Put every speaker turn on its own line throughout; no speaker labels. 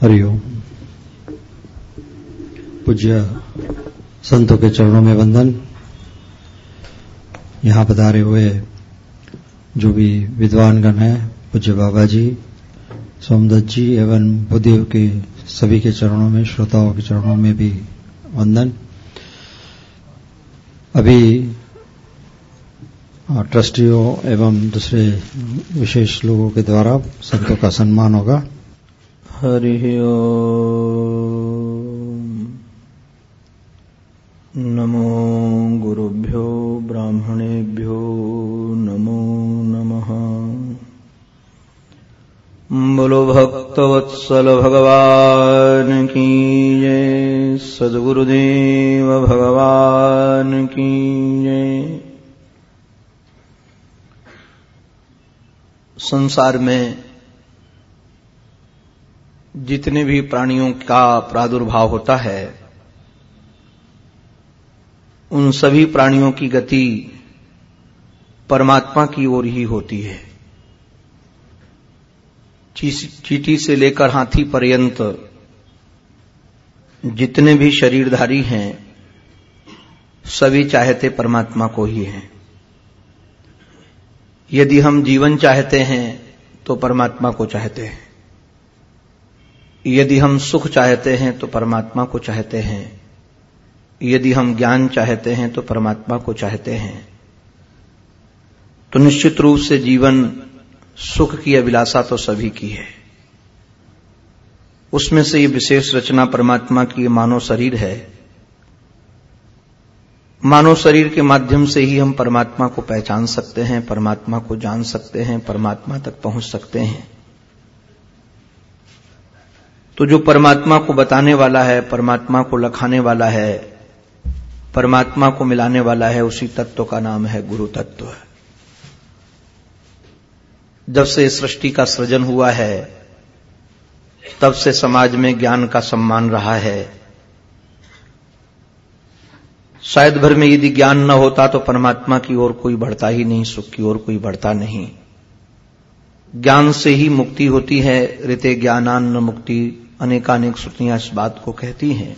हरिओम पूज्य संतों के चरणों में वंदन। यहाँ पधारे हुए जो भी विद्वानगण हैं, पूज्य बाबा जी, सोमदत्त जी एवं बुद्धदेव के सभी के चरणों में, श्रोताओं के चरणों में भी वंदन। अभी ट्रस्टियों एवं दूसरे विशेष लोगों के द्वारा संतों का सम्मान होगा।
हरि नमो गुरुभ्यो ब्राह्मणेभ्यो नमो नमः। बोलो भक्तवत्सल भगवान की जय। सदगुरुदेव भगवान की जय। संसार में जितने भी प्राणियों का प्रादुर्भाव होता है, उन सभी प्राणियों की गति परमात्मा की ओर ही होती है। चीटी से लेकर हाथी पर्यंत जितने भी शरीरधारी हैं, सभी चाहते परमात्मा को ही हैं। यदि हम जीवन चाहते हैं तो परमात्मा को चाहते हैं। यदि हम सुख चाहते हैं तो परमात्मा को चाहते हैं। यदि हम ज्ञान चाहते हैं तो परमात्मा को चाहते हैं। तो निश्चित रूप से जीवन सुख की अभिलाषा तो सभी की है। उसमें से ये विशेष रचना परमात्मा की मानव शरीर है। मानव शरीर के माध्यम से ही हम परमात्मा को पहचान सकते हैं, परमात्मा को जान सकते हैं, परमात्मा तक पहुँच सकते हैं। तो जो परमात्मा को बताने वाला है, परमात्मा को लखाने वाला है, परमात्मा को मिलाने वाला है, उसी तत्व का नाम है गुरु तत्व। जब से सृष्टि का सृजन हुआ है, तब से समाज में ज्ञान का सम्मान रहा है। शायद भर में यदि ज्ञान न होता तो परमात्मा की ओर कोई बढ़ता ही नहीं, सुख की ओर कोई बढ़ता नहीं। ज्ञान से ही मुक्ति होती है ऋते ज्ञानान्न मुक्ति अनेकानेक श्रुतियाँ इस बात को कहती हैं।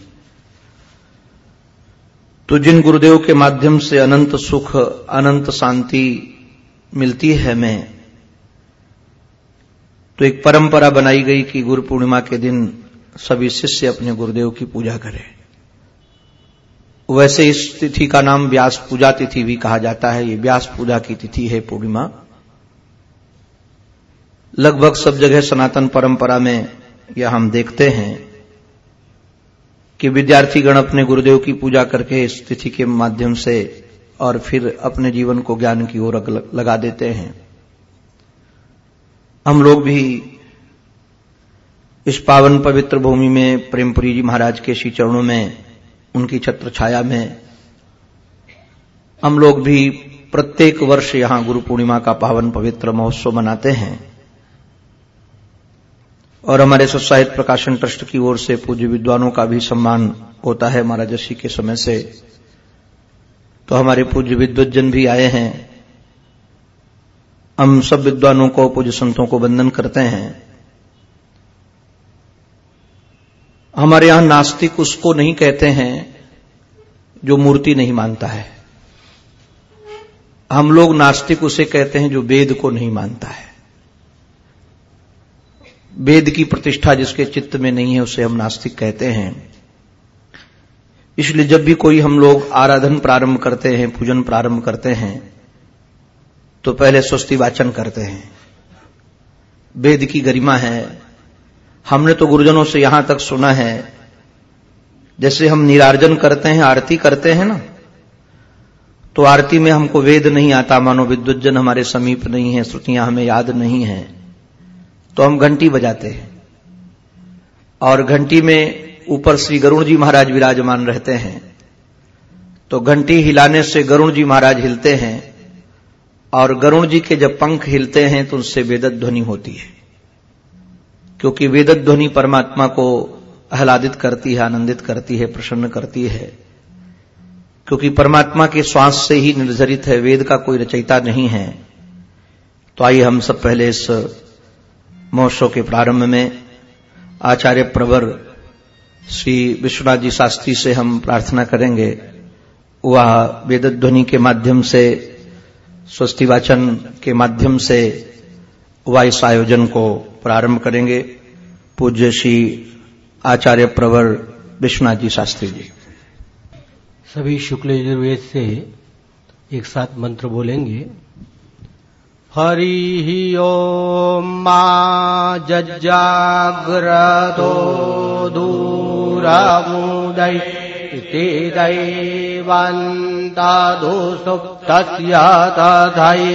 तो जिन गुरुदेव के माध्यम से अनंत सुख, अनंत शांति मिलती है हमें तो एक परंपरा बनाई गई कि गुरु पूर्णिमा के दिन सभी शिष्य अपने गुरुदेव की पूजा करें। वैसे इस तिथि का नाम व्यास पूजा तिथि भी कहा जाता है। ये व्यास पूजा की तिथि है पूर्णिमा। लगभग सब जगह सनातन परंपरा में यह हम देखते हैं कि विद्यार्थी गण अपने गुरुदेव की पूजा करके इस तिथि के माध्यम से और फिर अपने जीवन को ज्ञान की ओर लगा देते हैं। हम लोग भी इस पावन पवित्र भूमि में प्रेमपुरी जी महाराज के श्री चरणों में, उनकी छत्र छाया में, हम लोग भी प्रत्येक वर्ष यहाँ गुरु पूर्णिमा का पावन पवित्र महोत्सव मनाते हैं। और हमारे साहित्य प्रकाशन ट्रस्ट की ओर से पूज्य विद्वानों का भी सम्मान होता है महाराज ऋषि के समय से। तो हमारे पूज्य विद्वजन भी आए हैं। हम सब विद्वानों को, पूज्य संतों को वंदन करते हैं। हमारे यहाँ नास्तिक उसको नहीं कहते हैं जो मूर्ति नहीं मानता है। हम लोग नास्तिक उसे कहते हैं जो वेद को नहीं मानता है। वेद की प्रतिष्ठा जिसके चित्त में नहीं है, उसे हम नास्तिक कहते हैं। इसलिए जब भी कोई हम लोग आराधन प्रारंभ करते हैं, पूजन प्रारंभ करते हैं तो पहले स्वस्ति वाचन करते हैं। वेद की गरिमा है। हमने तो गुरुजनों से यहाँ तक सुना है। जैसे हम निरार्जन करते हैं, आरती करते हैं ना तो आरती में हमको वेद नहीं आता। मानो विद्वजन हमारे समीप नहीं है, श्रुतियाँ हमें याद नहीं है। तो हम घंटी बजाते हैं। और घंटी में ऊपर श्री गरुण जी महाराज विराजमान रहते हैं। तो घंटी हिलाने से गरुण जी महाराज हिलते हैं और गरुण जी के जब पंख हिलते हैं तो उनसे वेदत ध्वनि होती है। क्योंकि वेदत ध्वनि परमात्मा को आह्लादित करती है, आनंदित करती है, प्रसन्न करती है। क्योंकि परमात्मा के श्वास से ही निर्जरित है, वेद का कोई रचयिता नहीं है। तो आइए हम सब पहले इस महोत्सव के प्रारंभ में आचार्य प्रवर श्री विश्वनाथ जी शास्त्री से हम प्रार्थना करेंगे। वह वेद ध्वनि के माध्यम से स्वस्ति वाचन के माध्यम से वह इस आयोजन को प्रारंभ करेंगे। पूज्य श्री आचार्य प्रवर विश्वनाथ जी शास्त्री जी।
सभी शुक्ल यजुर्वेद से एक साथ मंत्र बोलेंगे। हरि ओम मा जज्जाग्रतो दूरमुदय इति दैवन्तादु सुप्तस्य तथैवैति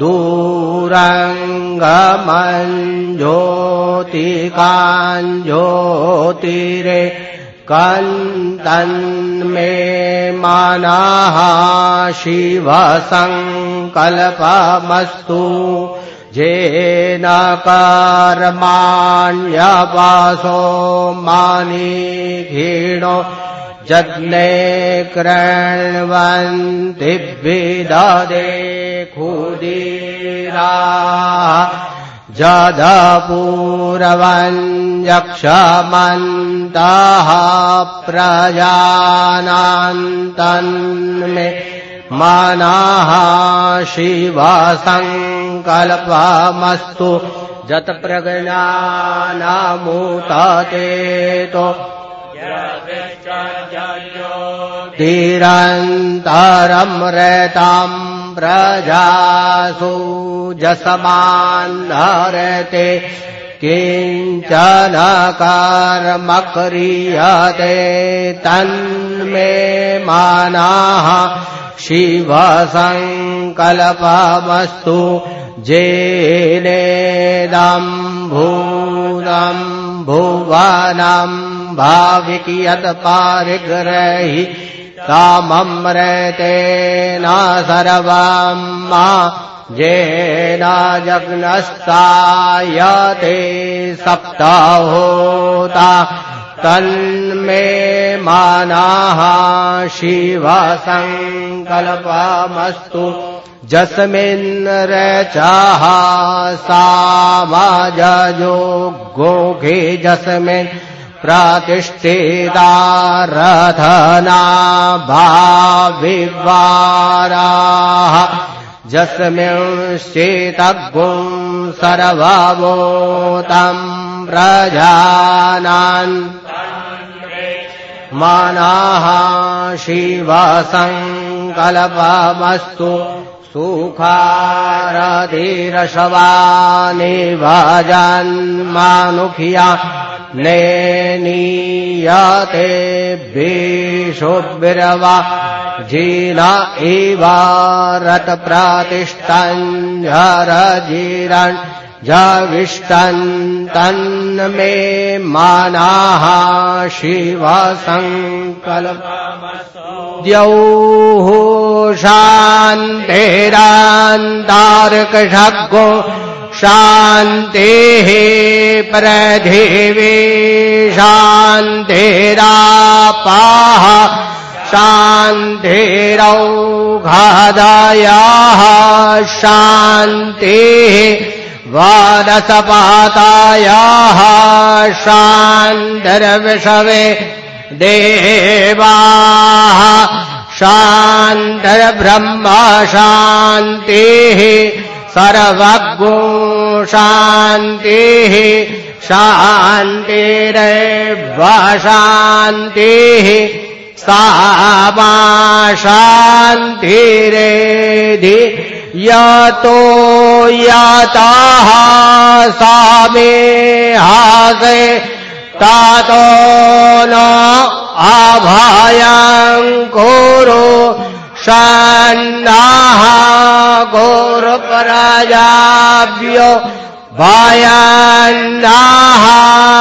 दूरङ्गमञ्ज्योतिकाञ्ज्योतिरे कन्तन्मे मानाः शिवसङ्कल्पमस्तु जेन कर्माण्यपासो मानिघीणो जग्ने कृण्वन्ति विददे खुदीरा जदपूरवञ्जक्षमन्तः प्रजानान्तन्मे मनः शिवसङ्कल्पमस्तु जतप्रज्ञानमुतते तो तिरन्तरम् रताम् जासो किञ्चन कर्मक्रियते तन्मे मानाः शिवसङ्कल्पमस्तु जेनेदम्भूनम् भुवनम् भावि कियत् पारिग्रहि काममृतेन सर्वम् मा येन जग्नस्तायते सप्ताहोता तन्मे मानाः शिवसङ्कल्पमस्तु जस्मिन् रचाः सामाजो गोघे जस्मिन् प्रतिष्ठिता रथनाभाविवाराः जस्मिंश्चेतम् सर्ववोतम् रजानान् मानाः शिवसम् कल्पमस्तु सुखारधीरसवानि भजन्मानुखिया ने नीयते भीषुभिरवा जीन इवारतप्रातिष्ठञ्झरजीरन् जविष्टन्तन्न मे मानाः शिवसङ्कलम् द्यौः शान्तेरान्तार्कषग्गो शान्तेः प्रधेवे शान्तेरापाः राः शान्धेरौघयाः शान्तेः द्वादशपातायाः शान्तरवृषवे देवाः शान्तरब्रह्म शान्तिः सर्वगो शान्तिः शान्तिरेव वा शान्तिः मा शान्तिरेधि यतो यतः सा मे हासे तातो न अभयङ्कुरु षण्णाः गोरुपराजाभ्यो भयान्नाः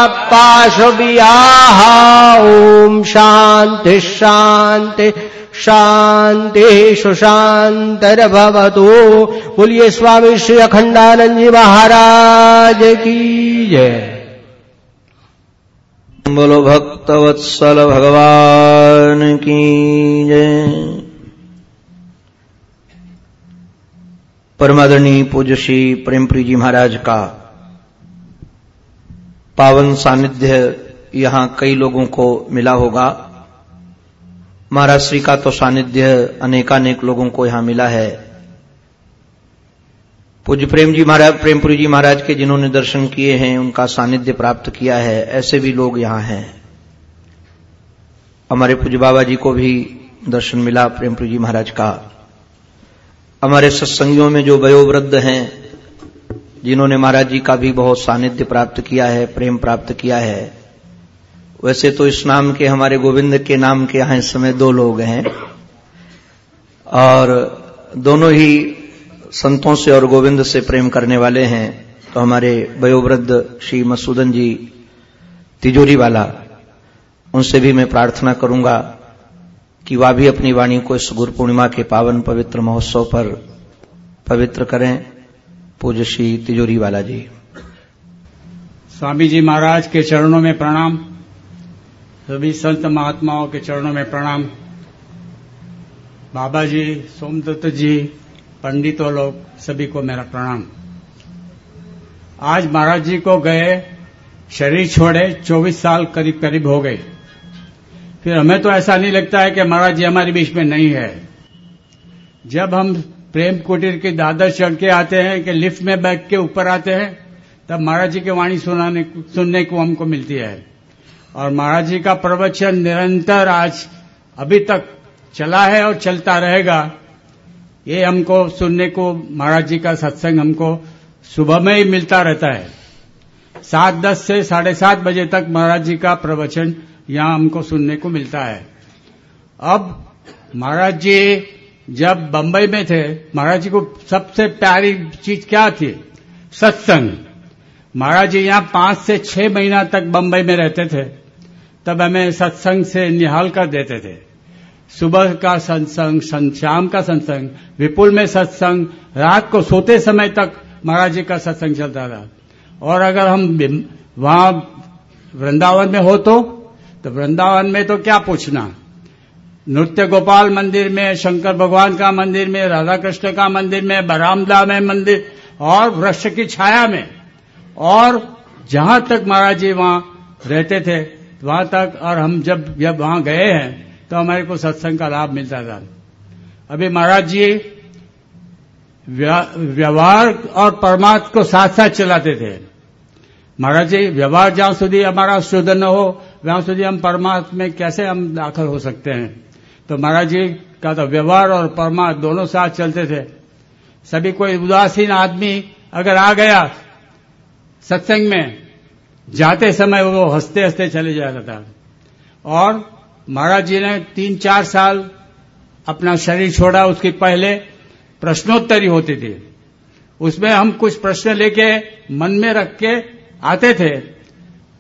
पाशुभ्याः ॐ शान्तिः, शान्ति शान्ति, सुशान्तर्भवतु। बोलिए स्वामी श्री अखंडानंद जी महाराज की जय।
बोलो भक्तवत्सल भगवान की जय। परमादरणी श्री प्रेमप्री जी महाराज का पावन सानिध्य यहाँ कई लोगों को मिला होगा। महाराज श्री का तो सानिध्य अनेकानेक लोगों को यहाँ मिला है। पूज्य प्रेम जी महाराज प्रेमपुरी जी महाराज के जिन्होंने दर्शन किए हैं, उनका सानिध्य प्राप्त किया है, ऐसे भी लोग यहाँ हैं। हमारे पूज्य बाबा जी को भी दर्शन मिला प्रेमपुरी जी महाराज का। हमारे सत्संगियों में जो वयोवृद्ध हैं, जिन्होंने महाराज जी का भी बहुत सानिध्य प्राप्त किया है, प्रेम प्राप्त किया है, वैसे तो इस नाम के, हमारे गोविंद के नाम के यहाँ इस समय दो लोग हैं, और दोनों ही संतों से और गोविंद से प्रेम करने वाले हैं तो हमारे वयोवृद्ध श्री मसूदन जी तिजोरी वाला उनसे भी मैं प्रार्थना करूँगा। कि वह भी अपनी वाणी को इस गुरु पूर्णिमा के पावन पवित्र महोत्सव पर पवित्र करें। पूज्य श्री तिजोरी वाला जी
स्वामी जी महाराज के चरणों में प्रणाम। सभी संत महात्माओं के चरणों में प्रणाम। बाबा जी, सोमदत्त जी, पंडितों लोग, सभी को मेरा प्रणाम। आज महाराज जी को गए, शरीर छोड़े 24 साल करीब करीब हो गए। फिर हमें तो ऐसा नहीं लगता है कि महाराज जी हमारे बीच में नहीं है। जब हम प्रेम कुटीर की दादर चढ़ के आते हैं, कि लिफ्ट में बैठ के ऊपर आते हैं, तब महाराज जी की वाणी सुनाने, सुनने को हमको मिलती है। और महाराज जी का प्रवचन निरंतर आज, अभी तक चला है और चलता रहेगा। ये हमको सुनने को, महाराज जी का सत्संग हमको सुबह में ही मिलता रहता है। सात दस से साढ़े सात बजे तक महाराज जी का प्रवचन यहाँ हमको सुनने को मिलता है। अब महाराज जी जब बंबई में थे, महाराज जी को सबसे प्यारी चीज़ क्या थी? सत्संग। महाराज जी यहाँ पाँच से छह महीना तक बंबई में रहते थे। तब हमें सत्संग से निहाल कर देते थे। सुबह का सत्संग शाम का सत्संग, विपुल में सत्संग, रात को सोते समय तक महाराज जी का सत्संग चलता था और अगर हम वहाँ वृंदावन में हो तो तो वृंदावन में तो क्या पूछना? नृत्य गोपाल मंदिर में, शंकर भगवान का मंदिर में राधा कृष्ण का मंदिर में, बरामदा में मंदिर, और वृक्ष की छाया में। और जहाँ तक महाराज जी वहाँ रहते थे, वहाँ तक, और हम जब जब वहाँ गए हैं तो हमारे को सत्संग का लाभ मिलता था। अभी महाराज जी व्यवहार और परमात्मा को साथ साथ चलाते थे। महाराज जी, व्यवहार जहाँ सुधी हमारा शुद्ध न हो वहाँ जी, हम परमात्मा में कैसे हम दाखिल हो सकते हैं? तो महाराज जी का तो व्यवहार और परमात्मा दोनों साथ चलते थे। सभी कोई उदासीन आदमी अगर आ गया सत्संग में, जाते समय वो हँसते हँसते चले जाता था। और महाराज जी ने तीन चार साल अपना शरीर छोड़ा, उसके पहले प्रश्नोत्तरी होती थी। उसमें हम कुछ प्रश्न लेके मन में रख के आते थे।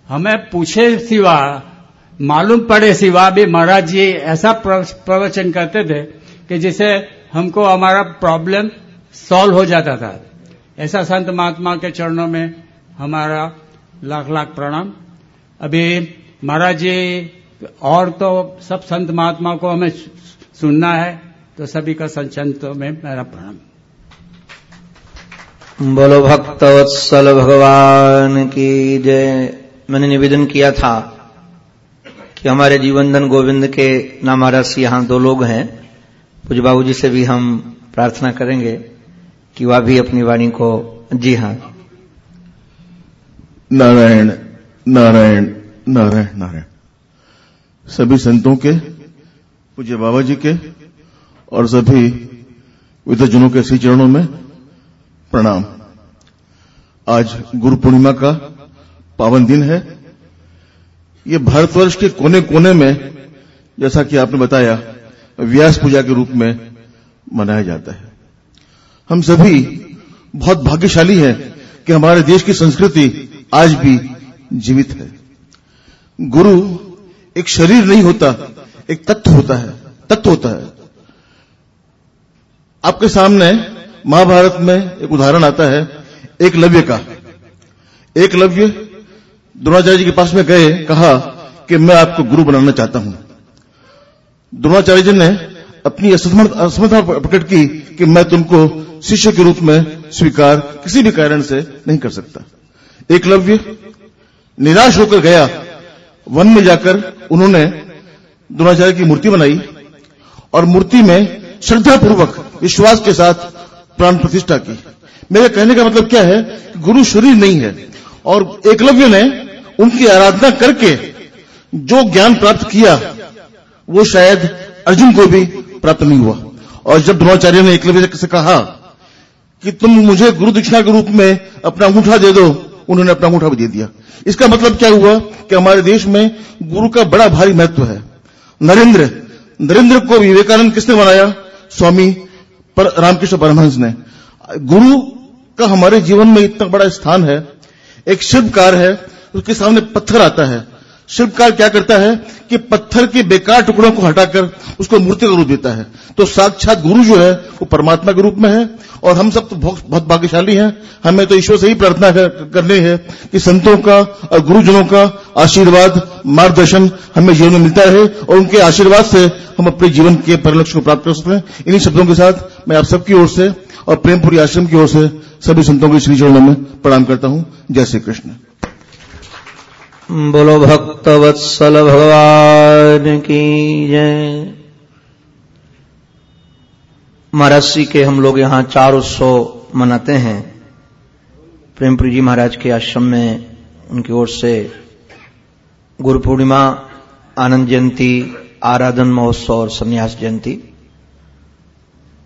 हमें पूछे सिवा, मालूम पड़े सिवा भी महाराज जी ऐसा प्रवचन करते थे कि जिसे हमको हमारा प्रॉब्लम सॉल्व हो जाता था। ऐसा संत महात्मा के चरणों में हमारा लाख लाख प्रणाम। अभी महाराज जी, और तो सब संत महात्मा को हमें सुनना है तो सभी का संचंतों में मेरा प्रणाम।
बोलो भक्त वत्सल भगवान की जय। मैंने निवेदन किया था कि हमारे जीवनधन गोविंद के नामारस यहाँ दो लोग हैं। पूज बाबू जी से भी हम प्रार्थना करेंगे कि वह भी अपनी वाणी को जी हाँ।
नारायण नारायण नारायण नारायण। सभी संतों के, पूज्य बाबा जी के और सभी विद्वजनों के श्री चरणों में प्रणाम। आज गुरु पूर्णिमा का पावन दिन है। ये भारतवर्ष के कोने कोने में, जैसा कि आपने बताया, व्यास पूजा के रूप में मनाया जाता है। हम सभी बहुत भाग्यशाली हैं कि हमारे देश की संस्कृति आज भी जीवित है। गुरु एक शरीर नहीं होता, एक तत्व होता है, तत्व होता है। आपके सामने महाभारत में एक उदाहरण आता है, एक लव्य का। एक लव्य द्रोणाचार्य जी के पास में गए, कहा कि मैं आपको गुरु बनाना चाहता हूँ। द्रोणाचार्य जी ने अपनी असमर्था प्रकट की कि मैं तुमको शिष्य के रूप में स्वीकार किसी भी कारण से नहीं कर सकता। एकलव्य निराश होकर गया। वन में जाकर उन्होंने द्रोणाचार्य की मूर्ति बनाई और मूर्ति में श्रद्धा पूर्वक विश्वास के साथ प्राण प्रतिष्ठा की। मेरे कहने का मतलब क्या है गुरु शरीर नहीं है और एकलव्य ने उनकी आराधना करके जो ज्ञान प्राप्त किया, वो शायद अर्जुन को भी प्राप्त नहीं हुआ। और जब द्रोणाचार्य ने एकलव्य से कहा कि तुम मुझे गुरु दीक्षा के रूप में अपना अंगूठा दे दो, उन्होंने अपना अंगूठा भी दे दिया। इसका मतलब क्या हुआ कि हमारे देश में गुरु का बड़ा भारी महत्व है। नरेंद्र नरेंद्र को विवेकानंद किसने बनाया? स्वामी पर, रामकृष्ण परमहंस ने। गुरु का हमारे जीवन में इतना बड़ा स्थान है, एक शिल्पकार है उसके सामने पत्थर आता है। शिल्पकार क्या करता है कि पत्थर के बेकार टुकड़ों को हटाकर उसको मूर्ति का रूप देता है। तो साक्षात गुरु जो है, वो परमात्मा के रूप में है और हम सब तो बहुत भाग्यशाली हैं। हमें तो ईश्वर से ही प्रार्थना करनी है कि संतों का और गुरुजनों का आशीर्वाद, मार्गदर्शन हमें जीवन में मिलता रहे और उनके आशीर्वाद से हम अपने जीवन के परिलक्ष्य को प्राप्त कर सकते हैं इन्हीं शब्दों के साथ मैं आप सबकी ओर से और प्रेमपुरी आश्रम की ओर से सभी संतों के श्री चरणों में प्रणाम करता हूँ। जय श्री कृष्ण।
बोलो भक्त वत्सल भगवान की जय। महाराष्ट्री के हम लोग यहाँ चार उत्सव मनाते हैं। प्रेमपुरी जी महाराज के आश्रम में उनकी ओर से गुरु पूर्णिमा, आनंद जयंती, आराधन महोत्सव और संन्यास जयंती।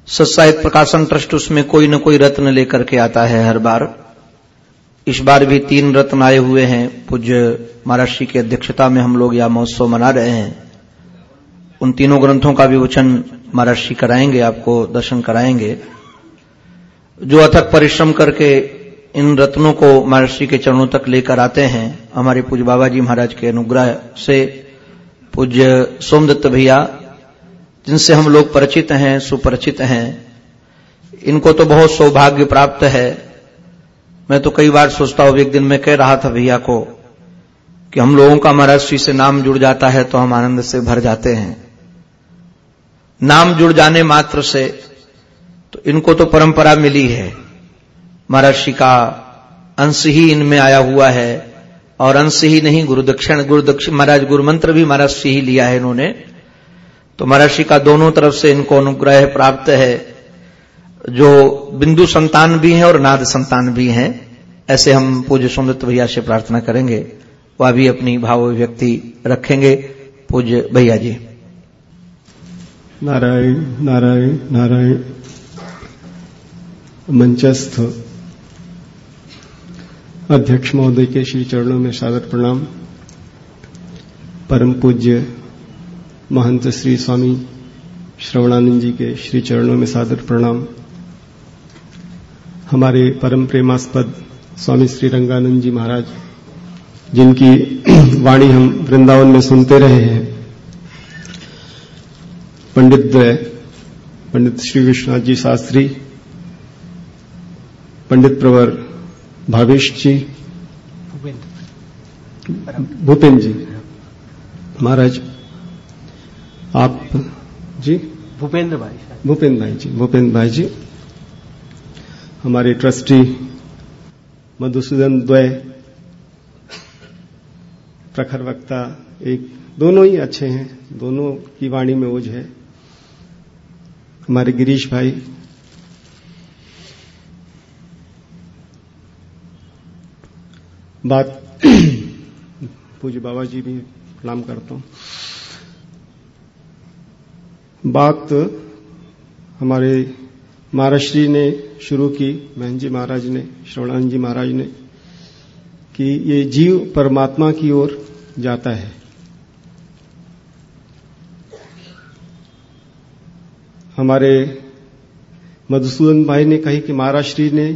सत्साहित प्रकाशन ट्रस्ट उसमें कोई न कोई रत्न लेकर के आता है हर बार। इस बार भी तीन रत्न आए हुए हैं। पूज्य महाराष्ट्री की अध्यक्षता में हम लोग यह महोत्सव मना रहे हैं। उन तीनों ग्रंथों का विवचन महाराष्ट्री कराएँगे, आपको दर्शन कराएँगे। जो अथक परिश्रम करके इन रत्नों को महर्षि के चरणों तक लेकर आते हैं, हमारे पूज्य बाबा जी महाराज के अनुग्रह से पूज्य सोमदत्त भैया, जिनसे हम लोग परिचित हैं, सुपरिचित हैं, इनको तो बहुत सौभाग्य प्राप्त है। मैं तो कई बार सोचता हूँ, एक दिन मैं कह रहा था भैया को कि हम लोगों का महाराष्ट्री से नाम जुड़ जाता है तो हम आनंद से भर जाते हैं। नाम जुड़ जाने मात्र से तो इनको तो परंपरा मिली है। महर्षि का अंश ही इनमें आया हुआ है और अंश ही नहीं गुरु दक्षिण गुरु दक्षिण महाराज गुरु मंत्र भी महर्षि ही लिया है इन्होंने। तो महर्षि का दोनों तरफ़ से इनको अनुग्रह प्राप्त है। जो बिंदु संतान भी हैं और नाद संतान भी हैं, ऐसे हम पूज्य सुमृत भैया से प्रार्थना करेंगे, वह भी अपनी भाव व्यक्ति रखेंगे। पूज्य भैया जी।
नारायण नारायण नारायण। मंचस्थ। अध्यक्ष महोदय के श्री चरणों में सादर प्रणाम। परम पूज्य महंत श्री स्वामी श्रवणानंद जी के श्री चरणों में सादर प्रणाम। हमारे परम प्रेमास्पद स्वामी श्री रंगानंद जी महाराज जिनकी वाणी हम वृंदावन में सुनते रहे हैं। पंडित द्वय पंडित श्री विश्वनाथ जी शास्त्री पंडित प्रवर भावेश जी भूपेन्द्र जी। महाराज आप जी?
भूपेंद्र भाई
भूपेन्द्र भाई जी भूपेन्द्र भाई जी। हमारे ट्रस्टी मधुसूदन द्वय प्रखर वक्ता, एक, दोनों ही अच्छे हैं, दोनों की वाणी में ओझ है। हमारे गिरीश भाई, बात पूज्य बाबा जी भी प्रणाम करता हूँ। बात हमारे महाराष्ट्री ने शुरू की महन जी महाराज ने श्रवणानंद जी महाराज ने, कि ये जीव परमात्मा की ओर जाता है। हमारे मधुसूदन भाई ने कही कि महाराष्ट्री ने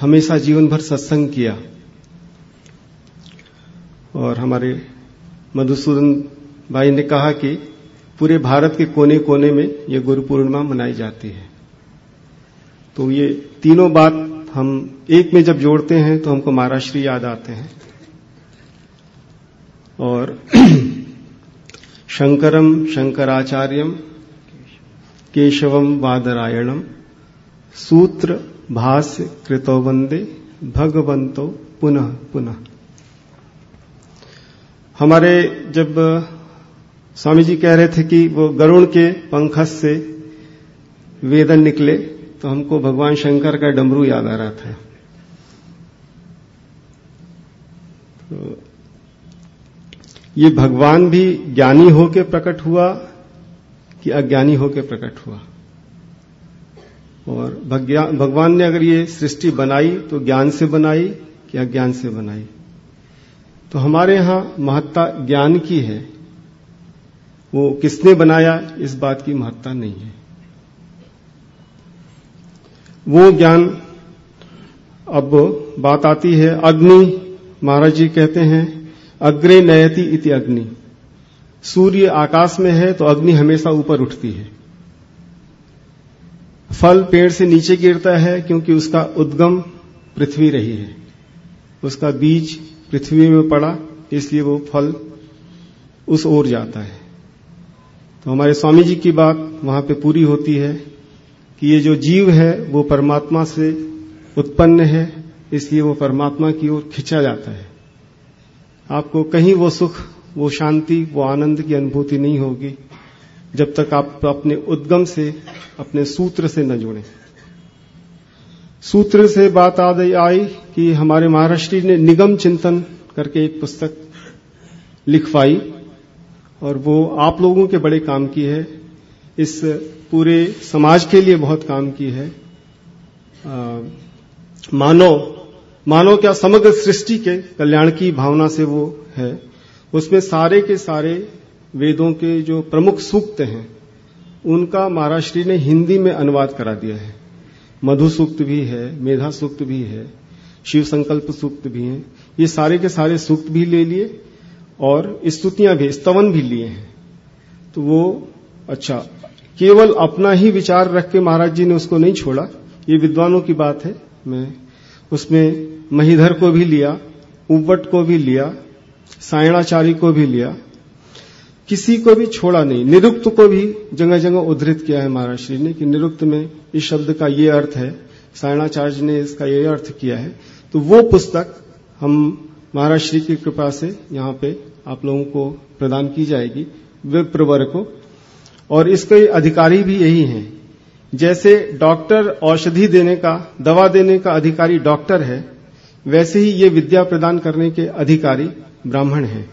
हमेशा जीवन भर सत्संग किया और हमारे मधुसूदन भाई ने कहा कि पूरे भारत के कोने कोने में यह गुरु पूर्णिमा मनाई जाती है। तो ये तीनों बात हम एक में जब जोड़ते हैं तो हमको महाराष्ट्री याद आते हैं। और शंकरम शंकराचार्यम केशवम वादरायणम सूत्र भाष्य कृतो वंदे भगवंतो पुनः पुनः। हमारे जब स्वामी जी कह रहे थे कि वो गरुण के पंखस से वेदन निकले तो हमको भगवान शंकर का डमरू याद आ रहा था। तो ये भगवान भी ज्ञानी होके प्रकट हुआ कि अज्ञानी होके प्रकट हुआ। और भगवान ने अगर ये सृष्टि बनाई तो ज्ञान से बनाई कि अज्ञान से बनाई। तो हमारे यहाँ महत्ता ज्ञान की है। वो किसने बनाया, इस बात की महत्ता नहीं है। वो ज्ञान अब बात आती है अग्नि, महाराज जी कहते हैं, अग्रे नयति इति अग्नि। सूर्य आकाश में है तो अग्नि हमेशा ऊपर उठती है। फल पेड़ से नीचे गिरता है क्योंकि उसका उद्गम पृथ्वी रही है। उसका बीज पृथ्वी में पड़ा, इसलिए वो फल उस ओर जाता है। तो हमारे स्वामी जी की बात वहाँ पे पूरी होती है। कि ये जो जीव है, वो परमात्मा से उत्पन्न है, इसलिए वो परमात्मा की ओर खिंचा जाता है। आपको कहीं वो सुख, वो शांति, वो आनंद की अनुभूति नहीं होगी, जब तक आप अपने उद्गम से, अपने सूत्र से न जुड़े। सूत्र से बात आ आई कि हमारे महाराष्ट्री ने निगम चिंतन करके एक पुस्तक लिखवाई, और वो आप लोगों के बड़े काम की है। इस पूरे समाज के लिए बहुत काम की है। मानव मानव क्या समग्र सृष्टि के कल्याण की भावना से वो है। उसमें सारे के सारे वेदों के जो प्रमुख सूक्त हैं, उनका महाराष्ट्री ने हिंदी में अनुवाद करा दिया है। मधु सूक्त भी है, मेधा सूक्त भी है, शिव संकल्प सूक्त भी है। ये सारे के सारे सूक्त भी ले लिए और स्तुतियाँ भी, स्तवन भी लिए हैं। तो वो अच्छा केवल अपना ही विचार रख के महाराज जी ने उसको नहीं छोड़ा। ये विद्वानों की बात है। मैं उसमें महीधर को भी लिया उवट को भी लिया, सायणाचारी को भी लिया। किसी को भी छोड़ा नहीं। निरुक्त को भी जगह जगह उद्धृत किया है महाराज श्री ने कि निरुक्त में इस शब्द का ये अर्थ है, सायणाचार्य ने इसका ये अर्थ किया है। तो वो पुस्तक हम महाराज श्री की कृपा से यहाँ पे आप लोगों को प्रदान की जाएगी। विप्रवर को और इसके अधिकारी भी यही हैं। जैसे डॉक्टर औषधि देने का, दवा देने का अधिकारी डॉक्टर है, वैसे ही ये विद्या प्रदान करने के अधिकारी ब्राह्मण हैं।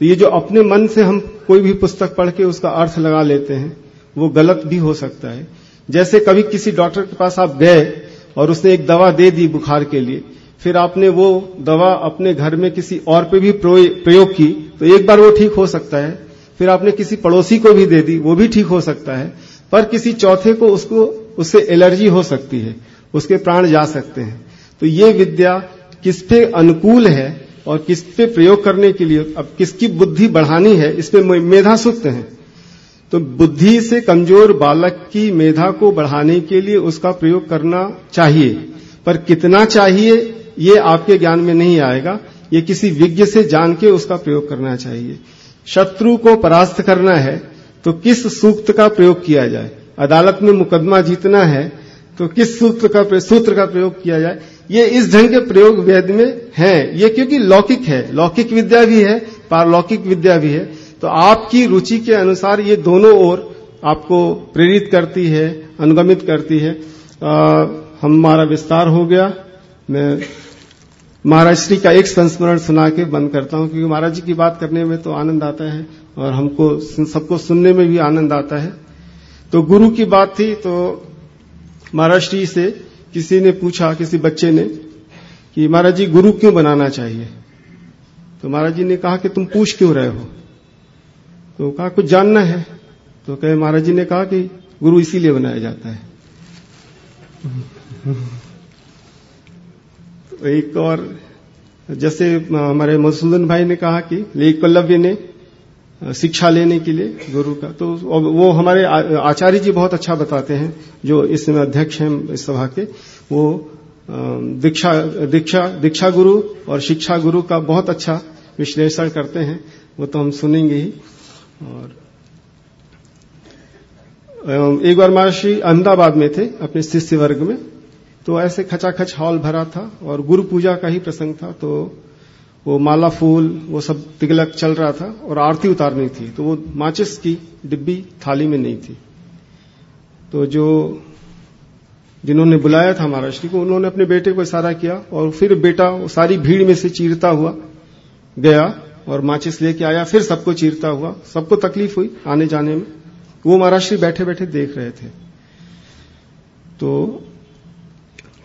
तो ये जो अपने मन से हम कोई भी पुस्तक पढ़ के उसका अर्थ लगा लेते हैं, वो गलत भी हो सकता है। जैसे कभी किसी डॉक्टर के पास आप गए और उसने एक दवा दे दी बुखार के लिए, फिर आपने वो दवा अपने घर में किसी और पे भी प्रयोग की तो एक बार वो ठीक हो सकता है। फिर आपने किसी पड़ोसी को भी दे दी, वो भी ठीक हो सकता है, पर किसी चौथे को उसको, उससे एलर्जी हो सकती है, उसके प्राण जा सकते हैं। तो ये विद्या किस पे अनुकूल है और किस पे प्रयोग करने के लिए, अब किसकी बुद्धि बढ़ानी है इस पे मेधा सुप्त है। तो बुद्धि से कमज़ोर बालक की मेधा को बढ़ाने के लिए उसका प्रयोग करना चाहिए, पर कितना चाहिए, ये आपके ज्ञान में नहीं आएगा, ये किसी विज्ञ से जान के उसका प्रयोग करना चाहिए। शत्रु को परास्त करना है तो किस सूक्त का प्रयोग किया जाए? अदालत में मुकदमा जीतना है तो किस सूत्र का सूत्र का प्रयोग किया जाए? ये इस ढंग के प्रयोग वेद में है। ये क्योंकि लौकिक है लौकिक विद्या भी है पारलौकिक विद्या भी है। तो आपकी रुचि के अनुसार ये दोनों ओर आपको प्रेरित करती है अनुगमित करती है। आ, हमारा विस्तार हो गया। मैं महाराज श्री का एक संस्मरण सुना के बंद करता हूँ, क्योंकि महाराज जी की बात करने में तो आनंद आता है और हमको सबको सुनने में भी आनंद आता है। तो गुरु की बात थी तो महाराज श्री से किसी ने पूछा, किसी बच्चे ने कि महाराज जी, गुरु क्यों बनाना चाहिए? तो महाराज जी ने कहा कि तुम पूछ क्यों रहे हो? तो कहा, कुछ जानना है। तो कहे, महाराज जी ने कहा कि गुरु इसीलिए बनाया जाता है। एक और, जैसे हमारे मधुसूदन भाई ने कहा कि एकलव्य ने शिक्षा लेने के लिए गुरु का तो वो हमारे आचार्य जी बहुत अच्छा बताते हैं, जो इसमें अध्यक्ष हैं इस सभा के, वो दीक्षा दीक्षा दीक्षा गुरु और शिक्षा गुरु का बहुत अच्छा विश्लेषण करते हैं, वो तो हम सुनेंगे ही, और एक बार महर्षि अहमदाबाद में थे, अपने शिष्य वर्ग में तो ऐसे खचाखच हॉल भरा था और गुरु पूजा का ही प्रसंग था तो वो माला फूल, वो सब तिगलक चल रहा था और आरती उतारनी थी तो वो माचिस की डिब्बी थाली में नहीं थी। तो जो जिन्होंने बुलाया था महाराष्ट्री को, उन्होंने अपने बेटे को इशारा किया और फिर बेटा वो सारी भीड़ में से चीरता हुआ गया और माचिस लेके आया, फिर सबको चीरता हुआ, सबको तकलीफ़ हुई आने जाने में। वो महाराष्ट्री बैठे बैठे देख रहे थे। तो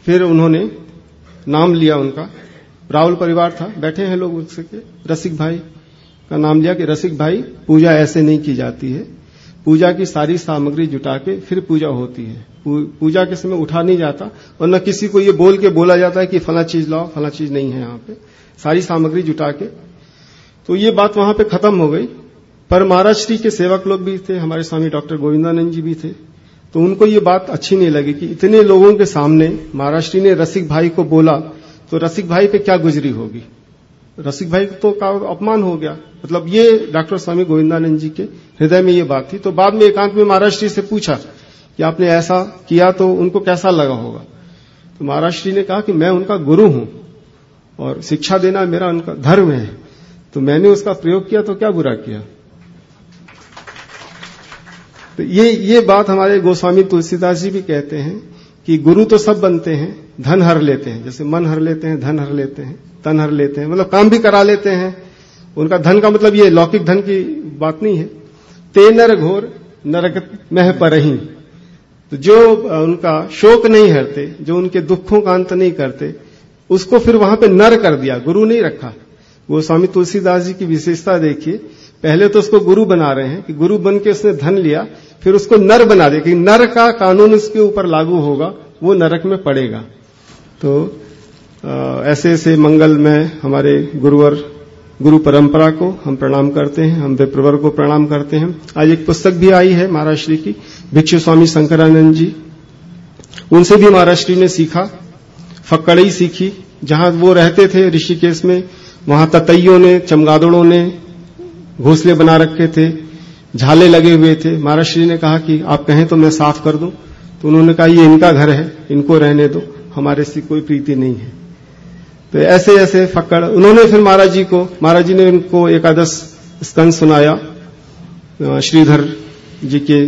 फिर उन्होंने नाम लिया उनका। राहुल परिवार था, बैठे हैं लोग उसके रसिक भाई का नाम लिया कि रसिक भाई, पूजा ऐसे नहीं की जाती है। पूजा की सारी सामग्री जुटा के फिर पूजा होती है। पूजा के समय उठा नहीं जाता, और न किसी को ये बोल के बोला जाता है कि फला चीज़ लाओ, फला चीज़ नहीं है यहाँ पे। सारी सामग्री जुटा के। तो ये बात वहाँ पे खत्म हो गई। पर महाराज श्री के सेवक लोग भी थे, हमारे स्वामी डॉक्टर गोविंदानंद जी भी थे। तो उनको ये बात अच्छी नहीं लगी कि इतने लोगों के सामने महाराष्ट्री ने रसिक भाई को बोला तो रसिक भाई पे क्या गुजरी होगी? रसिक भाई तो का अपमान हो गया। मतलब ये डॉक्टर स्वामी गोविंदानंद जी के हृदय में ये बात थी। तो बाद में एकांत में महाराष्ट्री से पूछा कि आपने ऐसा किया तो उनको कैसा लगा होगा? तो महाराष्ट्री ने कहा कि मैं उनका गुरु हूँ और शिक्षा देना मेरा उनका धर्म है। तो मैंने उसका प्रयोग किया तो क्या बुरा किया? तो ये ये बात हमारे गोस्वामी तुलसीदास जी भी कहते हैं कि गुरु तो सब बनते हैं, धन हर लेते हैं। जैसे मन हर लेते हैं, धन हर लेते हैं, तन हर लेते हैं मतलब काम भी करा लेते हैं। उनका धन का मतलब ये, लौकिक धन की बात नहीं है। ते नर घोर, नरक मह पर ही तो जो उनका शोक नहीं हरते, जो उनके दुखों का अंत नहीं करते, उसको फिर वहाँ पे नर कर दिया, गुरु नहीं रखा। वो स्वामी तुलसीदास जी की विशेषता देखिए पहले तो उसको गुरु बना रहे हैं कि गुरु बन के उसने धन लिया फिर उसको नर बना दिया कि नर का कानून उसके ऊपर लागू होगा वो नरक में पड़ेगा। तो आ, ऐसे ऐसे मंगल में हमारे गुरुवर गुरु परंपरा को हम प्रणाम करते हैं हम विप्रवर को प्रणाम करते हैं। आज एक पुस्तक भी आई है महाराष्ट्री की भिक्षु स्वामी शंकरानंद जी। उनसे भी महाराष्ट्री ने सीखा फक्कड़ई सीखी। जहाँ वो रहते थे ऋषिकेश में वहाँ ततैयों ने चमगादड़ों ने घोंसले बना रखे थे, झाले लगे हुए थे। महाराज श्री ने कहा कि आप कहें तो मैं साफ़ कर दूँ। तो उन्होंने कहा, ये इनका घर है, इनको रहने दो, हमारे से कोई प्रीति नहीं है। तो ऐसे ऐसे फक्कड़, उन्होंने फिर महाराज जी को, महाराज जी ने उनको एकादश स्कंद सुनाया श्रीधर जी के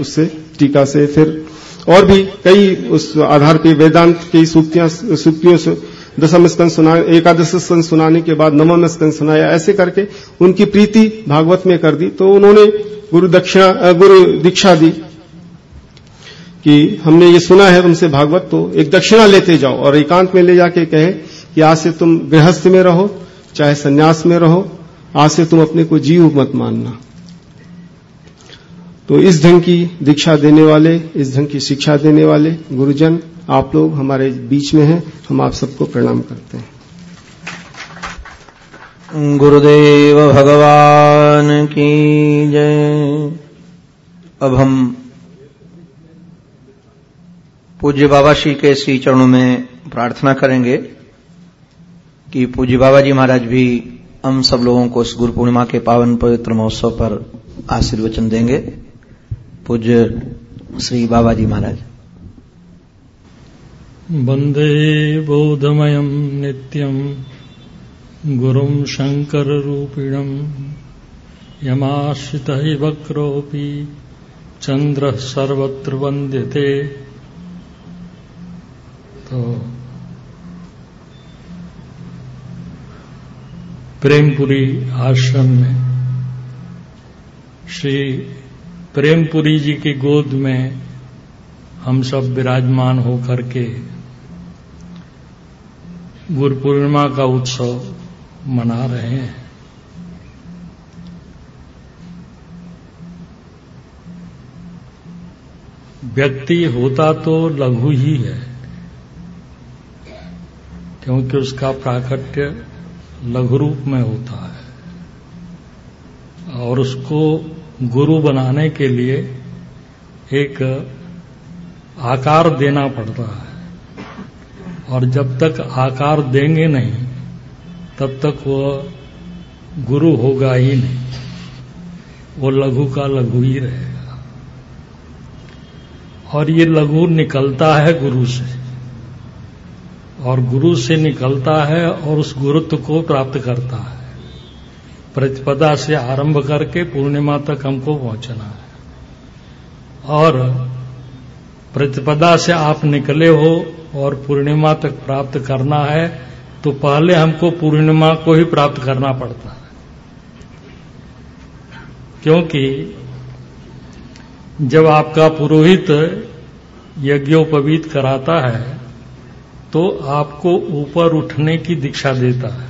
उससे टीका से। फिर और भी कई उस आधार पे वेदांत की सूक्तियाँ, सूक्तियों से दसम स्कंद सुना, एकादश स्कंद सुनाने के बाद नवम स्कंद सुनाया, ऐसे करके उनकी प्रीति भागवत में कर दी। तो उन्होंने गुरु दक्षिणा गुरु दीक्षा दी कि हमने ये सुना है तुमसे भागवत तो एक दक्षिणा लेते जाओ और एकांत में ले जाके कहे कि आज से तुम गृहस्थ में रहो, चाहे सन्यास में रहो, आज से तुम अपने को जीव मत मानना। तो इस ढंग की दीक्षा देने वाले, इस ढंग की शिक्षा देने वाले गुरुजन आप लोग हमारे बीच में हैं, हम आप सबको प्रणाम करते हैं।
गुरुदेव भगवान की जय। अब हम पूज्य बाबा श्री के श्री चरणों में प्रार्थना करेंगे कि पूज्य बाबा जी महाराज भी हम सब लोगों को इस गुरु पूर्णिमा के पावन पवित्र महोत्सव पर आशीर्वचन देंगे। पूज्य श्री बाबा जी महाराज।
वंदे बोधमयम् नित्यम् गुरुम् शङ्कररूपिणम् यमाश्रितः वक्रोऽपि चन्द्रः सर्वत्र वन्द्यते। तो। प्रेमपुरी आश्रम में, श्री प्रेमपुरी जी की गोद में हम सब विराजमान होकर के गुरु पूर्णिमा का उत्सव मना रहे हैं। व्यक्ति होता तो लघु ही है, क्योंकि उसका प्राकट्य लघु रूप में होता है। और उसको गुरु बनाने के लिए एक आकार देना पड़ता है। और जब तक आकार देंगे नहीं, तब तक वह गुरु होगा ही नहीं। वो लघु का लघु ही रहेगा। और ये लघु निकलता है गुरु से। और गुरु से निकलता है और उस गुरुत्व को प्राप्त करता है। प्रतिपदा से आरंभ करके पूर्णिमा तक हमको पहुँचना है। और प्रतिपदा से आप निकले हो और पूर्णिमा तक प्राप्त करना है तो पहले हमको पूर्णिमा को ही प्राप्त करना पड़ता है। क्योंकि जब आपका पुरोहित यज्ञोपवीत कराता है तो आपको ऊपर उठने की दीक्षा देता है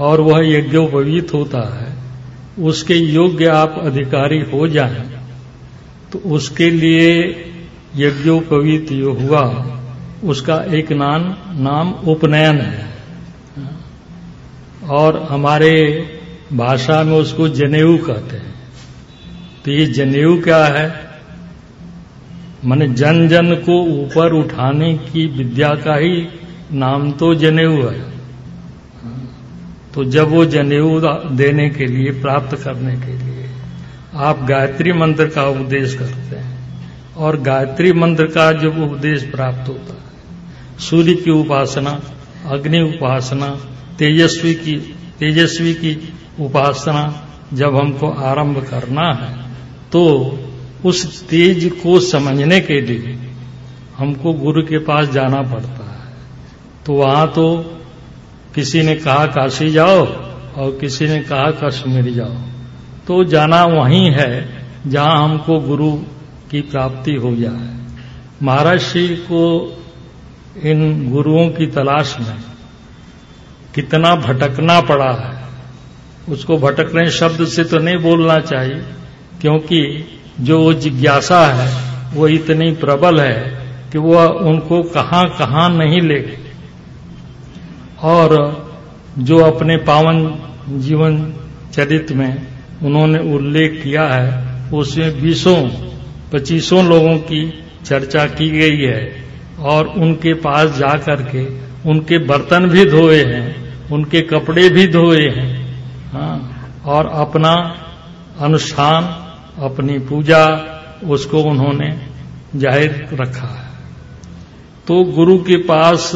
और वह यज्ञोपवीत होता है, उसके योग्य आप अधिकारी हो जाएँ। तो उसके लिए यज्ञोपवीत जो हुआ, उसका एक नाम नाम उपनयन है। और हमारे भाषा में उसको जनेऊ कहते हैं। तो ये जनेऊ क्या है? माने जन जन को ऊपर उठाने की विद्या का ही नाम तो जनेऊ है। तो जब वो जनेऊ देने के लिए, प्राप्त करने के लिए। आप गायत्री मंत्र का उपदेश करते हैं। और गायत्री मंत्र का जब उपदेश प्राप्त होता है, सूर्य की उपासना, अग्नि उपासना, तेजस्वी की तेजस्वी की उपासना जब हमको आरंभ करना है तो उस तेज को समझने के लिए हमको गुरु के पास जाना पड़ता है। तो वहाँ तो किसी ने कहा, काशी जाओ, और किसी ने कहा, कश्मीर जाओ। तो जाना वहीं है, जहाँ हमको गुरु की प्राप्ति हो जाए। महाराज श्री को इन गुरुओं की तलाश में कितना भटकना पड़ा है। उसको भटकने शब्द से तो नहीं बोलना चाहिए, क्योंकि जो जिज्ञासा है, वो इतनी प्रबल है कि वह उनको कहाँ कहाँ नहीं ले और जो अपने पावन जीवन चरित्र में उन्होंने उल्लेख किया है, उसमें बीसों, पच्चीसों लोगों की चर्चा की गई है और उनके पास जाकर के उनके बर्तन भी धोए हैं, उनके कपड़े भी धोए हैं हाँ और अपना अनुष्ठान, अपनी पूजा उसको उन्होंने ज़ाहिर रखा है। तो गुरु के पास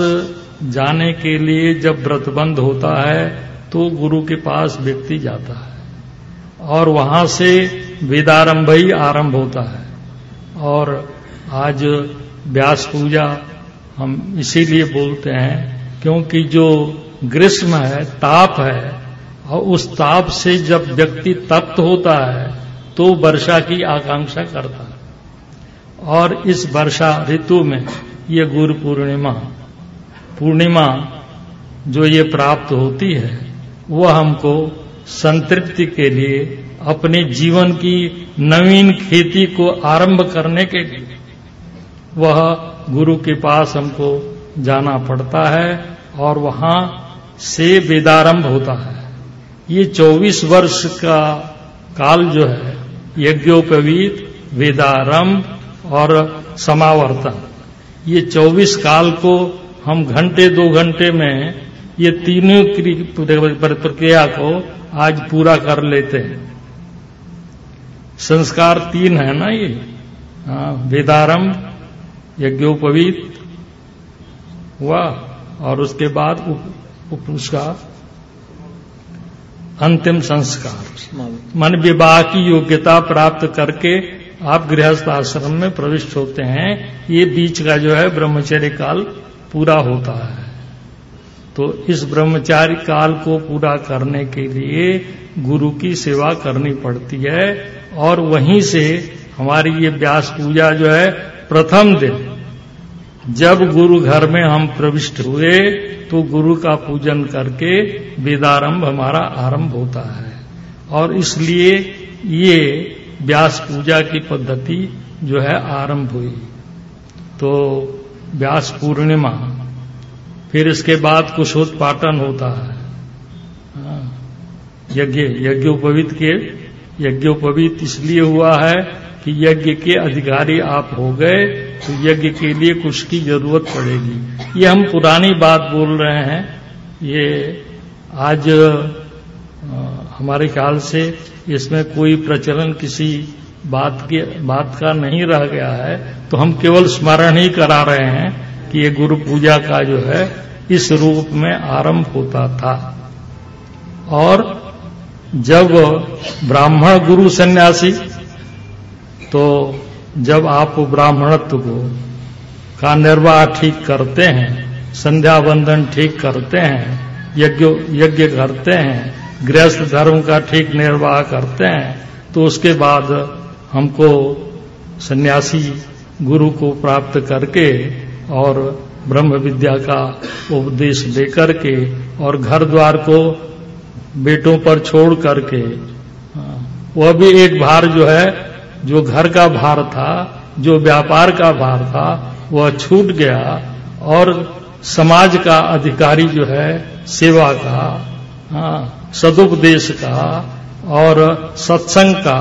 जाने के लिए जब व्रतबंध होता है तो गुरु के पास व्यक्ति जाता है। और वहाँ से वेदारंभ ही आरंभ होता है। और आज व्यास पूजा हम इसीलिए बोलते हैं क्योंकि जो ग्रीष्म है, ताप है, और उस ताप से जब व्यक्ति तप्त होता है तो वर्षा की आकांक्षा करता है। और इस वर्षा ऋतु में ये गुरु पूर्णिमा पूर्णिमा जो ये प्राप्त होती है वह हमको संतृप्ति के लिए अपने जीवन की नवीन खेती को आरंभ करने के लिए वह गुरु के पास हमको जाना पड़ता है और वहाँ से वेदारंभ होता है। ये 24 वर्ष का काल जो है, यज्ञोपवीत, वेदारंभ और समावर्तन, ये 24 काल को हम घंटे दो घंटे में ये तीनों प्रक्रिया को आज पूरा कर लेते हैं। संस्कार तीन है ना ये? हाँ, वेदारंभ यज्ञोपवीत हुआ और उसके बाद उप, उसका अंतिम संस्कार। मन विवाह की योग्यता प्राप्त करके आप गृहस्थ आश्रम में प्रविष्ट होते हैं। ये बीच का जो है ब्रह्मचर्य काल पूरा होता है। तो इस ब्रह्मचार्य काल को पूरा करने के लिए गुरु की सेवा करनी पड़ती है और वहीं से हमारी ये व्यास पूजा जो है, प्रथम दिन, जब गुरु घर में हम प्रविष्ट हुए तो गुरु का पूजन करके वेदारंभ हमारा आरंभ होता है। और इसलिए ये व्यास पूजा की पद्धति जो है, आरंभ हुई। तो व्यास पूर्णिमा फिर इसके बाद कुशोत्पाटन होता है। हाँ, यज्ञ यज्ञोपवीत के यज्ञोपवीत इसलिए हुआ है कि यज्ञ के अधिकारी आप हो गए तो यज्ञ के लिए कुछ की ज़रूरत पड़ेगी। ये हम पुरानी बात बोल रहे हैं। ये आज हमारे ख्याल से इसमें कोई प्रचलन किसी बात के बात का नहीं रह गया है तो हम केवल स्मरण ही करा रहे हैं। कि ये गुरु पूजा का जो है, इस रूप में आरंभ होता था। और जब ब्राह्मण गुरु सन्यासी तो जब आप ब्राह्मणत्व को का निर्वाह ठीक करते हैं, संध्या बंधन ठीक करते हैं, यज्ञ यज्ञ करते हैं, गृहस्थ धर्म का ठीक निर्वाह करते हैं तो उसके बाद हमको सन्यासी गुरु को प्राप्त करके और ब्रह्म विद्या का उपदेश देकर के और घर द्वार को बेटों पर छोड़ करके वह भी एक भार जो है जो घर का भार था जो व्यापार का भार था वह छूट गया और समाज का अधिकारी जो है सेवा का हाँ, सदुपदेश का और सत्संग का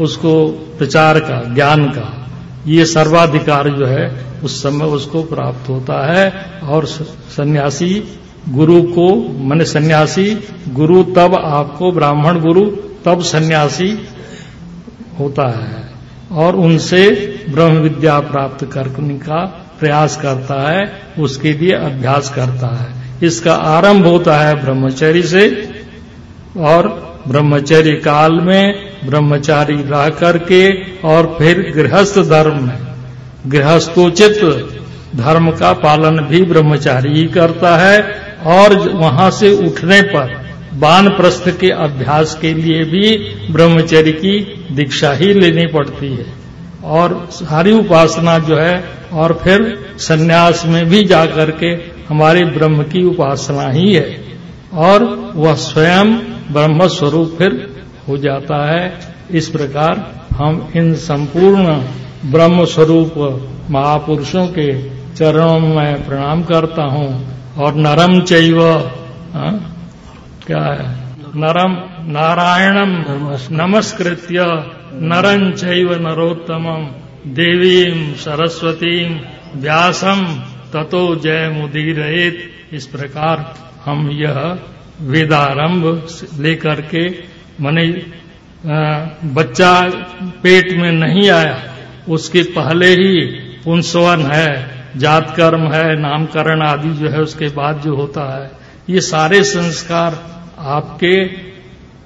उसको प्रचार का ज्ञान का ये सर्वाधिकार जो है, उस समय उसको प्राप्त होता है। और सन्यासी गुरु को, मन सन्यासी गुरु तब आपको ब्राह्मण गुरु तब सन्यासी होता है। और उनसे ब्रह्म विद्या प्राप्त करने का प्रयास करता है, उसके लिए अभ्यास करता है। इसका आरंभ होता है ब्रह्मचर्य से और ब्रह्मचर्य काल में ब्रह्मचारी रह करके और फिर गृहस्थ धर्म में। गृहस्थोचित धर्म का पालन भी ब्रह्मचारी ही करता है और वहाँ से उठने पर बान प्रस्थ के अभ्यास के लिए भी ब्रह्मचर्य की दीक्षा ही लेनी पड़ती है। और सारी उपासना जो है और फिर सन्यास में भी जाकर के हमारे ब्रह्म की उपासना ही है। और वह स्वयं ब्रह्म स्वरूप फिर हो जाता है। इस प्रकार हम इन संपूर्ण ब्रह्म स्वरूप महापुरुषों के चरणों में प्रणाम करता हूँ। और नरम चैव हाँ, क्या है? नरम नारायणम नमस्कृत्य। नरं चैव नरोत्तमम देवीं सरस्वतीं व्यासम ततो जय मुदीरेत इस प्रकार हम यह वेदारंभ लेकर के, मने बच्चा पेट में नहीं आया, उसके पहले ही पुंसवन है जात कर्म है, नामकरण आदि जो है उसके बाद जो होता है। ये सारे संस्कार आपके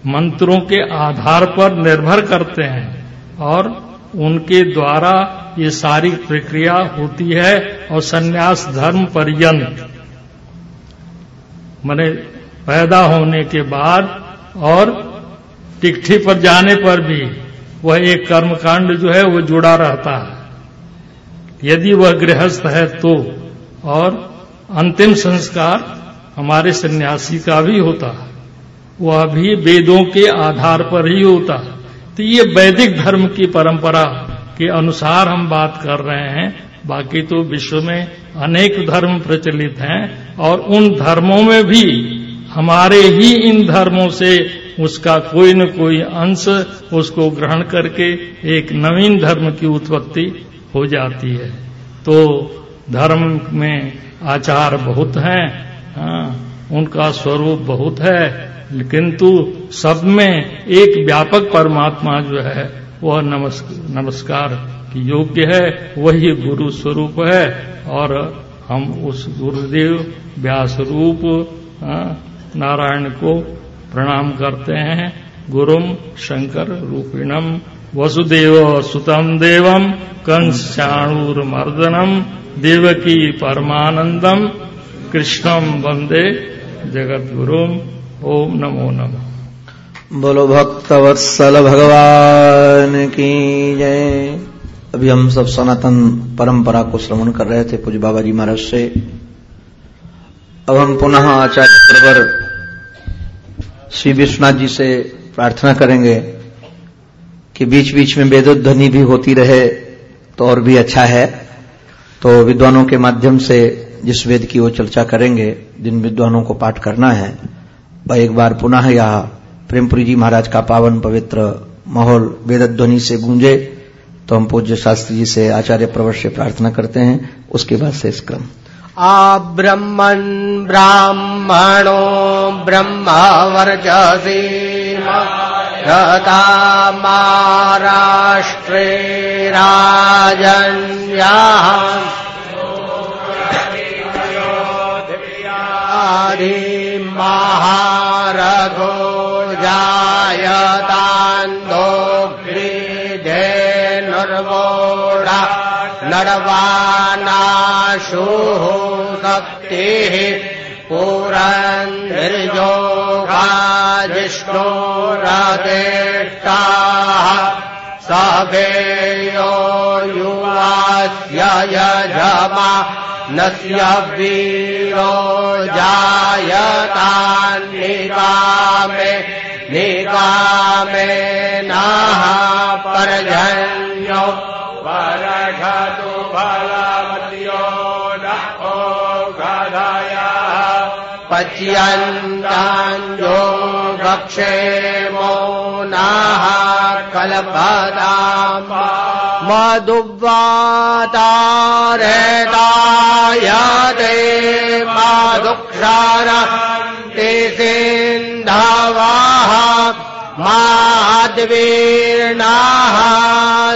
मंत्रों के आधार पर निर्भर करते हैं और उनके द्वारा ये सारी प्रक्रिया होती है और सन्यास धर्म पर्यंत। मैंने पैदा होने के बाद और टिकठी पर जाने पर भी वह एक कर्मकांड जो है वो जुड़ा रहता है। यदि वह गृहस्थ है तो और अंतिम संस्कार हमारे सन्यासी का भी होता है। वह भी वेदों के आधार पर ही होता है। तो ये वैदिक धर्म की परंपरा के अनुसार हम बात कर रहे हैं। बाकी तो विश्व में अनेक धर्म प्रचलित हैं और उन धर्मों में भी हमारे ही इन धर्मों से उसका कोई न कोई अंश उसको ग्रहण करके एक नवीन धर्म की उत्पत्ति हो जाती है। तो धर्म में आचार बहुत हैं हाँ, उनका स्वरूप बहुत है किंतु सब में एक व्यापक परमात्मा जो है वह नमस्कार की योग्य है वही गुरु स्वरूप है और हम उस गुरुदेव व्यास रूप नारायण को प्रणाम करते हैं। गुरुम शंकर रूपिणम वसुदेव सुतम देवम कंस चाणूर मर्दनम देवकी परमानंदम कृष्णम वंदे जगत गुरुम ओम नमो नमः।
बोलो भक्त वत्सल भगवान की जय। अभी हम सब सनातन परंपरा को श्रवण कर रहे थे पूज्य बाबा जी महाराज से। अब हम पुनः आचार्य श्री विश्वनाथ जी से प्रार्थना करेंगे कि बीच बीच में वेदोध्वनि भी होती रहे तो और भी अच्छा है। तो विद्वानों के माध्यम से जिस वेद की वो चर्चा करेंगे, जिन विद्वानों को पाठ करना है, वह एक बार पुनः यह प्रेमपुरी जी महाराज का पावन पवित्र माहौल वेदध्वनि से गूंजे तो हम पूज्य शास्त्री जी से आचार्य प्रवर से प्रार्थना करते हैं, उसके बाद से इस क्रम।
आब्रह्मन् ब्राह्मणो ब्रह्म माराष्ट्रे राजन्याः आरी महारथोर्जायतान्दो नर्वाणाशुः शक्तिः पुरन्निर्योगा जिष्णोरदेष्टाः सभेयो युवास्य यजमा नस्य वीरो जायतान्निकामे निकामे नः पर्जन्यो ो गादा पच्यन्तञो पच्यन्ताञ्जो भक्षेमो नाः कल्पदा मधुवातारतायादे मा दुक्षार ते सेन्धावाः मा ीर्णाः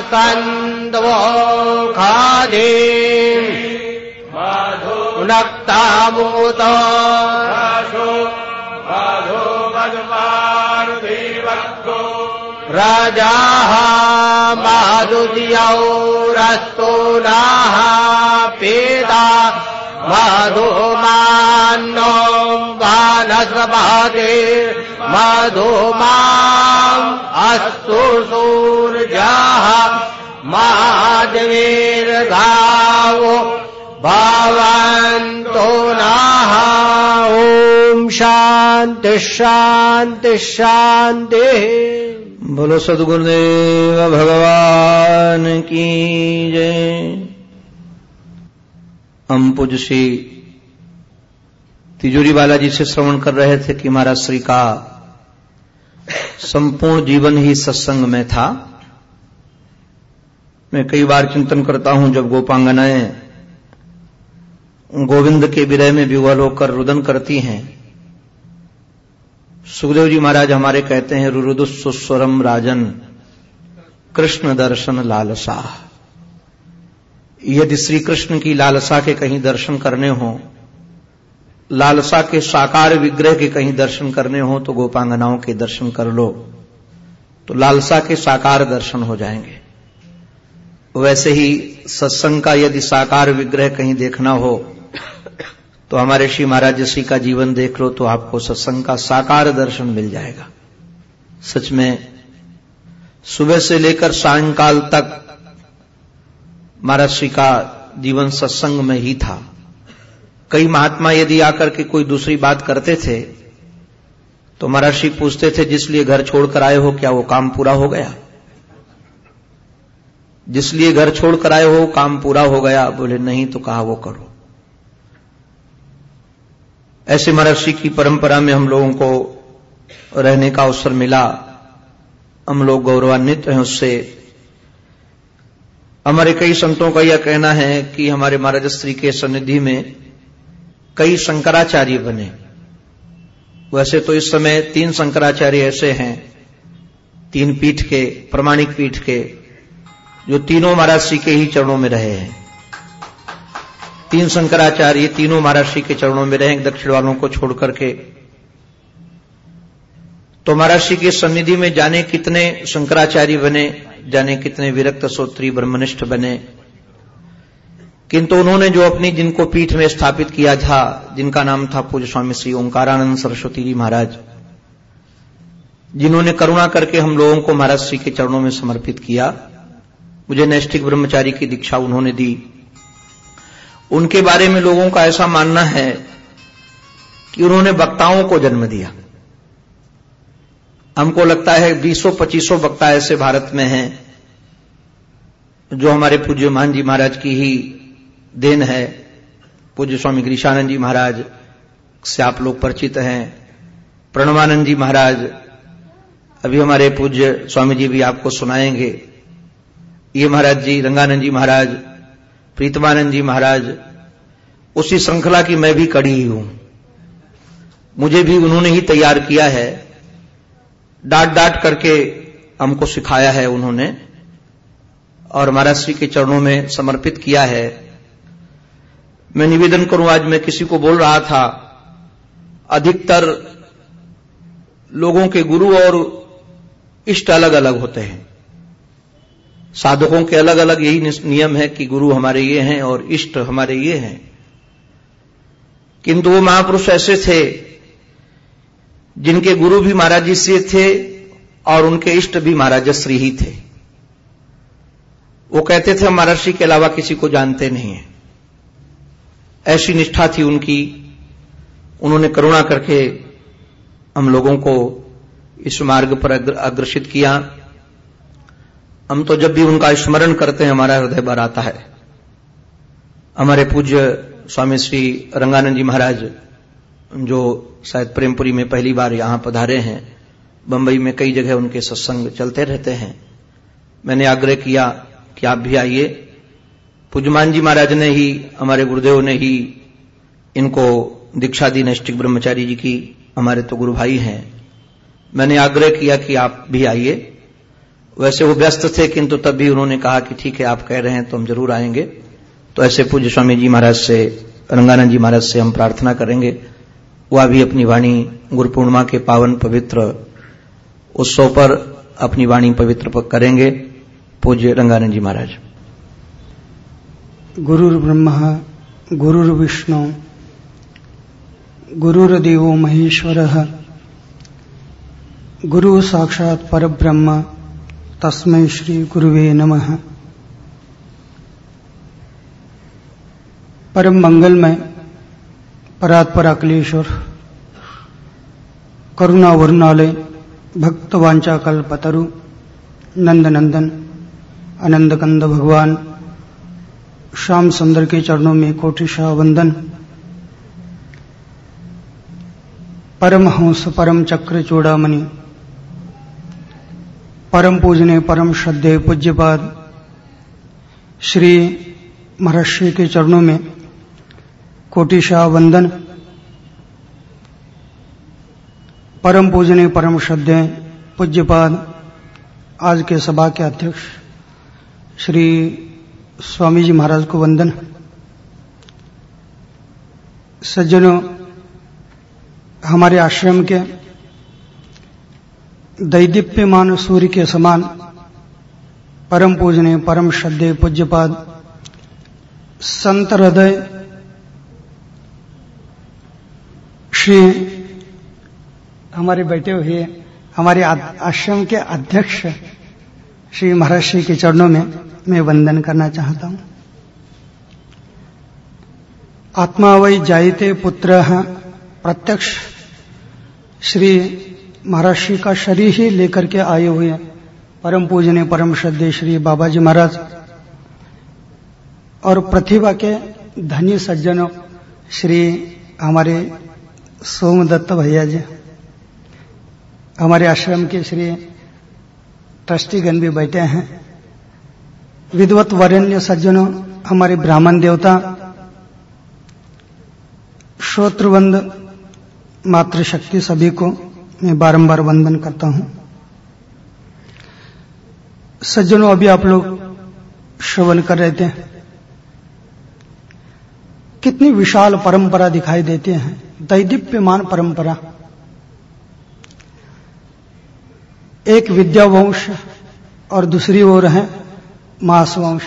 सन्द्वो खादे। माधु नक्तामूतो माधो मार्तु रजाः रस्तो नाः पेदा। माधु मान्नो बालस मधुमाम् अस्तु सूर्यः माधवीर्घावो भवन्तु नः। ॐ शान्ति शान्ति शान्तिः।
बोलो सदगुरुदेव भगवान की जय। हम पूज्य श्री तिजोरी बालाजी से श्रवण कर रहे थे कि महाराज श्री का संपूर्ण जीवन ही सत्संग में था। मैं कई बार चिंतन करता हूँ, जब गोपांगनाएँ गोविंद के विरह में विवल होकर रुदन करती हैं। सुखदेव जी महाराज हमारे कहते हैं रुरुदुस्वरम राजन, कृष्ण दर्शन लालसा। यदि श्री कृष्ण की लालसा के कहीं दर्शन करने हो लालसा के साकार विग्रह के कहीं दर्शन करने हो तो गोपांगनाओं के दर्शन कर लो। तो लालसा के साकार दर्शन हो जाएँगे। वैसे ही सत्संग का यदि साकार विग्रह कहीं देखना हो तो हमारे श्री महाराज श्री का जीवन देख लो तो आपको सत्संग का साकार दर्शन मिल जाएगा। सच में, सुबह से लेकर सायंकाल तक महाराज श्री का जीवन सत्संग में ही था। कई महात्मा यदि आकर के कोई दूसरी बात करते थे तो महाराज श्री पूछते थे जिसलिए घर छोड़कर आए हो, क्या वो काम पूरा हो गया? जिसलिए घर छोड़कर आए हो, काम पूरा हो गया? बोले, नहीं तो कहा वो करो। ऐसे महर्षि की परंपरा में हम लोगों को रहने का अवसर मिला। हम लोग गौरवान्वित हैं उससे। हमारे कई संतों का यह कहना है कि हमारे महाराज श्री के सन्निधि में कई शंकराचार्य बने। वैसे तो इस समय तीन शंकराचार्य ऐसे हैं, तीन पीठ के, प्रमाणिक पीठ के, जो तीनों महाराज श्री के ही चरणों में रहे हैं। तीन शंकराचार्य तीनों महाराष्ट्री के चरणों में रहे दक्षिण वालों को छोड़ करके। तो महाराष्ट्री के सन्निधि में जाने कितने शंकराचार्य बने, जाने कितने विरक्त, सोत्री, ब्रह्मनिष्ठ बने किंतु उन्होंने जो अपनी जिनको पीठ में स्थापित किया था, जिनका नाम था पूज्य स्वामी श्री ओंकारानंद सरस्वती जी महाराज, जिन्होंने करुणा करके हम लोगों को महाराज श्री के चरणों में समर्पित किया, मुझे नैष्ठिक ब्रह्मचारी की दीक्षा उन्होंने दी। उनके बारे में लोगों का ऐसा मानना है कि उन्होंने वक्ताओं को जन्म दिया। हमको लगता है बीसों, पच्चीसों वक्ता ऐसे भारत में हैं, जो हमारे पूज्य मान जी महाराज की ही देन है। पूज्य स्वामी गिरीशानंद जी महाराज से आप लोग परिचित हैं। प्रणवानंद जी महाराज, अभी हमारे पूज्य स्वामी जी भी आपको सुनाएँगे। ये महाराज जी, रंगानंद जी महाराज, प्रीतमानंद जी महाराज, उसी श्रृंखला की मैं भी कड़ी ही। हूँ मुझे भी उन्होंने ही तैयार किया है। डांट डांट करके हमको सिखाया है उन्होंने और महाराज श्री के चरणों में समर्पित किया है। मैं निवेदन करूँ, आज मैं किसी को बोल रहा था, अधिकतर लोगों के गुरु और इष्ट अलग अलग होते हैं। साधकों के अलग अलग यही नियम है कि गुरु हमारे ये हैं और इष्ट हमारे ये हैं। किंतु वो महापुरुष ऐसे थे, जिनके गुरु भी महाराज से थे और उनके इष्ट भी महाराज श्री ही थे। वो कहते थे, हम महर्षि के अलावा किसी को जानते नहीं है। ऐसी निष्ठा थी उनकी। उन्होंने करुणा करके हम लोगों को इस मार्ग पर अग्रसित किया। हम तो जब भी उनका स्मरण करते हैं, हमारा हृदय भर आता है। हमारे पूज्य स्वामी श्री रंगानंद जी महाराज, जो शायद प्रेमपुरी में पहली बार यहाँ पधारे हैं, बंबई में कई जगह उनके सत्संग चलते रहते हैं। मैंने आग्रह किया कि आप भी आइए। पूजमान जी महाराज ने ही, हमारे गुरुदेव ने ही, इनको दीक्षा दी नैष्टिक ब्रह्मचारी जी की, हमारे तो गुरु भाई हैं। मैंने आग्रह किया कि आप भी आइए। वैसे वो व्यस्त थे, किंतु तब भी उन्होंने कहा कि ठीक है, आप कह रहे हैं तो हम ज़रूर आएँगे। तो ऐसे पूज्य स्वामी जी महाराज से, रंगानंद जी महाराज से हम प्रार्थना करेंगे। वह भी अपनी वाणी गुरु पूर्णिमा के पावन पवित्र उत्सव पर अपनी वाणी पवित्र पर करेंगे। पूज्य रंगानंद जी महाराज।
गुरुर ब्रह्मा गुरुर विष्णु गुरुर्देवो महेश्वर। गुरु साक्षात परब्रह्म, तस्मै श्री गुरुवे नमः। परम मंगलमय परात्पर अखिलेश्वर करुणा वरुणालय भक्त कल्पतरु नंद नंदन भगवान। श्याम सुंदर के चरणों में कोटिशाह वंदन परम हंस, परम चक्र चूड़ामणि। परम पूजने, परम श्रद्धे, पूज्यपाद। श्री महर्षि के चरणों में कोटिशाह वंदन परम पूजने, परम श्रद्धे, पूज्यपाद। आज के सभा के अध्यक्ष श्री स्वामी जी महाराज को वंदन। सज्जनों, हमारे आश्रम के दैदीप्यमान सूर्य के समान परम पूजने परम श्रद्धे पूज्यपाद संत हृदय श्री हमारे बैठे हुए, हमारे आश्रम के अध्यक्ष श्री महाराज श्री के चरणों में मैं वंदन करना चाहता हूँ। आत्मा वही जायते पुत्र। प्रत्यक्ष श्री महाराष्ट्री का शरीर ही लेकर के आए हुए परम पूजने परम श्रद्धे श्री बाबा जी महाराज। और प्रतिभा के धनी सज्जनों, श्री हमारे सोमदत्त भैया जी, हमारे आश्रम के श्री ट्रस्टीगण भी बैठे हैं। विद्वत वरेण्य सज्जनों, हमारे ब्राह्मण देवता श्रोत्रबंद मातृशक्ति सभी को मैं बारंबार वंदन करता हूँ। सज्जनों, अभी आप लोग श्रवण कर रहे थे। कितनी विशाल परंपरा दिखाई देते हैं। दैदीप्यमान परंपरा। एक विद्यावंश और दूसरी ओर है मासवंश।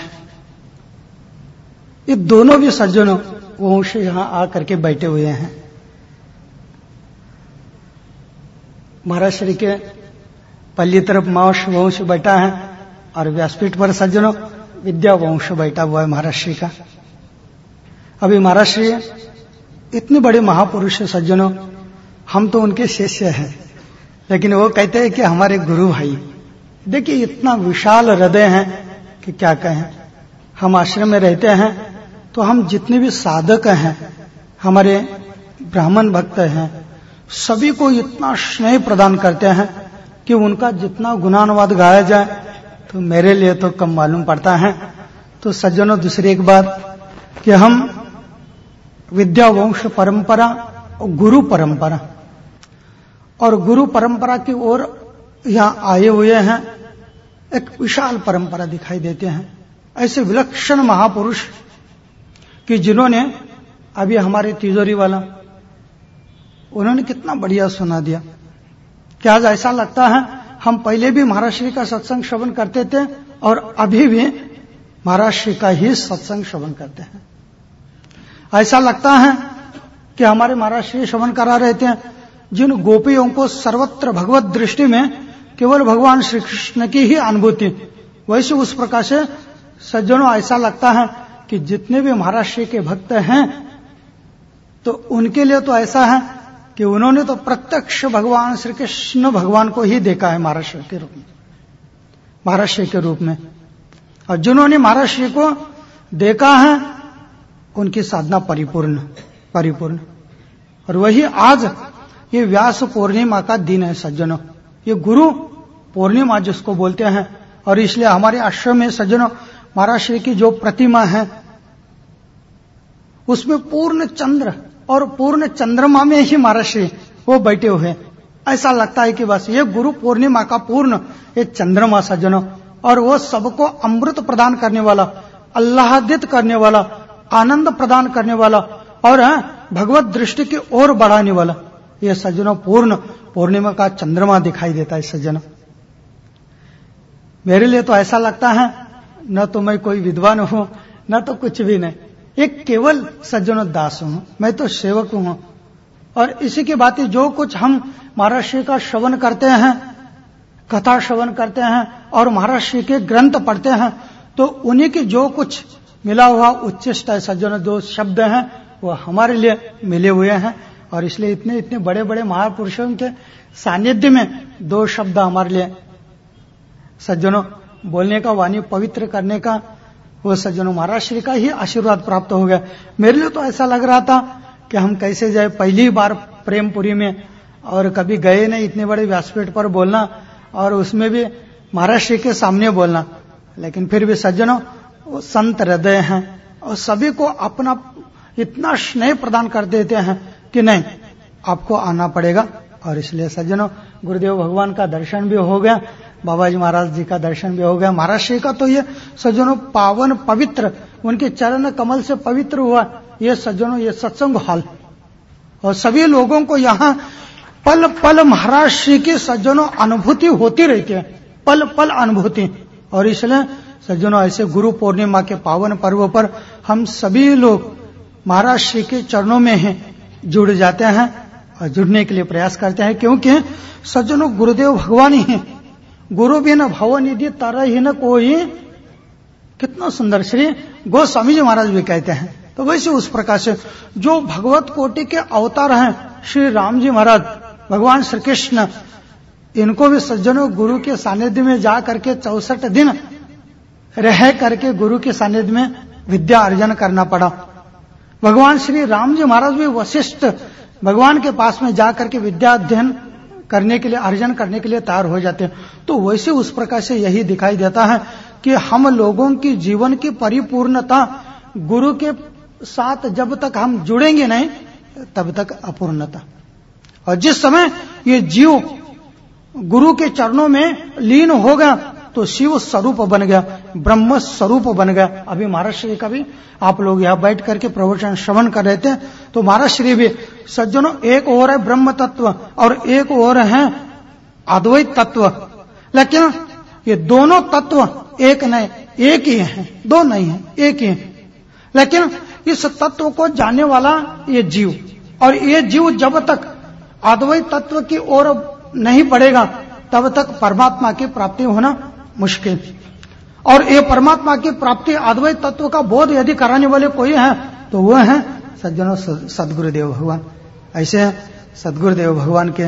ये दोनों भी सज्जनों वंश यहाँ आकर के बैठे हुए हैं। महाराष्ट्र के पल्ली तरफ़ मांस वंश बैठा है और व्यासपीठ पर सज्जनों विद्या वंश बैठा हुआ है महाराष्ट्र का। अभी महाराष्ट्र इतने बड़े महापुरुष सज्जनों, हम तो उनके शिष्य हैं, लेकिन वो कहते हैं कि हमारे गुरु भाई, देखिए इतना विशाल हृदय है कि क्या कहें? हम आश्रम में रहते हैं तो हम जितने भी साधक हैं, हमारे ब्राह्मण भक्त हैं, सभी को इतना स्नेह प्रदान करते हैं कि उनका जितना गुणानुवाद गाया जाए तो मेरे लिए तो कम मालूम पड़ता है। तो सज्जनों, दूसरी एक बात कि हम विद्या वंश परंपरा और गुरु परंपरा, और गुरु परंपरा की ओर यहाँ आए हुए हैं एक विशाल परंपरा दिखाई देते हैं। ऐसे विलक्षण महापुरुष कि जिन्होंने अभी हमारे तिजोरी वाला, उन्होंने कितना बढ़िया सुना दिया। कि आज ऐसा लगता है, हम पहले भी महाराज श्री का सत्संग श्रवण करते थे और अभी भी महाराज श्री का ही सत्संग श्रवण करते हैं। ऐसा लगता है कि हमारे महाराज श्री श्रवण करा रहे थे। जिन गोपियों को सर्वत्र भगवत दृष्टि में केवल भगवान श्री कृष्ण की ही अनुभूति। वैसे उस प्रकार से सज्जनों, ऐसा लगता है कि जितने भी महाराष्ट्र के भक्त हैं तो उनके लिए तो ऐसा है कि उन्होंने तो प्रत्यक्ष भगवान श्री कृष्ण भगवान को ही देखा है महाराष्ट्र के रूप में। महाराष्ट्र के रूप में। और जिन्होंने महाराष्ट्र को देखा है, उनकी साधना परिपूर्ण परिपूर्ण। और वही आज ये व्यास पूर्णिमा का दिन है, सज्जनों। ये गुरु पूर्णिमा जिसको बोलते हैं, और इसलिए हमारे आश्रम में सज्जनों महाराष्ट्र की जो प्रतिमा है, उसमें पूर्ण चंद्र और पूर्ण चंद्रमा में ही महाराष्ट्र वो बैठे हुए ऐसा लगता है कि बस ये गुरु पूर्णिमा का पूर्ण ये चंद्रमा सज्जनों, और वो सबको अमृत प्रदान करने वाला अल्लाहदित करने वाला, आनंद प्रदान करने वाला, और भगवत दृष्टि की ओर बढ़ाने वाला। ये सज्जनों पूर्ण पूर्णिमा का चंद्रमा दिखाई देता है सज्जनों। मेरे लिए तो ऐसा लगता है, न तो मैं कोई विद्वान हूँ, न तो कुछ भी नहीं। एक केवल सज्जनों दास हूँ, मैं तो सेवक हूँ। और इसी की बात जो कुछ हम महाराष्ट्र का श्रवण करते हैं, कथा श्रवण करते हैं और महाराष्ट्र के ग्रंथ पढ़ते हैं तो उन्हीं के जो कुछ मिला हुआ उच्चिष्ट है सज्जनों, जो शब्द हैं, वो हमारे लिए मिले हुए हैं। और इसलिए इतने इतने बड़े बड़े महापुरुषों के सानिध्य में दो शब्द हमारे लिए। सज्जनों, बोलने का वाणी पवित्र करने का, वो सज्जनों महाराज श्री का ही आशीर्वाद प्राप्त हो गया। मेरे लिए तो ऐसा लग रहा था कि हम कैसे जाए पहली बार प्रेमपुरी में और कभी गए नहीं इतने बड़े व्यासपीठ पर बोलना और उसमें भी महाराज श्री के सामने बोलना। लेकिन फिर भी सज्जनों, वो संत हृदय हैं और सभी को अपना इतना स्नेह प्रदान कर देते हैं। कि नहीं? आपको आना पड़ेगा। और इसलिए सज्जनों, गुरुदेव भगवान का दर्शन भी हो गया, बाबा जी महाराज जी का दर्शन भी हो गया। महाराज श्री का तो ये सज्जनों पावन पवित्र, उनके चरण कमल से पवित्र हुआ। ये सज्जनों, ये सत्संग हॉल। और सभी लोगों को यहाँ पल पल महाराज श्री की सज्जनों अनुभूति होती रहती है। पल पल अनुभूति। और इसलिए सज्जनों, ऐसे गुरु पूर्णिमा के पावन पर्व पर हम सभी लोग महाराज श्री के चरणों में हैं। जुड़ जाते हैं और जुड़ने के लिए प्रयास करते हैं, क्योंकि सज्जनों गुरुदेव भगवान ही हैं। गुरु भी न भवनिधि तर ही न कोई। कितना सुंदर श्री गोस्वामी जी महाराज भी कहते हैं। तो वैसे उस प्रकार से जो भगवत कोटि के अवतार हैं, श्री राम जी महाराज, भगवान श्री कृष्ण इनको भी सज्जनों गुरु के सानिध्य में जा करके चौसठ दिन रह करके गुरु के सानिध्य में विद्या अर्जन करना पड़ा। भगवान श्री राम जी महाराज भी वशिष्ठ भगवान के पास में जा करके विद्या अध्ययन करने के लिए, अर्जन करने के लिए तैयार हो जाते हैं। तो वैसे उस प्रकार से यही दिखाई देता है कि हम लोगों की जीवन की परिपूर्णता गुरु के साथ जब तक हम जुड़ेंगे नहीं, तब तक अपूर्णता। और जिस समय ये जीव गुरु के चरणों में लीन हो गया तो शिव स्वरूप बन गया, ब्रह्म स्वरूप बन गया। अभी महाराज श्री का भी आप लोग यहाँ बैठ करके प्रवचन श्रवण कर रहे थे तो महाराज श्री भी, सज्जनों, एक और है ब्रह्म तत्व और एक और है अद्वैत तत्व। लेकिन ये दोनों तत्व एक नहीं, एक ही है, दो नहीं है, एक ही है। लेकिन इस तत्व को जानने वाला ये जीव, और ये जीव जब तक अद्वैत तत्व की ओर नहीं बढ़ेगा, तब तक परमात्मा की प्राप्ति होना मुश्किल। और ये परमात्मा की प्राप्ति अद्वैत तत्व का बोध यदि कराने वाले कोई हैं तो वह हैं सज्जनों सदगुरुदेव भगवान। ऐसे सदगुरुदेव भगवान के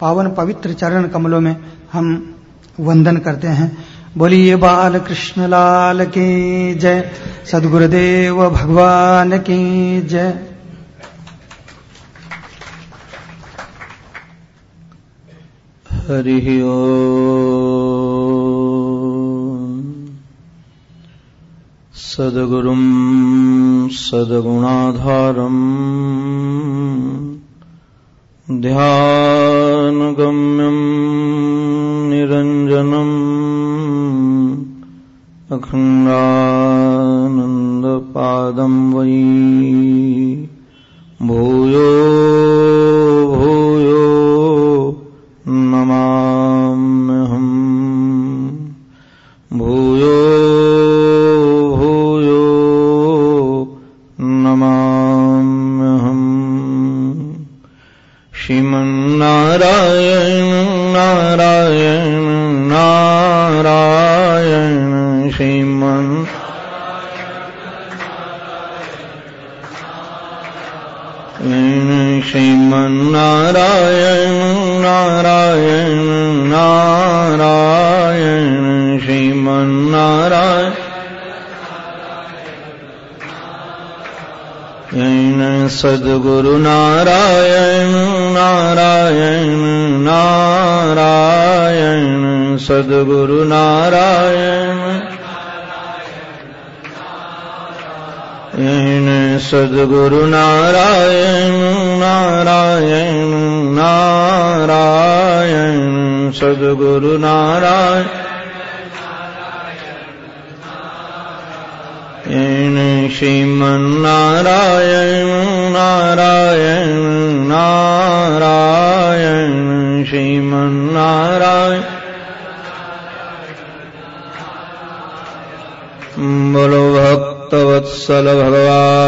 पावन पवित्र चरण कमलों में हम वंदन करते हैं। बोलिए, बाल कृष्ण लाल की जय। सदगुरुदेव भगवान की जय।
हरि सद्गुरुम् सद्गुणाधारम् ध्यानगम्यम् निरञ्जनम् अखण्डानन्दपादम् वै भूयो सद्गुरु नारायण नारायण नारायण। सद्गुरु नारायण। श्रीमन्नारायण नारायण नारायण। श्रीमन्नारायण। बोलो भक्तवत्सल भगवान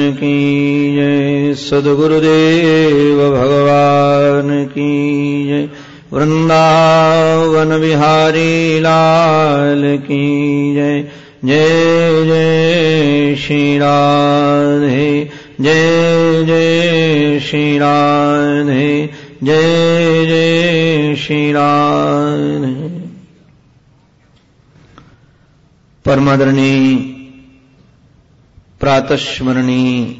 की जय, सदगुरुदेव भगवान की जय, वृंदावन बिहारी लाल की जय जय जय श्री राधे, जय जय श्री राधे, जय जय श्री राधे। परमादरणी प्रातस्मरणी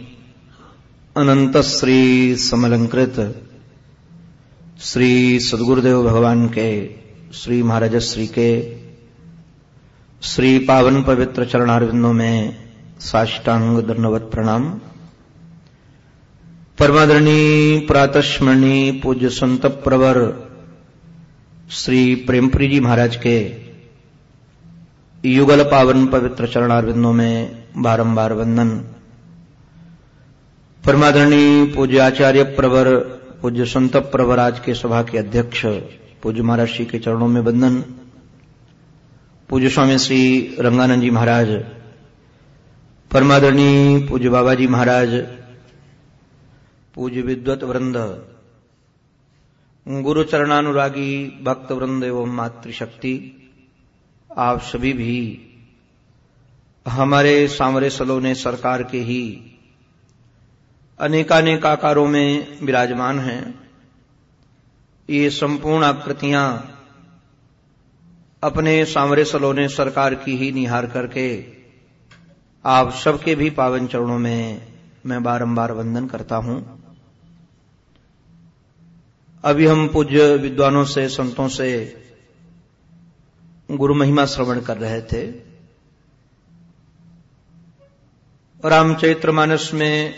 अनंत श्री समलंकृत श्री सदगुरुदेव भगवान के, श्री महाराज श्री के, श्री पावन पवित्र चरणारविंदों में साष्टांग दंडवत प्रणाम। परमादरणी, प्रातस्मरणी, पूज्य संत प्रवर श्री प्रेमपुरी जी महाराज के युगल पावन पवित्र चरणारविंदों में बारंबार वंदन परमादरणी पूज्य आचार्य प्रवर पूज्य संत प्रवर आज के सभा के अध्यक्ष पूज्य महाराज श्री के चरणों में वंदन पूज्य स्वामी श्री रंगानंद जी महाराज, परमादरणी पूज्य बाबा जी महाराज पूज्य विद्वत वृंद गुरु चरणानुरागी भक्त वृंद एवं मातृशक्ति। आप सभी भी हमारे सांवरे सलोने सरकार के ही अनेकानेक आकारों में विराजमान हैं। ये संपूर्ण आकृतियाँ अपने सांवरे सलोने सरकार की ही निहार करके आप सबके भी पावन चरणों में मैं बारंबार वंदन करता हूँ। अभी हम पूज्य विद्वानों से, संतों से गुरु महिमा श्रवण कर रहे थे। रामचैत्र मानस में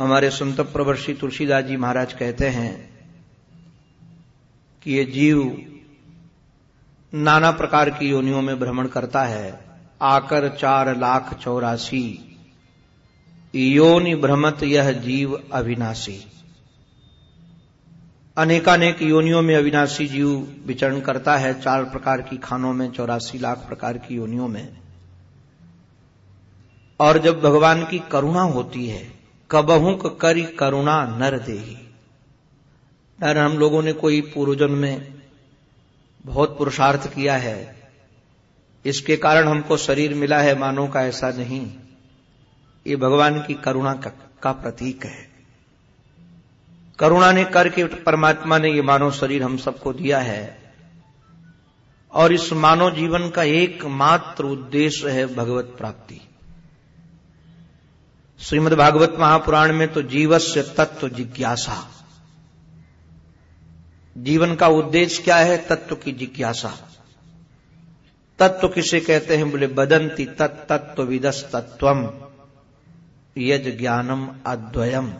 हमारे संत प्रवर्षी तुलसीदास जी महाराज कहते हैं कि ये जीव नाना प्रकार की योनियों में भ्रमण करता है। आकर चार लाख चौरासी। योनि भ्रमत यह जीव अविनाशी। अनेकानेक योनियों में अविनाशी जीव विचरण करता है चार प्रकार की खानों में चौरासी लाख प्रकार की योनियों में। और जब भगवान की करुणा होती है कबहुक करी करुणा नर देही। नर हम लोगों ने कोई पूर्वजन में बहुत पुरुषार्थ किया है। इसके कारण हमको शरीर मिला है मानव का ऐसा नहीं। ये भगवान की करुणा का, का प्रतीक है। करुणा ने करके परमात्मा ने ये मानव शरीर हम सबको दिया है। और इस मानव जीवन का एकमात्र उद्देश्य है भगवत प्राप्ति। श्रीमद् भागवत महापुराण में तो जीवस्य तत्व जिज्ञासा। जीवन का उद्देश्य क्या है? तत्व की जिज्ञासा। तत्व किसे कहते हैं? बोले, बदंती तत्व विदस यज ज्ञानम अद्वयम।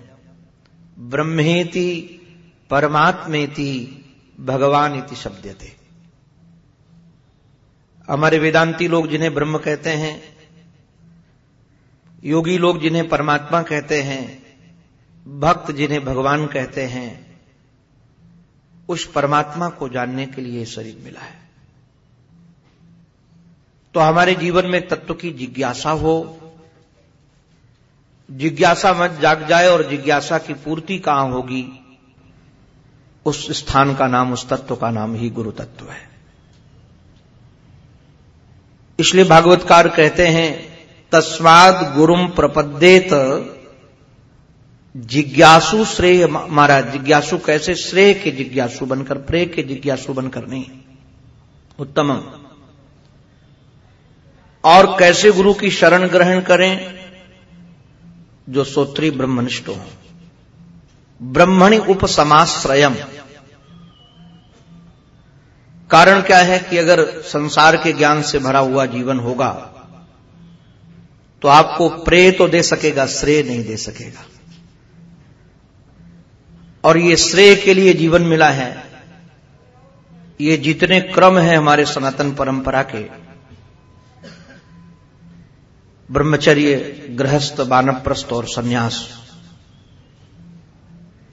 ब्रह्मेति परमात्मेति भगवान इति शब्द थे हमारे वेदांती लोग जिन्हें ब्रह्म कहते हैं, योगी लोग जिन्हें परमात्मा कहते हैं, भक्त जिन्हें भगवान कहते हैं, उस परमात्मा को जानने के लिए शरीर मिला है। तो हमारे जीवन में तत्व की जिज्ञासा हो जिज्ञासा मत जाग जाए और जिज्ञासा की पूर्ति कहाँ होगी? उस स्थान का नाम, उस तत्व का नाम ही गुरु तत्व है। इसलिए भागवतकार कहते हैं, तस्माद गुरुम प्रपद्येत जिज्ञासु श्रेय महाराज, जिज्ञासु कैसे? श्रेय के जिज्ञासु बनकर, प्रेय के जिज्ञासु बनकर नहीं। उत्तम और कैसे गुरु की शरण ग्रहण करें? जो सोत्री ब्रह्मनिष्ठ हो। ब्रह्मणि उपसमाश्रयम। कारण क्या है कि अगर संसार के ज्ञान से भरा हुआ जीवन होगा तो आपको प्रेय तो दे सकेगा, श्रेय नहीं दे सकेगा। और ये श्रेय के लिए जीवन मिला है, ये जितने क्रम हैं हमारे सनातन परंपरा के ब्रह्मचर्य गृहस्थ बानप्रस्थ और सन्यास।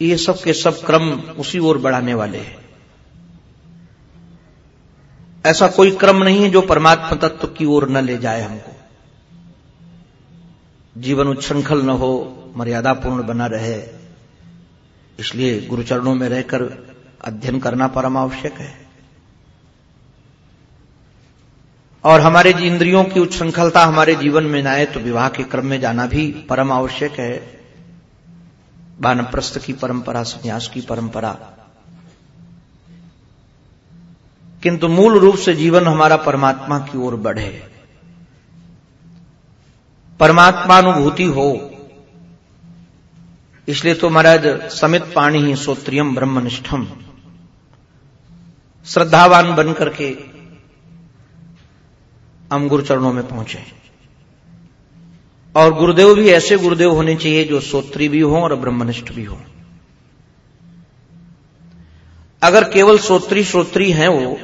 ये सब के सब क्रम उसी ओर बढ़ाने वाले हैं। ऐसा कोई क्रम नहीं है जो परमात्मा तत्व की ओर न ले जाए हमको। जीवन उच्छृंखल न हो, मर्यादापूर्ण बना रहे। इसलिए गुरुचरणों में रहकर अध्ययन करना परम आवश्यक है। और हमारे इंद्रियों की उच्छृंखलता हमारे जीवन में न आए तो विवाह के क्रम में जाना भी परम आवश्यक है। बानप्रस्थ की परंपरा, संन्यास की परंपरा। किंतु मूल रूप से जीवन हमारा परमात्मा की ओर बढ़े। परमात्मानुभूति हो, इसलिए तो महाराज समित पाणी ही सोत्रियम ब्रह्मनिष्ठम श्रद्धावान बन करके हम गुरु चरणों में पहुँचे। और गुरुदेव भी ऐसे गुरुदेव होने चाहिए जो सोत्री भी हो और ब्रह्मनिष्ठ भी हो। अगर केवल सोत्री श्रोत्री हैं वो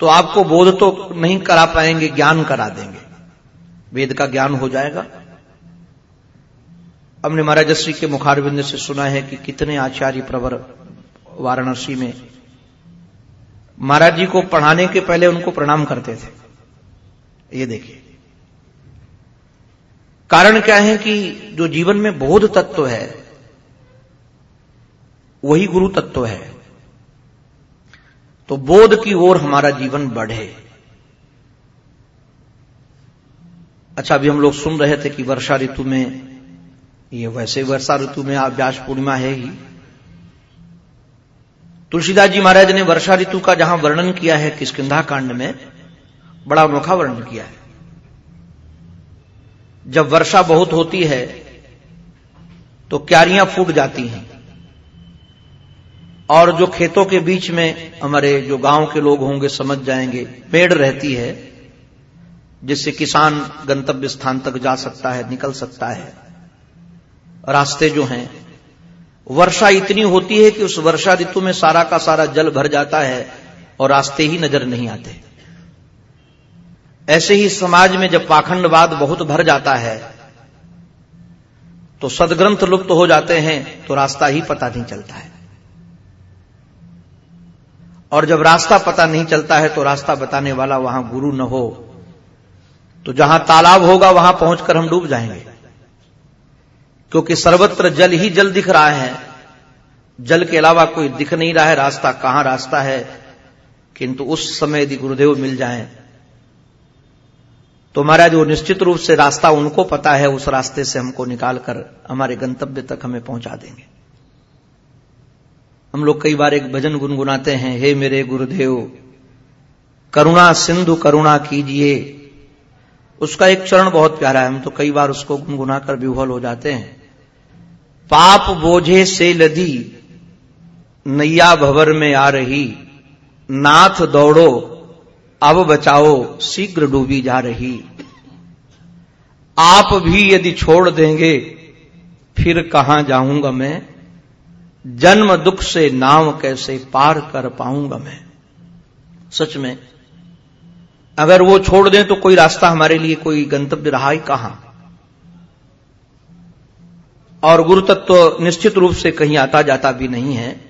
तो आपको बोध तो नहीं करा पाएँगे, ज्ञान करा देंगे। वेद का ज्ञान हो जाएगा। हमने महाराजश्री के मुखारविंद से सुना है कि कितने आचार्य प्रवर वाराणसी में महाराज जी को पढ़ाने के पहले उनको प्रणाम करते थे। ये देखिए। कारण क्या है कि जो जीवन में बोध तत्व है, वही गुरु तत्व है। तो बोध की ओर हमारा जीवन बढ़े। अच्छा अभी हम लोग सुन रहे थे कि वर्षा ऋतु में, ये वैसे वर्षा ऋतु में आप व्यास पूर्णिमा है ही। तुलसीदास जी महाराज ने वर्षा ऋतु का जहाँ वर्णन किया है किसकिधा कांड में, बड़ा अनोखा वर्णन किया है। जब वर्षा बहुत होती है तो क्यारियाँ फूट जाती हैं। और जो खेतों के बीच में हमारे जो गाँव के लोग होंगे, समझ जाएँगे, पेड़ रहती है, जिससे किसान गंतव्य स्थान तक जा सकता है, निकल सकता है। रास्ते जो हैं वर्षा इतनी होती है कि उस वर्षा ऋतु में सारा का सारा जल भर जाता है और रास्ते ही नज़र नहीं आते। ऐसे ही समाज में जब पाखंडवाद बहुत भर जाता है तो सदग्रंथ लुप्त तो हो जाते हैं तो रास्ता ही पता नहीं चलता है। और जब रास्ता पता नहीं चलता है तो रास्ता बताने वाला वहाँ गुरु न हो तो जहाँ तालाब होगा, वहाँ पहुंचकर हम डूब जाएँगे। क्योंकि सर्वत्र जल ही जल दिख रहा है। जल के अलावा कोई दिख नहीं रहा है। रास्ता कहाँ रास्ता है? किंतु उस समय यदि गुरुदेव मिल जाए तो महाराज वो निश्चित रूप से रास्ता उनको पता है। उस रास्ते से हमको निकालकर हमारे गंतव्य तक हमें पहुँचा देंगे। हम लोग कई बार एक भजन गुनगुनाते हैं, हे मेरे गुरुदेव, करुणा सिंधु करुणा कीजिए। उसका एक चरण बहुत प्यारा है। हम तो कई बार उसको गुनगुनाकर विह्वल हो जाते हैं। पाप बोझे से लदी, नैया भवर में आ रही, नाथ दौड़ो, अब बचाओ, शीघ्र डूबी जा रही। आप भी यदि छोड़ देंगे, फिर कहाँ जाऊँगा मैं? जन्म दुख से नाव कैसे पार कर पाऊँगा मैं? सच में, अगर वो छोड़ दें तो कोई रास्ता हमारे लिए कोई गंतव्य रहा ही कहाँ? और गुरु तत्व तो निश्चित रूप से कहीं आता जाता भी नहीं है,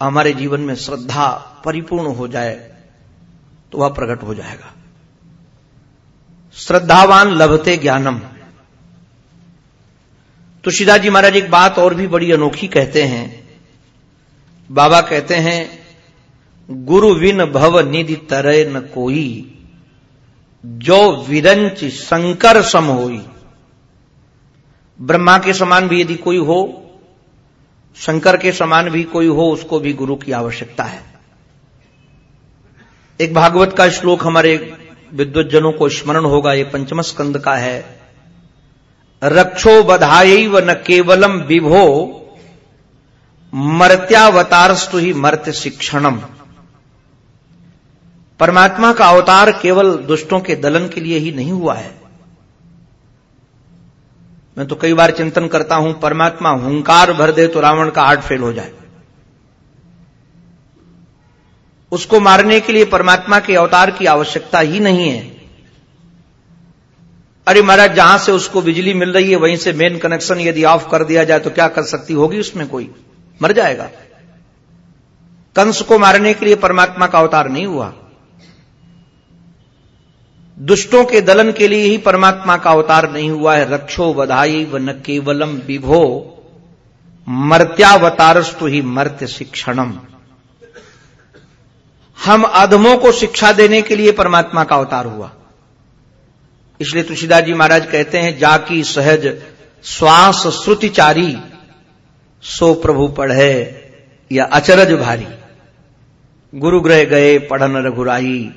हमारे जीवन में श्रद्धा परिपूर्ण हो जाए तो वह प्रकट हो जाएगा। श्रद्धावान लभते ज्ञानम। तुलसीदास जी महाराज एक बात और भी बड़ी अनोखी कहते हैं। बाबा कहते हैं, गुरु विन भव निधि तरय न कोई, जो विरंच शंकर सम होई। ब्रह्मा के समान भी यदि कोई हो, शंकर के समान भी कोई हो, उसको भी गुरु की आवश्यकता है। एक भागवत का श्लोक हमारे विद्वजनों को स्मरण होगा, ये पंचम स्कंद का है। रक्षो बधाई व न केवलम विभो, मर्त्यावतारस्तु ही मर्त्य शिक्षणम। परमात्मा का अवतार केवल दुष्टों के दलन के लिए ही नहीं हुआ है। मैं तो कई बार चिंतन करता हूँ, परमात्मा हुंकार भर दे तो रावण का हार्ट फेल हो जाए। उसको मारने के लिए परमात्मा के अवतार की आवश्यकता ही नहीं है। अरे महाराज, जहाँ से उसको बिजली मिल रही है, वहीं से मेन कनेक्शन यदि ऑफ़ कर दिया जाए तो क्या कर सकती होगी उसमें कोई? मर जाएगा। कंस को मारने के लिए परमात्मा का अवतार नहीं हुआ। दुष्टों के दलन के लिए ही परमात्मा का अवतार नहीं हुआ है। रक्षो वधाई व न केवलम विभो। मर्त्यावतारस्तु ही मर्त्य शिक्षणम। हम अधमों को शिक्षा देने के लिए परमात्मा का अवतार हुआ। इसलिए तुलसीदास जी महाराज कहते हैं, जाकी सहज श्वास श्रुतिचारी, सो प्रभु पढ़े या अचरज भारी। गुरुग्रह गए, पढ़न रघुराई।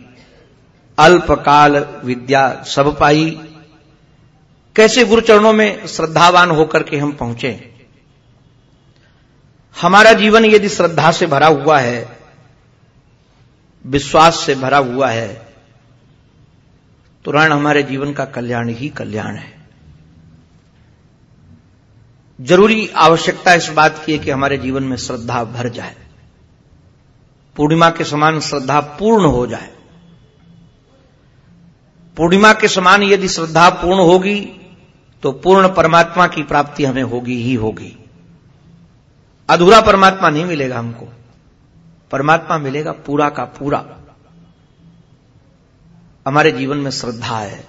अल्पकाल विद्या सब पाई। कैसे गुरुचरणों में श्रद्धावान होकर के हम पहुँचे? हमारा जीवन यदि श्रद्धा से भरा हुआ है, विश्वास से भरा हुआ है तो रण हमारे जीवन का कल्याण ही कल्याण है। ज़रूरी आवश्यकता इस बात की है कि हमारे जीवन में श्रद्धा भर जाए। पूर्णिमा के समान श्रद्धा पूर्ण हो जाए। पूर्णिमा के समान यदि श्रद्धा पूर्ण होगी तो पूर्ण परमात्मा की प्राप्ति हमें होगी ही होगी। अधूरा परमात्मा नहीं मिलेगा हमको। परमात्मा मिलेगा पूरा का पूरा। हमारे जीवन में श्रद्धा है।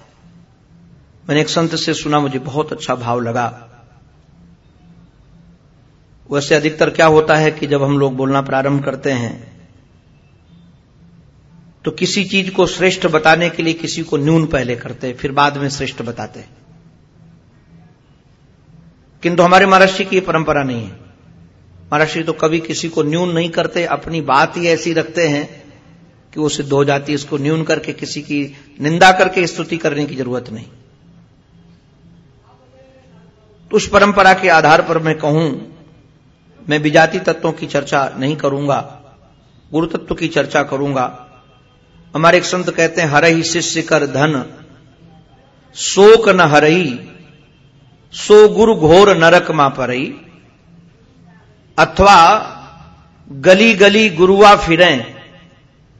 मैंने एक संत से सुना, मुझे बहुत अच्छा भाव लगा। वैसे अधिकतर क्या होता है कि जब हम लोग बोलना प्रारंभ करते हैं तो किसी चीज़ को श्रेष्ठ बताने के लिए किसी को न्यून पहले करते फिर बाद में श्रेष्ठ बताते किंतु हमारे महर्षि की परंपरा नहीं है। महर्षि तो कभी किसी को न्यून नहीं करते, अपनी बात ही ऐसी रखते हैं कि वो सिद्ध हो जाती है, इसको न्यून करके किसी की निंदा करके स्तुति करने की ज़रूरत नहीं। तो उस परंपरा के आधार पर मैं कहूँ, मैं विजाति तत्वों की चर्चा नहीं करूँगा, गुरु तत्व की चर्चा करूँगा हमारे एक संत कहते हैं हर ही शिष्य कर धन, शोक न हरही, सो गुरु घोर नरक मा परई अथवा गली गली गुरुआ फिरे,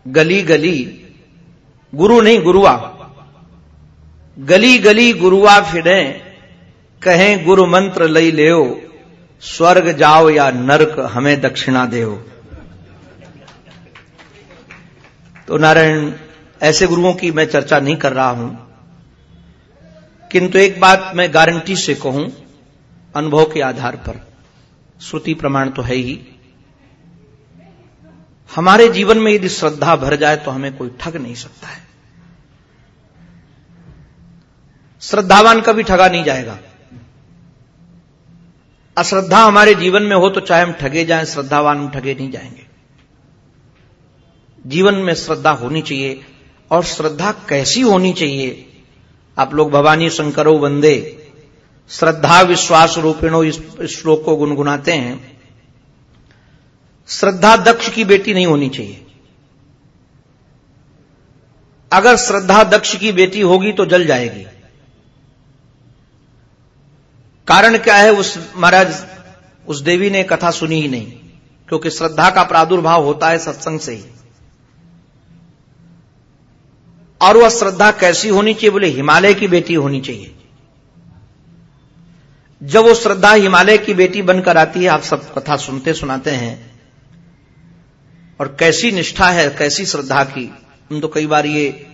गली गली गुरु नहीं गुरुआ, गली गली गुरुआ फिरे, कहें गुरु मंत्र लई ले स्वर्ग जाओ या नरक हमें दक्षिणा देओ। तो नारायण, ऐसे गुरुओं की मैं चर्चा नहीं कर रहा हूँ। किंतु एक बात मैं गारंटी से कहूँ, अनुभव के आधार पर। श्रुति प्रमाण तो है ही। हमारे जीवन में यदि श्रद्धा भर जाए तो हमें कोई ठग नहीं सकता है। श्रद्धावान कभी ठगा नहीं जाएगा। अश्रद्धा हमारे जीवन में हो तो चाहे हम ठगे जाएँ, श्रद्धावान हम ठगे नहीं जाएँगे। जीवन में श्रद्धा होनी चाहिए और श्रद्धा कैसी होनी चाहिए? आप लोग भवानी शंकरो वंदे। श्रद्धा विश्वास रूपिणो इस श्लोक को गुनगुनाते हैं। श्रद्धा दक्ष की बेटी नहीं होनी चाहिए। अगर श्रद्धा दक्ष की बेटी होगी तो जल जाएगी। कारण क्या है उस, महाराज, उस देवी ने कथा सुनी ही नहीं, क्योंकि श्रद्धा का प्रादुर्भाव होता है सत्संग से ही। और वह श्रद्धा कैसी होनी चाहिए? बोले, हिमालय की बेटी होनी चाहिए। जब वो श्रद्धा हिमालय की बेटी बनकर आती है, आप सब कथा सुनते सुनाते हैं, और कैसी निष्ठा है, कैसी श्रद्धा की। हम तो कई बार ये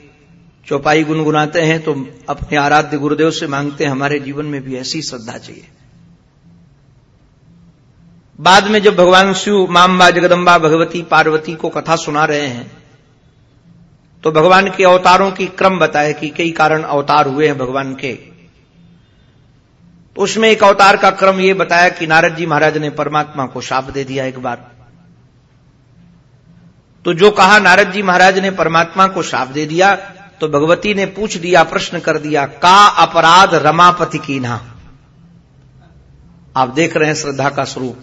चौपाई गुनगुनाते हैं तो अपने आराध्य गुरुदेव से मांगते हैं, हमारे जीवन में भी ऐसी श्रद्धा चाहिए। बाद में जब भगवान शिव माम्बा जगदम्बा भगवती, पार्वती को कथा सुना रहे हैं तो भगवान के अवतारों की क्रम बताए कि कई कारण अवतार हुए हैं भगवान के। तो उसमें एक अवतार का क्रम यह बताया कि नारद जी महाराज ने परमात्मा को शाप दे दिया एक बार। तो जो कहा नारद जी महाराज ने परमात्मा को शाप दे दिया तो भगवती ने पूछ दिया प्रश्न कर दिया का अपराध रमापति की ना? आप देख रहे हैं श्रद्धा का स्वरूप।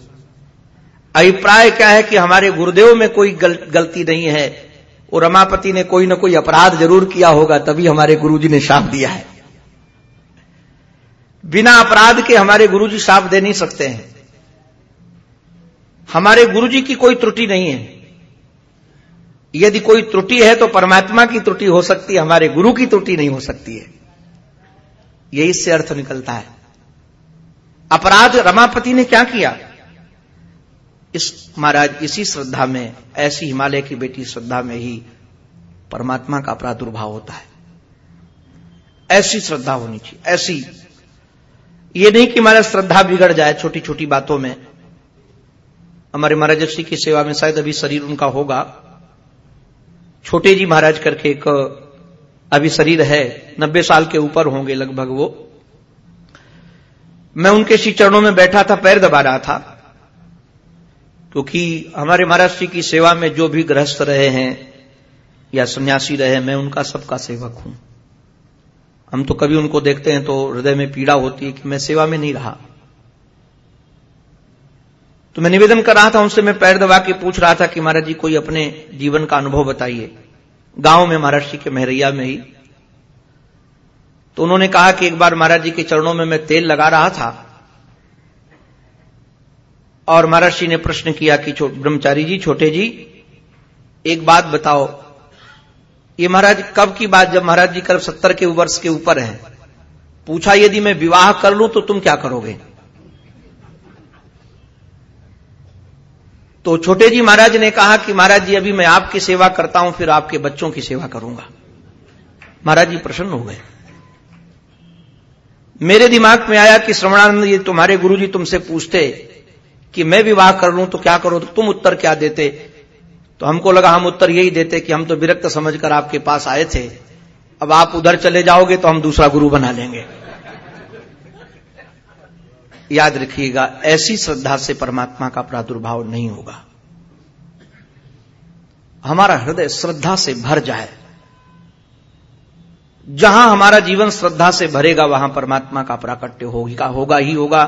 अभिप्राय क्या है कि हमारे गुरुदेव में कोई गल, गलती नहीं है। वो रमापति ने कोई ना कोई अपराध ज़रूर किया होगा, तभी हमारे गुरुजी ने शाप दिया है। बिना अपराध के हमारे गुरुजी शाप दे नहीं सकते हैं। हमारे गुरुजी की कोई त्रुटि नहीं है। यदि कोई त्रुटि है तो परमात्मा की त्रुटि हो सकती है, हमारे गुरु की त्रुटि नहीं हो सकती है। यही इससे अर्थ निकलता है। अपराध रमापति ने क्या किया? इस महाराज, इसी श्रद्धा में, ऐसी हिमालय की बेटी श्रद्धा में ही परमात्मा का प्रादुर्भाव होता है। ऐसी श्रद्धा होनी चाहिए, ऐसी। ये नहीं कि हमारा श्रद्धा बिगड़ जाए छोटी छोटी बातों में। हमारे महाराज श्री की सेवा में शायद अभी शरीर उनका होगा। छोटे जी महाराज करके एक, अभी शरीर है, नब्बे साल के ऊपर होंगे लगभग वो। मैं उनके श्री चरणों में बैठा था, पैर दबा रहा था। क्योंकि हमारे महाराज जी की सेवा में जो भी गृहस्थ रहे हैं या सन्यासी रहे, मैं उनका सबका सेवक हूँ। हम तो कभी उनको देखते हैं तो हृदय में पीड़ा होती है कि मैं सेवा में नहीं रहा। तो मैं निवेदन कर रहा था उनसे, मैं पैर दबा के पूछ रहा था कि महाराज जी, कोई अपने जीवन का अनुभव बताइए। गाँव में महाराज जी के महरैया में ही। तो उन्होंने कहा कि एक बार महाराज जी के चरणों में मैं तेल लगा रहा था। और महर्षि ने प्रश्न किया कि ब्रह्मचारी जी, छोटे जी, एक बात बताओ। ये महाराज, कब की बात जब महाराज जी करीब सत्तर के वर्ष के ऊपर हैं? पूछा, यदि मैं विवाह कर लूँ तो तुम क्या करोगे? तो छोटे जी, महाराज ने कहा कि महाराज जी, अभी मैं आपकी सेवा करता हूँ, फिर आपके बच्चों की सेवा करूँगा। महाराज जी प्रसन्न हो गए। मेरे दिमाग में आया कि श्रवणानंद ये तुम्हारे गुरु जी तुमसे पूछते कि मैं विवाह कर लूँ तो क्या करो? तो तुम उत्तर क्या देते? तो हमको लगा हम उत्तर यही देते कि हम तो विरक्त समझकर आपके पास आए थे। अब आप उधर चले जाओगे तो हम दूसरा गुरु बना लेंगे। याद रखिएगा, ऐसी श्रद्धा से परमात्मा का प्रादुर्भाव नहीं होगा। हमारा हृदय श्रद्धा से भर जाए। जहाँ हमारा जीवन श्रद्धा से भरेगा, वहाँ परमात्मा का प्राकट्य होगा होगा ही होगा।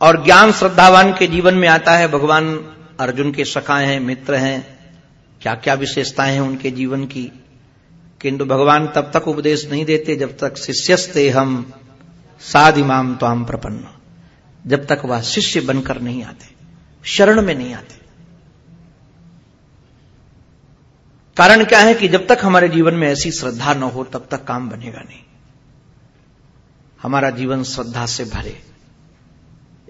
और ज्ञान श्रद्धावान के जीवन में आता है, भगवान अर्जुन के सखाए हैं, मित्र हैं क्या क्या विशेषताएँ हैं उनके जीवन की? किंतु भगवान तब तक उपदेश नहीं देते जब तक शिष्यस्ते हम साधिमाम तो हम प्रपन्न। जब तक वह शिष्य बनकर नहीं आते, शरण में नहीं आते। कारण क्या है कि जब तक हमारे जीवन में ऐसी श्रद्धा न हो, तब तक काम बनेगा नहीं। हमारा जीवन श्रद्धा से भरे।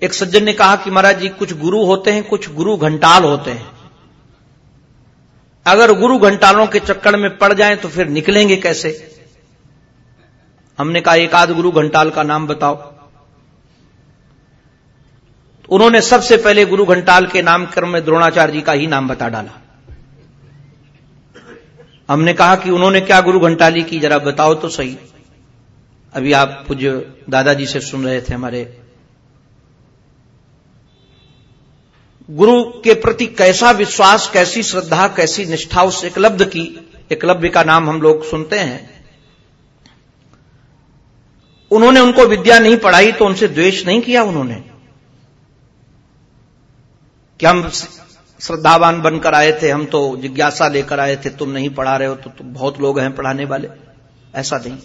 एक सज्जन ने कहा कि महाराज जी, कुछ गुरु होते हैं, कुछ गुरु घंटाल होते हैं। अगर गुरु घंटालों के चक्कर में पड़ जाएँ तो फिर निकलेंगे कैसे? हमने कहा, एक आध गुरु घंटाल का नाम बताओ। तो उन्होंने सबसे पहले गुरु घंटाल के नाम क्रम में द्रोणाचार्य जी का ही नाम बता डाला। हमने कहा कि उन्होंने क्या गुरु घंटाली की, जरा बताओ तो सही। अभी आप पूज्य दादाजी से सुन रहे थे हमारे गुरु के प्रति कैसा विश्वास, कैसी श्रद्धा, कैसी निष्ठा उस एकलब्ध की, एकलव्य का नाम हम लोग सुनते हैं। उन्होंने उनको विद्या नहीं पढ़ाई तो उनसे द्वेष नहीं किया उन्होंने। कि हम श्रद्धावान बनकर आए थे? हम तो जिज्ञासा लेकर आए थे, तुम नहीं पढ़ा रहे हो तो तुम बहुत लोग हैं पढ़ाने वाले। ऐसा नहीं।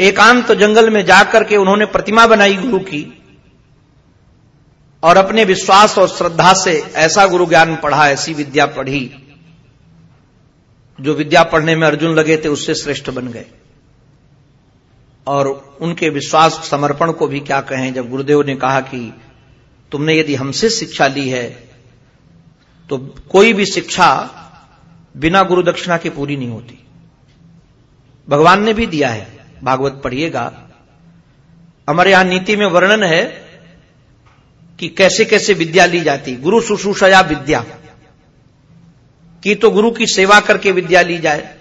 एकांत तो जंगल में जाकर के उन्होंने प्रतिमा बनाई गुरु की। और अपने विश्वास और श्रद्धा से ऐसा गुरु ज्ञान पढ़ा, ऐसी विद्या पढ़ी, जो विद्या पढ़ने में अर्जुन लगे थे, उससे श्रेष्ठ बन गए। और उनके विश्वास समर्पण को भी क्या कहें, जब गुरुदेव ने कहा कि तुमने यदि हमसे शिक्षा ली है तो कोई भी शिक्षा बिना गुरु दक्षिणा के पूरी नहीं होती। भगवान ने भी दिया है, भागवत पढ़िएगा। हमारे यहाँ नीति में वर्णन है कि कैसे कैसे विद्या ली जाती। गुरु शुश्रूषया विद्या। की तो गुरु की सेवा करके विद्या ली जाए,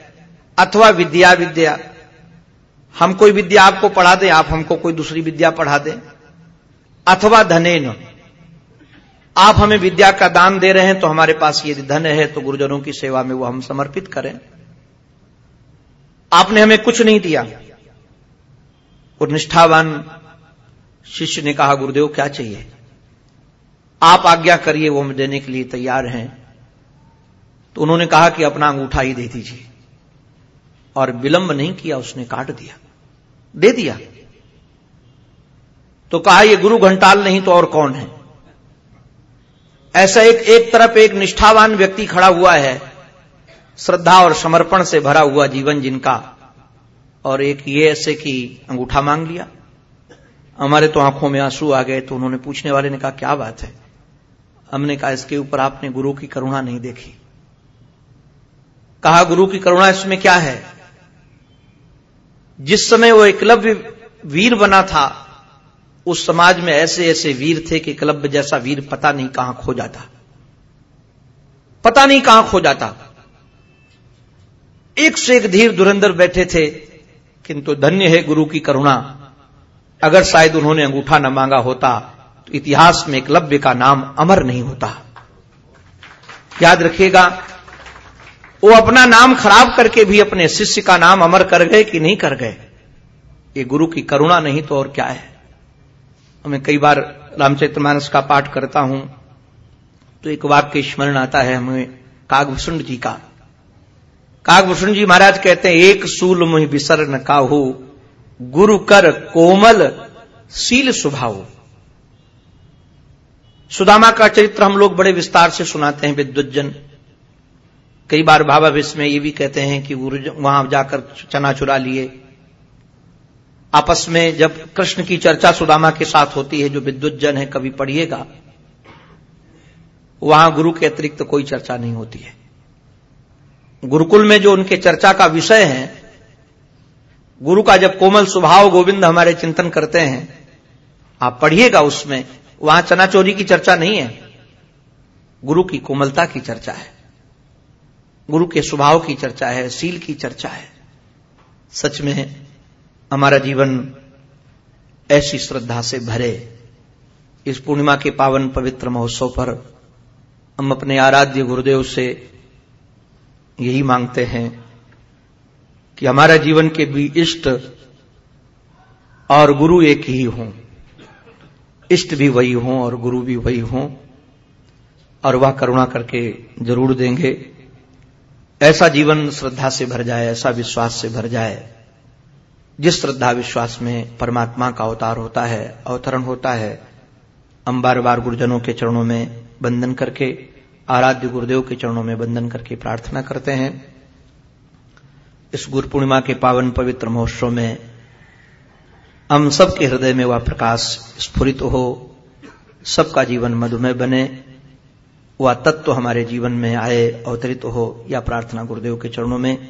अथवा विद्या विद्या। हम कोई विद्या आपको पढ़ा दें, आप हमको कोई दूसरी विद्या पढ़ा दें। अथवा धने न। आप हमें विद्या का दान दे रहे हैं तो हमारे पास यदि धन है तो गुरुजनों की सेवा में वो हम समर्पित करें। आपने हमें कुछ नहीं दिया। और निष्ठावान शिष्य ने कहा, गुरुदेव, क्या चाहिए? आप आज्ञा करिए, वो हम देने के लिए तैयार हैं। तो उन्होंने कहा कि अपना अंगूठा ही दे दीजिए। और विलंब नहीं किया, उसने काट दिया। दे दिया। तो कहा, ये गुरु घंटाल नहीं तो और कौन है? ऐसा एक एक तरफ़ एक निष्ठावान व्यक्ति खड़ा हुआ है, श्रद्धा और समर्पण से भरा हुआ जीवन जिनका, और एक ये ऐसे कि अंगूठा मांग लिया। हमारे तो आँखों में आँसू आ गए तो उन्होंने पूछने वाले ने कहा, क्या बात है? हमने कहा, इसके ऊपर आपने गुरु की करुणा नहीं देखी। कहा, गुरु की करुणा इसमें क्या है? जिस समय वो एकलव्य वीर बना था, उस समाज में ऐसे ऐसे वीर थे कि एकलव्य जैसा वीर पता नहीं कहाँ खो जाता। पता नहीं कहाँ खो जाता। एक से एक धीर धुरंधर बैठे थे, किंतु धन्य है गुरु की करुणा। अगर शायद उन्होंने अंगूठा न मांगा होता तो इतिहास में एकलव्य का नाम अमर नहीं होता। याद रखिएगा, वो अपना नाम खराब करके भी अपने शिष्य का नाम अमर कर गए कि नहीं कर गए? ये गुरु की करुणा नहीं तो और क्या है? मैं कई बार रामचरित्र मानस का पाठ करता हूँ तो एक वाक्य स्मरण आता है हमें कागभूषण जी का। कागभूषण जी महाराज कहते हैं, एक सूल मुहि बिसर न काहू, गुरु कर कोमल, सील स्वभाव सुदामा का चरित्र हम लोग बड़े विस्तार से सुनाते हैं विद्वजन कई बार भावाविश में ये भी कहते हैं कि वहाँ जाकर चना चुरा लिए। आपस में जब कृष्ण की चर्चा सुदामा के साथ होती है, जो विद्युत जन है कभी पढ़िएगा, वहाँ गुरु के अतिरिक्त तो कोई चर्चा नहीं होती है। गुरुकुल में जो उनके चर्चा का विषय है, गुरु का जब कोमल स्वभाव गोविंद हमारे चिंतन करते हैं, आप पढ़िएगा उसमें वहाँ चना चोरी की चर्चा नहीं है। गुरु की कोमलता की चर्चा है। गुरु के स्वभाव की चर्चा है, सील की चर्चा है। सच में हमारा जीवन ऐसी श्रद्धा से भरे। इस पूर्णिमा के पावन पवित्र महोत्सव पर हम अपने आराध्य गुरुदेव से यही मांगते हैं कि हमारा जीवन के भी इष्ट और गुरु एक ही हों। इष्ट भी वही हों और गुरु भी वही हों, और वह करुणा करके ज़रूर देंगे। ऐसा जीवन श्रद्धा से भर जाए, ऐसा विश्वास से भर जाए, जिस श्रद्धा विश्वास में परमात्मा का अवतार होता है, अवतरण होता है, हम बार बार गुरुजनों के चरणों में बंधन करके, आराध्य गुरुदेव के चरणों में बंधन करके प्रार्थना करते हैं। इस गुरु पूर्णिमा के पावन पवित्र महोत्सव में हम सबके हृदय में वह प्रकाश स्फुरित हो, सबका जीवन मधुमेह बने, वह तत्व हमारे जीवन में आए, अवतरित हो, या प्रार्थना गुरुदेव के चरणों में।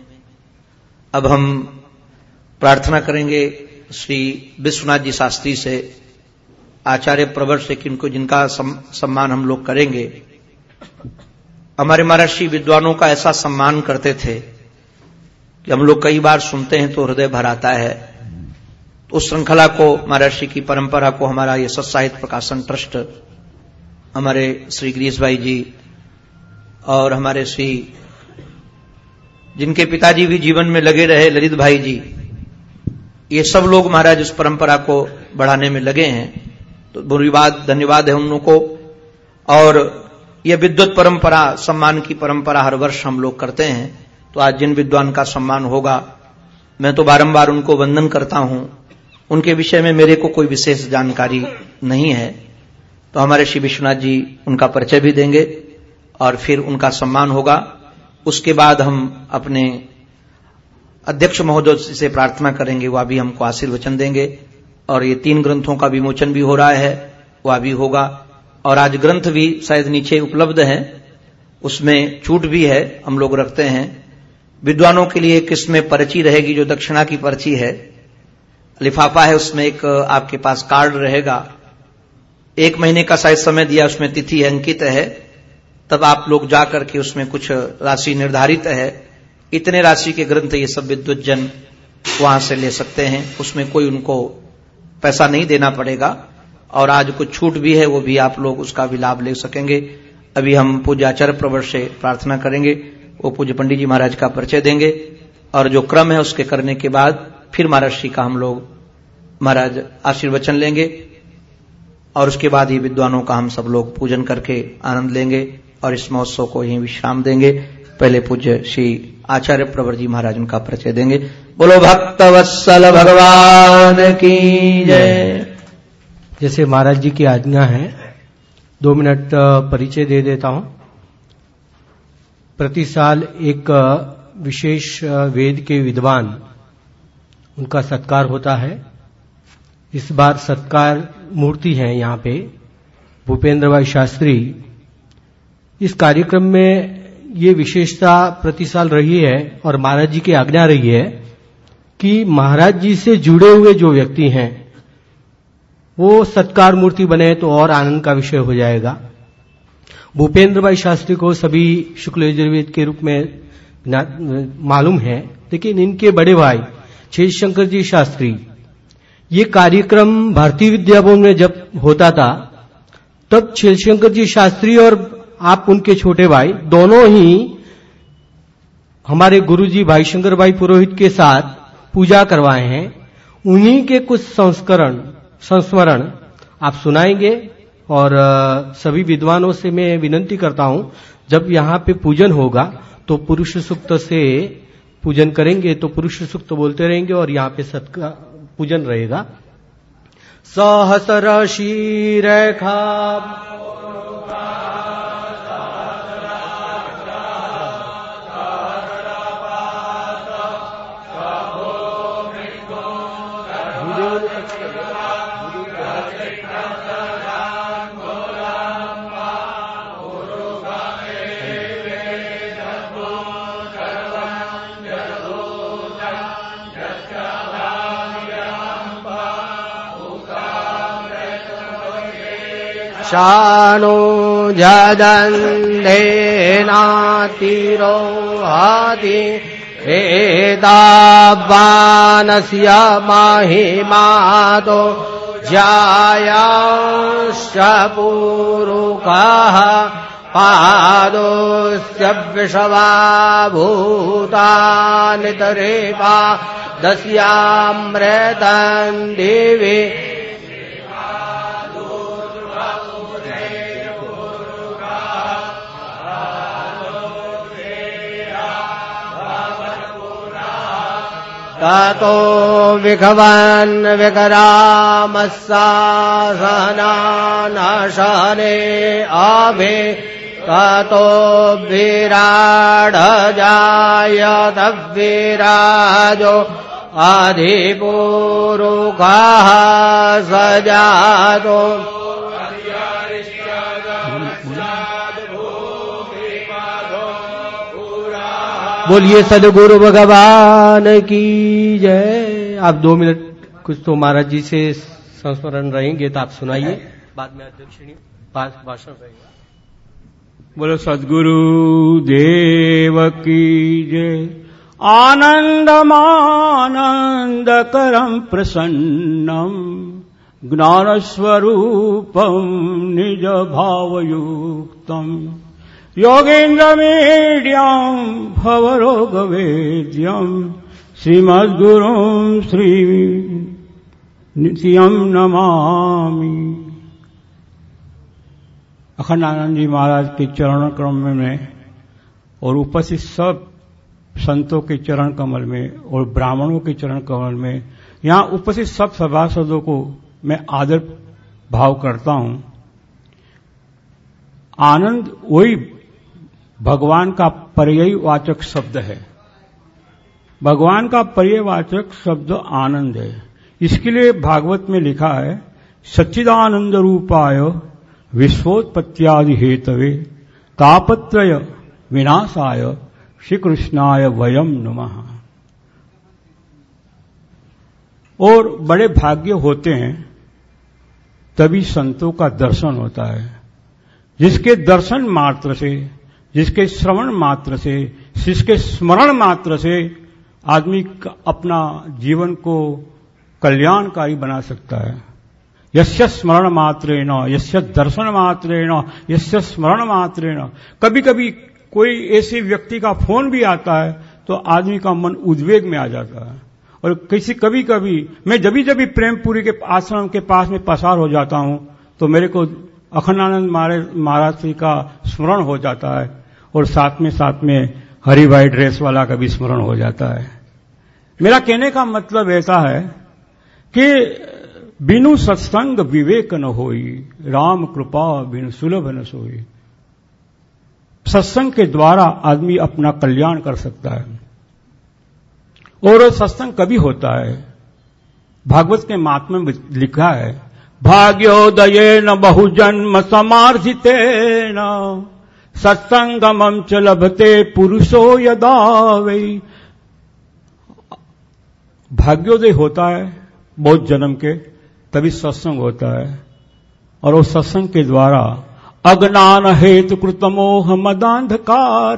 अब हम प्रार्थना करेंगे श्री विश्वनाथ जी शास्त्री से, आचार्य प्रवर से, किनको जिनका सम्मान हम लोग करेंगे। हमारे महर्षि विद्वानों का ऐसा सम्मान करते थे कि हम लोग कई बार सुनते हैं तो हृदय भर आता है। तो उस श्रृंखला को महर्षि की परंपरा को हमारा ये सत्साहित प्रकाशन ट्रस्ट, हमारे श्री गिरीश भाई जी और हमारे श्री, जिनके पिताजी भी जीवन में लगे रहे ललित भाई जी, ये सब लोग महाराज उस परंपरा को बढ़ाने में लगे हैं। तो धन्यवाद धन्यवाद है उन लोगों को। और यह विद्युत परंपरा, सम्मान की परंपरा हर वर्ष हम लोग करते हैं। तो आज जिन विद्वान का सम्मान होगा, मैं तो बारंबार उनको वंदन करता हूँ। उनके विषय में मेरे को कोई विशेष जानकारी नहीं है तो हमारे श्री विश्वनाथ जी उनका परिचय भी देंगे और फिर उनका सम्मान होगा। उसके बाद हम अपने अध्यक्ष महोदय से प्रार्थना करेंगे, वह भी हमको आशीर्वचन देंगे। और ये तीन ग्रंथों का विमोचन भी हो रहा है, वह भी होगा। और आज ग्रंथ भी शायद नीचे उपलब्ध है, उसमें छूट भी है, हम लोग रखते हैं। विद्वानों के लिए किसमें पर्ची रहेगी, जो दक्षिणा की पर्ची है लिफाफा है, उसमें एक आपके पास कार्ड रहेगा। एक महीने का शायद समय दिया, उसमें तिथि अंकित है। तब आप लोग जा करके उसमें कुछ राशि निर्धारित है। इतने राशि के ग्रंथ ये सब विद्युत जन वहाँ से ले सकते हैं। उसमें कोई उनको पैसा नहीं देना पड़ेगा। और आज कुछ छूट भी है, वो भी आप लोग उसका भी लाभ ले सकेंगे। अभी हम पूजाचार्य प्रवर से प्रार्थना करेंगे। वो पूज्य पंडित जी महाराज का परिचय देंगे। और जो क्रम है उसके करने के बाद फिर महाराज का हम लोग महाराज आशीर्वचन लेंगे और उसके बाद ही विद्वानों का हम सब लोग पूजन करके आनंद लेंगे और इस महोत्सव को यही विश्राम देंगे। पहले पूज्य श्री आचार्य प्रवर जी महाराज उनका परिचय देंगे। बोलो, भक्त वत्सल भगवान की जय।
जैसे महाराज जी की आज्ञा है, दो मिनट परिचय दे देता हूँ। प्रति साल एक विशेष वेद के विद्वान उनका सत्कार होता है। इस बार सत्कार मूर्ति है यहाँ पे, भूपेंद्र भाई शास्त्री। इस कार्यक्रम में ये विशेषता प्रति साल रही है और महाराज जी की आज्ञा रही है कि महाराज जी से जुड़े हुए जो व्यक्ति हैं, वो सत्कार मूर्ति बने तो और आनंद का विषय हो जाएगा। भूपेंद्र भाई शास्त्री को सभी शुक्ल यजुर्वेद के रूप में मालूम है, लेकिन इनके बड़े भाई छेद शंकर जी शास्त्री। ये कार्यक्रम भारतीय विद्या भवन में जब होता था, तब शंकर जी शास्त्री और आप उनके छोटे भाई दोनों ही हमारे गुरुजी भाई शंकर भाई पुरोहित के साथ पूजा करवाए हैं। उन्हीं के कुछ संस्करण, संस्मरण आप सुनाएँगे और सभी विद्वानों से मैं विनंती करता हूँ, जब यहाँ पे पूजन होगा तो पुरुष सुक्त से पूजन करेंगे तो पुरुष सुक्त बोलते रहेंगे और यहाँ पे सत्का पूजन रहेगा। सहस सहसर रेखा शानो जदन्धेनातिरो हाति एतावानस्य महिमादो जायांश्च पूरुकाः पादोऽस्य विषवा भूतानि तरेपा दस्यामृतम् देवे ततो विघवन् विकरामस्सासनानशने आभे। ततो विराडजाय तविराजो अधिपूरुखाः सजातो बोलिए सदगुरु भगवान की जय। आप दो मिनट कुछ तो महाराज जी से संस्मरण रहेंगे तो आप सुनाइए। बाद में अध्यक्षिणी भाषण रहेगा।
बोलो सदगुरु देव की जय। आनंदमानंद करम प्रसन्नम ज्ञान स्वरूपम योगेन्द्रमीड्यम् भवरोगवेद्यम् श्रीमद्गुरुम् श्री नित्यम् नमामि। अखंडानंद जी महाराज के चरण क्रम में मैं और उपस्थित सब संतों के चरण कमल में और ब्राह्मणों के चरण कमल में, यहाँ उपस्थित सब सभासदों को मैं आदर भाव करता हूँ। आनंद वही भगवान का पर्यवाचक शब्द है। भगवान का पर्यवाचक शब्द आनंद है। इसके लिए भागवत में लिखा है, सच्चिदानंद रूपाय विश्वोत्पत्त्यादि हेतवे तापत्रय विनाशाय श्री कृष्णाय वयम नमः। और बड़े भाग्य होते हैं, तभी संतों का दर्शन होता है, जिसके दर्शन मात्र से जिसके श्रवण मात्र से, जिसके स्मरण मात्र से आदमी अपना जीवन को कल्याणकारी बना सकता है। यस्य स्मरण मात्रेण, यस्य दर्शन मात्रेण, यस्य स्मरण मात्र मात्रेण। कभी कभी कोई ऐसे व्यक्ति का फ़ोन भी आता है तो आदमी का मन उद्वेग में आ जाता है। और किसी कभी कभी मैं जभी जभी प्रेमपुरी के आश्रम के पास में पसार हो जाता हूँ तो मेरे को अखंडानंद महाराज जी का स्मरण हो जाता है। और साथ में साथ में हरी भाई ड्रेस वाला का भी स्मरण हो जाता है। मेरा कहने का मतलब ऐसा है कि बिनु सत्संग विवेक न होई, राम कृपा बिनु सुलभ न सोई। सत्संग के द्वारा आदमी अपना कल्याण कर सकता है। और सत्संग कभी होता है। भागवत के महात्मा में लिखा है भाग्योदय न बहुजन्म समार्जित न सत्संगम च लभते पुरुषो यदा वही भाग्योदय होता है बहुत जन्म के, तभी सत्संग होता है। और उस सत्संग के द्वारा अज्ञान हेतु कृतमोह मदांधकार।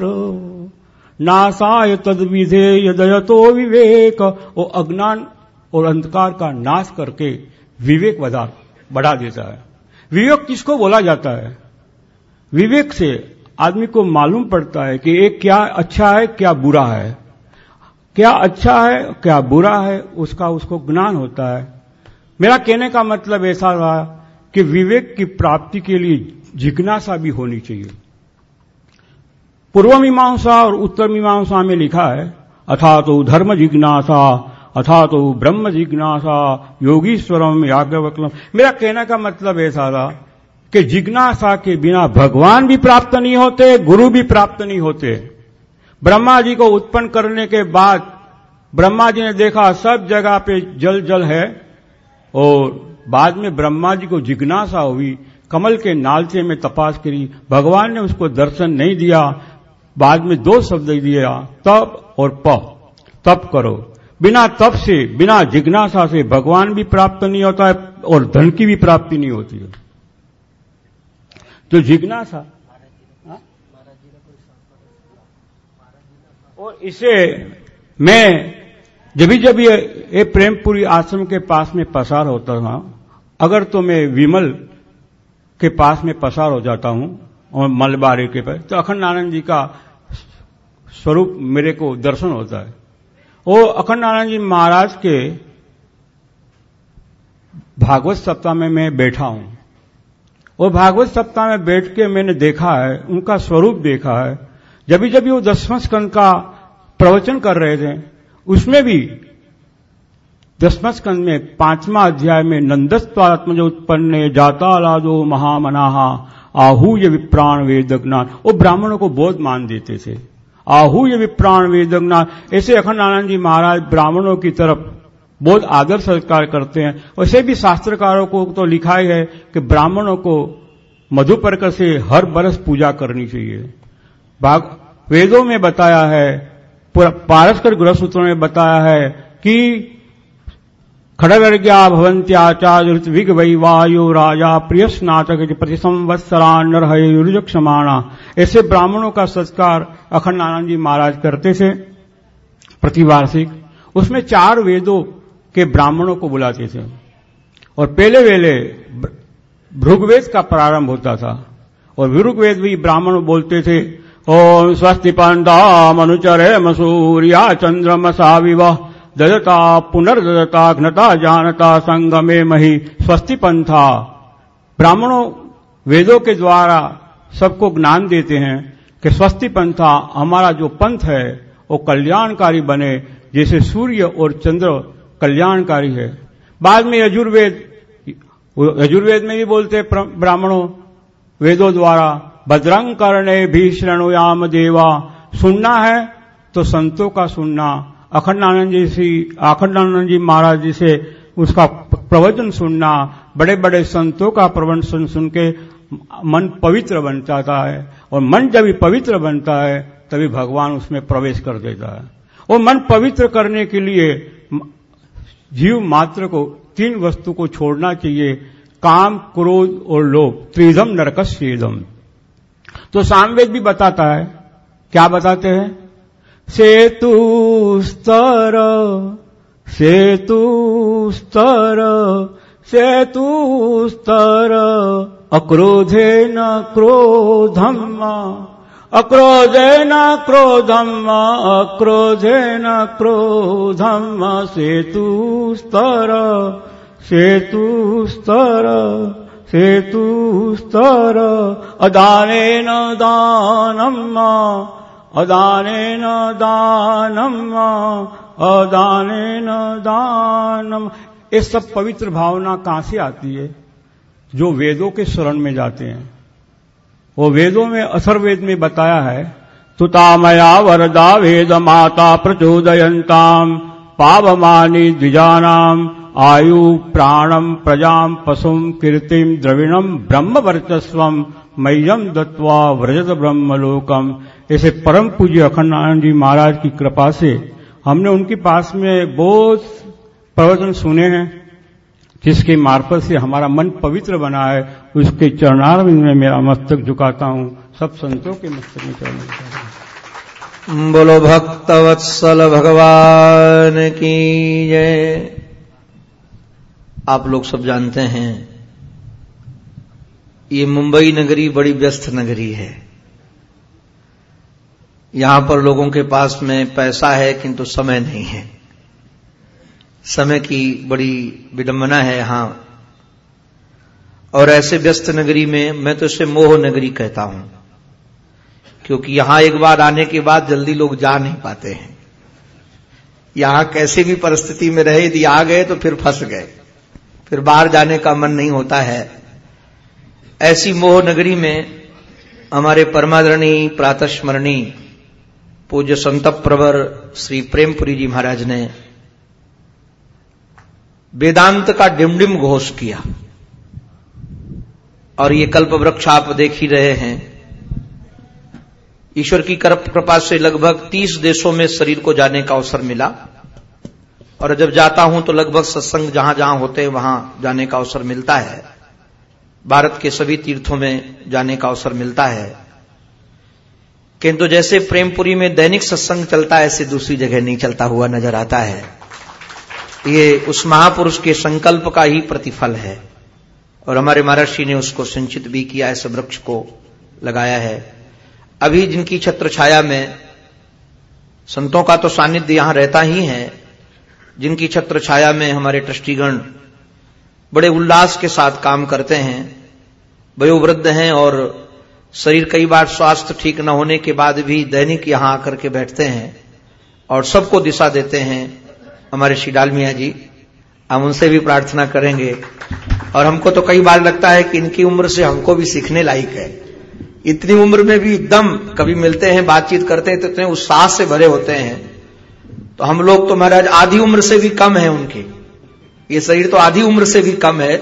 नासाय तद विधेय दयतो विवेक। वो अज्ञान और अंधकार का नाश करके विवेक बढ़ा देता है। विवेक किसको बोला जाता है? विवेक से आदमी को मालूम पड़ता है कि एक क्या अच्छा है, क्या बुरा है। क्या अच्छा है, क्या बुरा है, उसका उसको ज्ञान होता है। मेरा कहने का मतलब ऐसा रहा कि विवेक की प्राप्ति के लिए जिज्ञासा भी होनी चाहिए। पूर्व मीमांसा और उत्तर मीमांसा में लिखा है अथा तो धर्म जिज्ञासा अथा तो ब्रह्म जिज्ञासा, योगीश्वरम याज्ञवक्लम। मेरा कहने का मतलब ऐसा था कि जिज्ञासा के बिना भगवान भी प्राप्त नहीं होते, गुरु भी प्राप्त नहीं होते। ब्रह्मा जी को उत्पन्न करने के बाद ब्रह्मा जी ने देखा सब जगह पे जल जल है और बाद में ब्रह्मा जी को जिज्ञासा हुई, कमल के नालचे में तपास करी, भगवान ने उसको दर्शन नहीं दिया, बाद में दो शब्द दिया, तप और प, तप करो। बिना तप से, बिना जिज्ञासा से भगवान भी प्राप्त नहीं होता है और धन की भी प्राप्ति नहीं होती है। तो जिज्ञासा। हाँ? और इसे मैं जब भी जब ये, ये प्रेमपुरी आश्रम के पास में पसार होता था अगर तो मैं विमल के पास में पसार हो जाता हूँ और मलबारी के पास तो अखंड नारायण जी का स्वरूप मेरे को दर्शन होता है। वो अखंड नारायण जी महाराज के भागवत सप्ताह में मैं बैठा हूँ। और भागवत सप्ताह में बैठ के मैंने देखा है, उनका स्वरूप देखा है। जब जब वो दसवें स्कंद का प्रवचन कर रहे थे, उसमें भी दसवें स्कंद में पांचवा अध्याय में नंदस्वात्मज उत्पन्न जाता लादो महामनाहा, आहूय विप्राण वेद ज्ञान वो ब्राह्मणों को बहुत मान देते थे। आहूय विप्राण वेद ज्ञान ऐसे अखंड आनंद जी महाराज ब्राह्मणों की तरफ़ बहुत आदर सत्कार करते हैं। वैसे भी शास्त्रकारों को तो लिखा ही है कि ब्राह्मणों को मधुपर्क से हर बरस पूजा करनी चाहिए। भाग, वेदों में बताया है पारस्कर गृह सूत्रों में बताया है कि खड़गर्ग्या भवंत्याचार्य विग वै वायु राजा प्रिय स्नातक प्रति संवत्सरा नरहयुर्ज क्षमाणा ऐसे ब्राह्मणों का संस्कार अखंड आनंद जी महाराज करते थे प्रतिवार्षिक। उसमें चार वेदों के ब्राह्मणों को बुलाते थे। और पहले वेले भृगवेद का प्रारंभ होता था। और भृगवेद भी ब्राह्मण बोलते थे, ओम स्वस्ति पंडा मनुचरे मसूर्या चंद्रमसा विवाह, ददता पुनर्दता घनता जानता संगमे मही स्वस्ति पंथा। ब्राह्मणों वेदों के द्वारा सबको ज्ञान देते हैं कि स्वस्ति पंथा हमारा जो पंथ है, वो कल्याणकारी बने, जैसे सूर्य और चंद्र कल्याणकारी है। बाद में यजुर्वेद यजुर्वेद में भी बोलते ब्राह्मणों, वेदों द्वारा भद्रंग करणे भी देवा, सुनना है तो संतों का सुनना। अखंडानंद जी से अखंडानंद जी महाराज जी से उसका प्रवचन सुनना बड़े बड़े संतों का प्रवचन सुन सुन के मन पवित्र बन जाता है। और मन जब पवित्र बनता है, तभी भगवान उसमें प्रवेश कर देता है। और मन पवित्र करने के लिए जीव मात्र को, तीन वस्तु को छोड़ना चाहिए, काम, क्रोध और लोभ त्रिधम नरकस्येदम। तो सामवेद भी बताता है। क्या बताते हैं? सेतु स्तर सेतु स्तर सेतु स्तर, अक्रोधे न क्रोधम अक्रोधेन क्रोधम अक्रोधेन क्रोधम सेतु स्तर सेतु स्तर सेतु स्तर अदानेन दानम अदानेन दानम अदानेन दानम। ये सब पवित्र भावना कहाँ से आती है? जो वेदों के शरण में जाते हैं। वो वेदों में अथर्वेद में बताया है, तुतामया वरदा वेद माता प्रचोदयंताम पावमानी द्विजानाम, आयु प्राणम प्रजाम पशुम कीर्तिम द्रविणम ब्रह्म वर्चस्वम मयम दत्वा व्रजत ब्रह्मलोकम। ऐसे परम पूज्य अखंडानंद जी महाराज की कृपा से हमने उनके पास में बहुत प्रवचन सुने हैं, जिसके मार्फत से हमारा मन पवित्र बना है। उसके चरणार में मेरा मस्तक झुकाता हूँ। सब संतों के मस्तक में चरण झुकाता
बोलो भक्त वत्सल भगवान की जय। आप लोग सब जानते हैं, ये मुंबई नगरी बड़ी व्यस्त नगरी है। यहाँ पर लोगों के पास में पैसा है, किंतु समय नहीं है। समय की बड़ी विडंबना है, यहाँ और ऐसे व्यस्त नगरी में मैं तो इसे मोह नगरी कहता हूँ, क्योंकि यहाँ एक बार आने के बाद जल्दी लोग जा नहीं पाते हैं। यहाँ कैसे भी परिस्थिति में रहे, यदि आ गए तो फिर फंस गए। फिर बाहर जाने का मन नहीं होता है। ऐसी मोह नगरी में हमारे परमादरणी प्रातस्मरणी पूज्य संत प्रवर श्री प्रेमपुरी जी महाराज ने वेदांत का डिमडिम घोष किया। और ये कल्प वृक्ष आप देख ही रहे हैं। ईश्वर की कृपा से लगभग 30 देशों में शरीर को जाने का अवसर मिला। और जब जाता हूँ तो लगभग सत्संग जहाँ जहाँ होते हैं, वहाँ जाने का अवसर मिलता है। भारत के सभी तीर्थों में जाने का अवसर मिलता है। किंतु जैसे प्रेमपुरी में दैनिक सत्संग चलता है, ऐसे दूसरी जगह नहीं चलता हुआ नज़र आता है। ये उस महापुरुष के संकल्प का ही प्रतिफल है। और हमारे महर्षि ने उसको सिंचित भी किया इस वृक्ष को लगाया है। अभी जिनकी छत्र छाया में, संतों का तो सानिध्य यहाँ रहता ही है, जिनकी छत्र छाया में हमारे ट्रस्टीगण बड़े उल्लास के साथ काम करते हैं, वयोवृद्ध हैं और शरीर कई बार स्वास्थ्य ठीक न होने के बाद भी दैनिक यहाँ आकर के बैठते हैं और सबको दिशा देते हैं। हमारे श्री डालमिया जी हम उनसे भी प्रार्थना करेंगे। और हमको तो कई बार लगता है कि इनकी उम्र से हमको भी सीखने लायक है। इतनी उम्र में भी एकदम कभी मिलते हैं, बातचीत करते हैं तो इतने उत्साह से भरे होते हैं। तो हम लोग तो महाराज आधी उम्र से भी कम है उनके। ये शरीर तो आधी उम्र से भी कम है,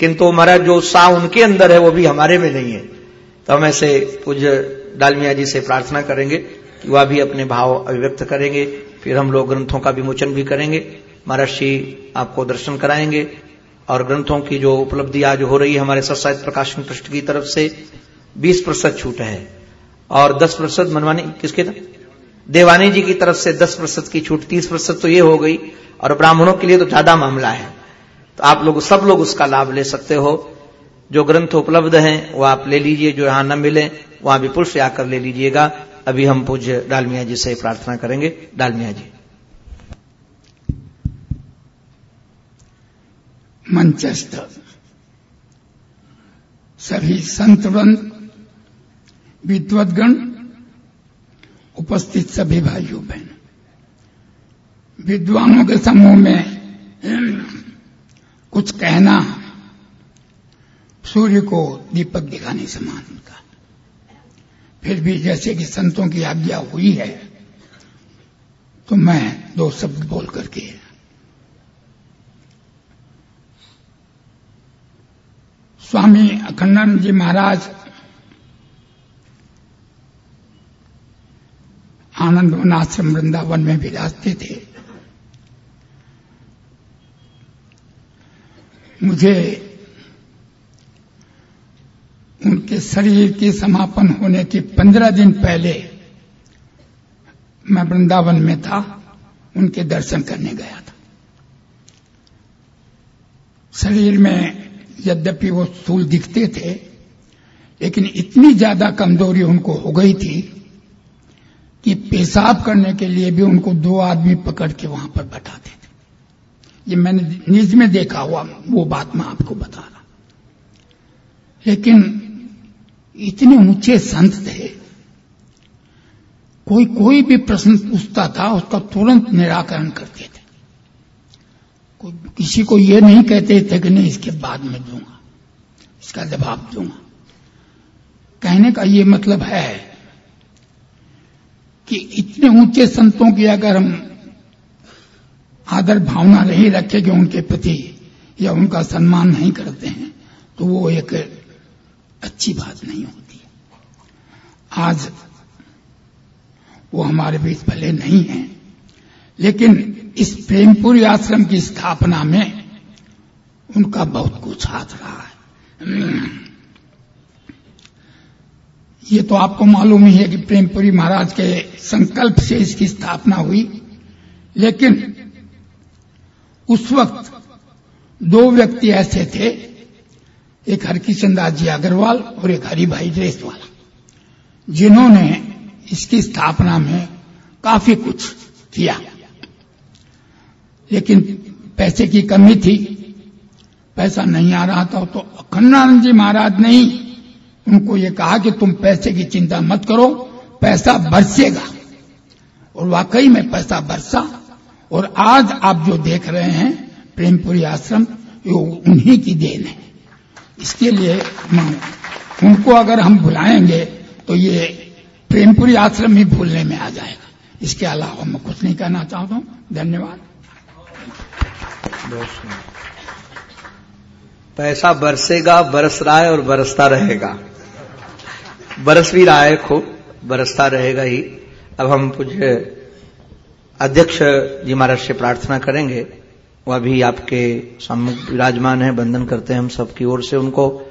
किंतु महाराज जो उत्साह उनके अंदर है, वो भी हमारे में नहीं है। तो हम ऐसे पूज्य डालमिया जी से प्रार्थना करेंगे कि वह भी अपने भाव अभिव्यक्त करेंगे, फिर हम लोग ग्रंथों का विमोचन भी भी करेंगे। महर्षि आपको दर्शन कराएँगे और ग्रंथों की जो उपलब्धि आज हो रही है हमारे सत्साहित्य प्रकाशन ट्रस्ट की तरफ़ से 20 प्रतिशत छूट है और 10 प्रतिशत मनवानी किसके था? देवानी जी की तरफ़ से 10 प्रतिशत की छूट 30 प्रतिशत तो ये हो गई और ब्राह्मणों के लिए तो ज़्यादा मामला है। तो आप लोग, सब लोग उसका लाभ ले सकते हो। जो ग्रंथ उपलब्ध हैं, वो आप ले लीजिए, जो यहाँ न मिले, वहाँ विपुल से आकर ले लीजिएगा। अभी हम पूज्य डालमिया जी से प्रार्थना करेंगे। डालमिया जी।
मंचस्थ। सभी संतवन विद्वतगण उपस्थित सभी भाइयों बहन, विद्वानों के समूह में कुछ कहना। सूर्य को दीपक दिखाने समान का फिर भी जैसे कि संतों की आज्ञा हुई है तो मैं दो शब्द बोल करके स्वामी अखंडानंद जी महाराज, आनंद वन आश्रम वृंदावन में विराजते थे। मुझे उनके शरीर के समापन होने के पंद्रह दिन पहले मैं वृंदावन में था, उनके दर्शन करने गया था। शरीर में यद्यपि वो स्थूल दिखते थे, लेकिन इतनी ज़्यादा कमज़ोरी उनको हो गई थी कि पेशाब करने के लिए भी उनको दो आदमी पकड़ के वहाँ पर बैठाते थे। ये मैंने निज में देखा हुआ, वो बात मैं आपको बता रहा। लेकिन इतने ऊँचे संत थे, कोई कोई भी प्रश्न पूछता था, उसका तुरंत निराकरण करते थे। किसी को ये नहीं कहते थे कि नहीं, इसके बाद में दूँगा, इसका जवाब दूँगा। कहने का ये मतलब है कि इतने ऊँचे संतों की अगर हम आदर भावना नहीं रखेंगे उनके प्रति या उनका सम्मान नहीं करते हैं तो वो एक अच्छी बात नहीं होती। आज वो हमारे बीच भले नहीं हैं, लेकिन इस प्रेमपुरी आश्रम की स्थापना में उनका बहुत कुछ हाथ रहा है। ये तो आपको मालूम ही है कि प्रेमपुरी महाराज के संकल्प से इसकी स्थापना हुई, लेकिन उस वक्त दो व्यक्ति ऐसे थे, एक हरकिशन दास जी अग्रवाल और एक हरिभाई ड्रेस वाला जिन्होंने इसकी स्थापना में काफ़ी कुछ किया। लेकिन पैसे की कमी थी। पैसा नहीं आ रहा था तो अखंडानंद जी महाराज ने ही उनको ये कहा कि तुम पैसे की चिंता मत करो, पैसा बरसेगा। और वाकई में पैसा बरसा। और आज आप जो देख रहे हैं, प्रेमपुरी आश्रम, ये उन्हीं की देन है। इसके लिए उनको अगर हम भुलाएँगे तो ये प्रेमपुरी आश्रम ही भूलने में आ जाएगा। इसके अलावा मैं कुछ नहीं कहना चाहता हूँ। धन्यवाद।
पैसा बरसेगा बरस रहा है और बरसता रहेगा। बरस भी रहा है खूब, बरसता रहेगा ही। अब हम कुछ अध्यक्ष जी महाराज से प्रार्थना करेंगे। वह भी आपके सम्मुख विराजमान है बंधन करते हैं हम सबकी ओर से उनको।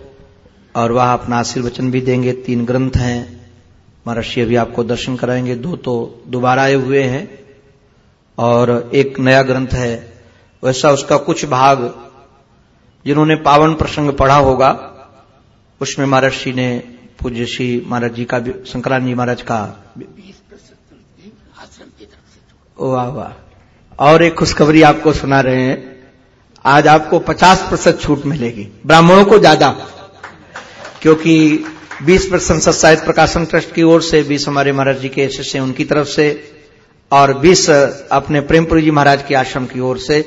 और वह अपना आशीर्वचन भी देंगे। तीन ग्रंथ हैं। महर्षि अभी आपको दर्शन कराएँगे। दो तो दोबारा आए हुए हैं। और एक नया ग्रंथ है, वैसा उसका कुछ भाग जिन्होंने पावन प्रसंग पढ़ा होगा, उसमें महर्षि ने पूज्य श्री महाराज जी का शंकरान जी महाराज का वाह वाह। और एक खुशखबरी आपको सुना रहे हैं, आज आपको 50 प्रतिशत छूट मिलेगी, ब्राह्मणों को ज़्यादा, क्योंकि 20 प्रतिशत सत्साहित प्रकाशन ट्रस्ट की ओर से 20 हमारे महाराज जी के शिष्य उनकी तरफ़ से और 20 अपने प्रेमपुरी जी महाराज के आश्रम की ओर से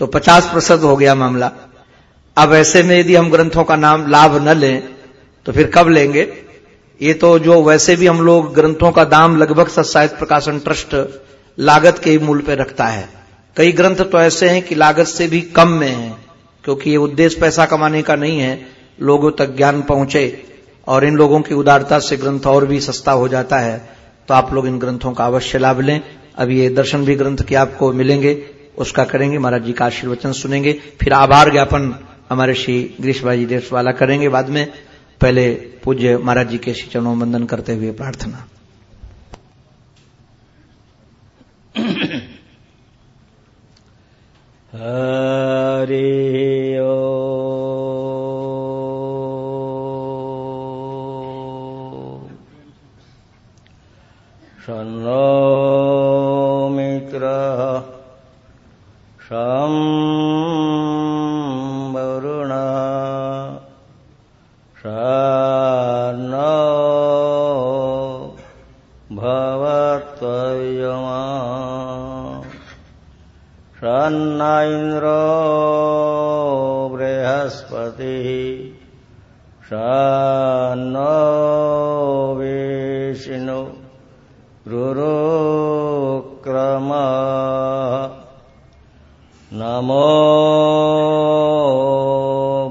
तो 50 प्रतिशत हो गया मामला। अब ऐसे में यदि हम ग्रंथों का नाम लाभ न लें तो फिर कब लेंगे? ये तो जो वैसे भी हम लोग ग्रंथों का दाम लगभग सत्साहित प्रकाशन ट्रस्ट लागत के मूल पे रखता है। कई ग्रंथ तो ऐसे हैं कि लागत से भी कम में है, क्योंकि ये उद्देश्य पैसा कमाने का नहीं है, लोगों तक ज्ञान पहुँचे और इन लोगों की उदारता से ग्रंथ और भी सस्ता हो जाता है। तो आप लोग इन ग्रंथों का अवश्य लाभ लें। अब ये दर्शन भी ग्रंथ के आपको मिलेंगे, उसका करेंगे, महाराज जी का आशीर्वचन सुनेंगे। फिर आभार ज्ञापन हमारे श्री गिरीश भाई देश वाला करेंगे बाद में। पहले पूज्य महाराज जी के श्री चरणों वंदन करते हुए प्रार्थना।
हरे ओ शन्नो मित्र शं वरुण शन्नो भवत्वयमा शन्न इन्द्रो बृहस्पतिः शन्नो रुरुक्रम। नमो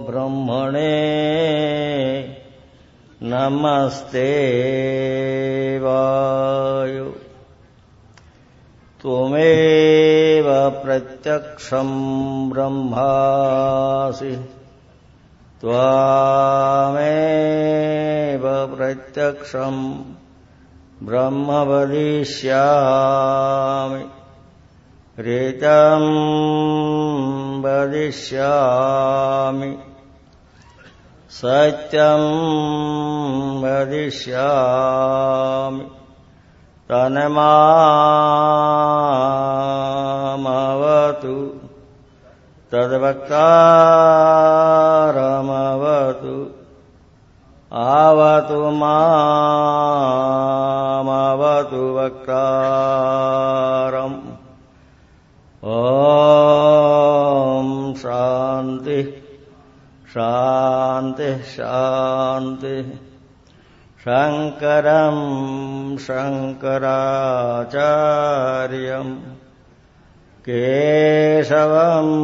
ब्रह्मणे नमस्ते वायु। त्वमेव प्रत्यक्षम् ब्रह्मासि। त्वामेव प्रत्यक्षम् ब्रह्म वदिष्यामि ऋतम् वदिष्यामि। सत्यम् वदिष्यामि। तन्मामवतु। तद्वक्तारमवतु। आवतु मामवतु वक्तारम्। ॐ शान्ति शान्ति शान्तिः। शङ्करम् शङ्कराचार्यम् केशवम्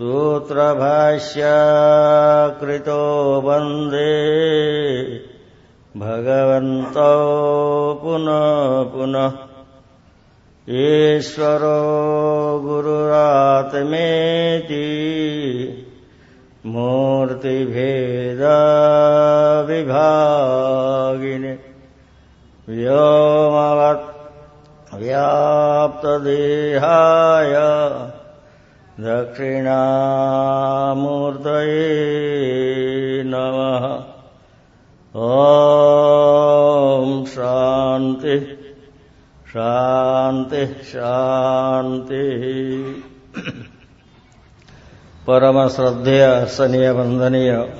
सूत्रभाष्यकृतो वन्दे भगवन्तौ पुनः पुनः ईश्वरो गुरुरात्मेति मूर्तिभेदविभागिनि व्योमवत् व्याप्तदेहाय दक्षिणामूर्तये नमः। ॐ शान्ति शान्ति शान्तिः। परम श्रद्धेय अर्चनीय वंदनीय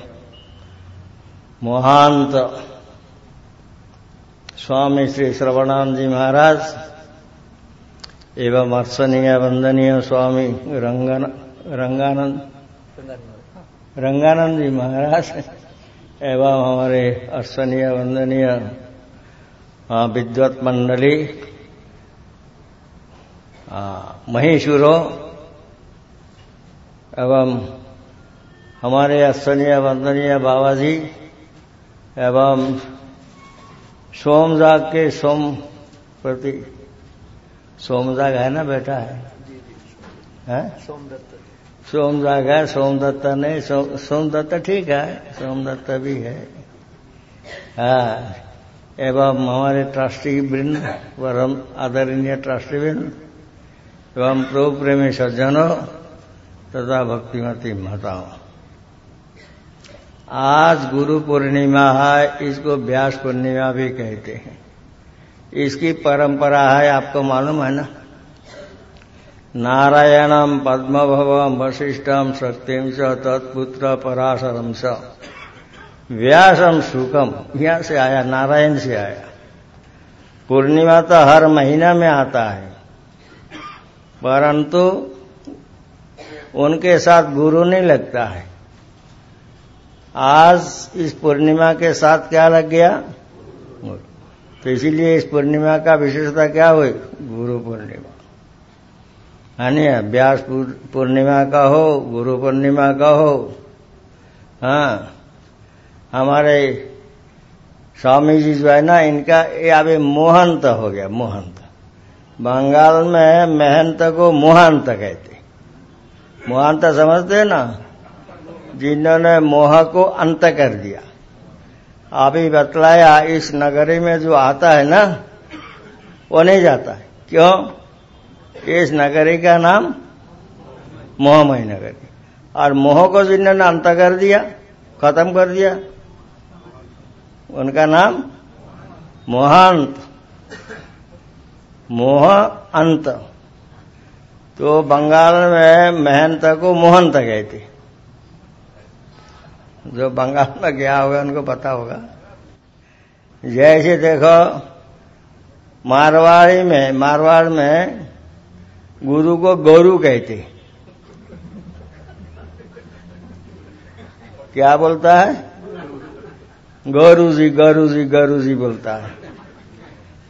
मोहांत स्वामी श्री श्रवणानंद जी महाराज एवं अर्चनीय वंदनीय स्वामी रंगन, रंगानंद रंगानंद जी महाराज, एवं हमारे अर्चनीय वंदनीय विद्वत मंडली महेश्वरों, एवं हमारे स्तनीय वंदनीय बाबा जी एवं सोमजाग के सोम प्रति सोमजाग है ना बेटा? है, है? सोमजाग है सोमदत्त नहीं सो, सोमदत्त ठीक है सोमदत्त भी है। हाँ एवं हमारे ट्रस्टी वृंद परम आदरणीय ट्रस्टी वृंद एवं प्रभु प्रेमी सज्जनों तथा भक्तिमती माताओं। आज गुरु पूर्णिमा है इसको व्यास पूर्णिमा भी कहते हैं। इसकी परंपरा है, आपको मालूम है ना? नारायणम पद्मभवम वशिष्ठम शक्तिम च, तत्पुत्र पराशरम स व्यासम सुखम यहाँ से आया, नारायण से आया। पूर्णिमा तो हर महीना में आता है। परंतु उनके साथ गुरु नहीं लगता है। आज इस पूर्णिमा के साथ क्या लग गया? तो इसीलिए इस पूर्णिमा का विशेषता क्या हुई? गुरु पूर्णिमा। यानी व्यास पूर्णिमा का हो, गुरु पूर्णिमा का हो हाँ हमारे स्वामी जी जो है ना, इनका ये अभी मोहंत हो गया, मोहंत। बंगाल में महंत को मोहंत कहते। मोहंत समझते हैं ना? जिन्होंने मोह को अंत कर दिया। अभी बतलाया, इस नगरी में जो आता है ना, वो नहीं जाता है। क्यों? इस नगरी का नाम मोहमय नगरी। और मोह को जिन्होंने अंत कर दिया, खत्म कर दिया, उनका नाम मोहांत। मोह अंत तो बंगाल में महंत को मोहंत कहते जो बंगाल में गया होगा, उनको पता होगा। जैसे देखो, मारवाड़ी में, मारवाड़ में गुरु को गौरू कहते क्या बोलता है? गौरू जी गौरू जी गौरू जी बोलता है।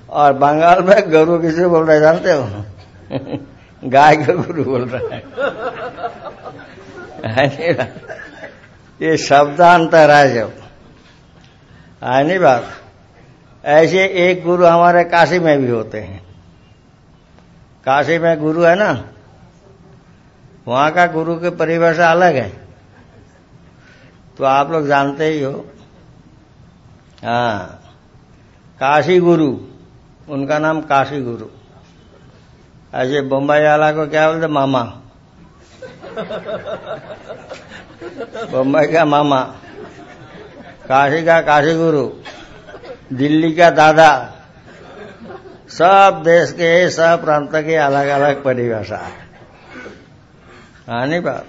और बंगाल में गौरू किसे बोल रहे जानते हो? गाय का गुरु बोल रहा है। ये शब्दांतर है जब है नहीं बात। ऐसे एक गुरु हमारे काशी में भी होते हैं। काशी में गुरु है ना? वहाँ का गुरु की परिभाषा अलग है। तो आप लोग जानते ही हो। हाँ। काशी गुरु। उनका नाम काशी गुरु। ऐसे बम्बई वाला को क्या बोलते मामा। बम्बई का मामा काशी का काशी गुरु दिल्ली का दादा सब देश के सब प्रांत के अलग अलग परिभाषा है हाँ नहीं बात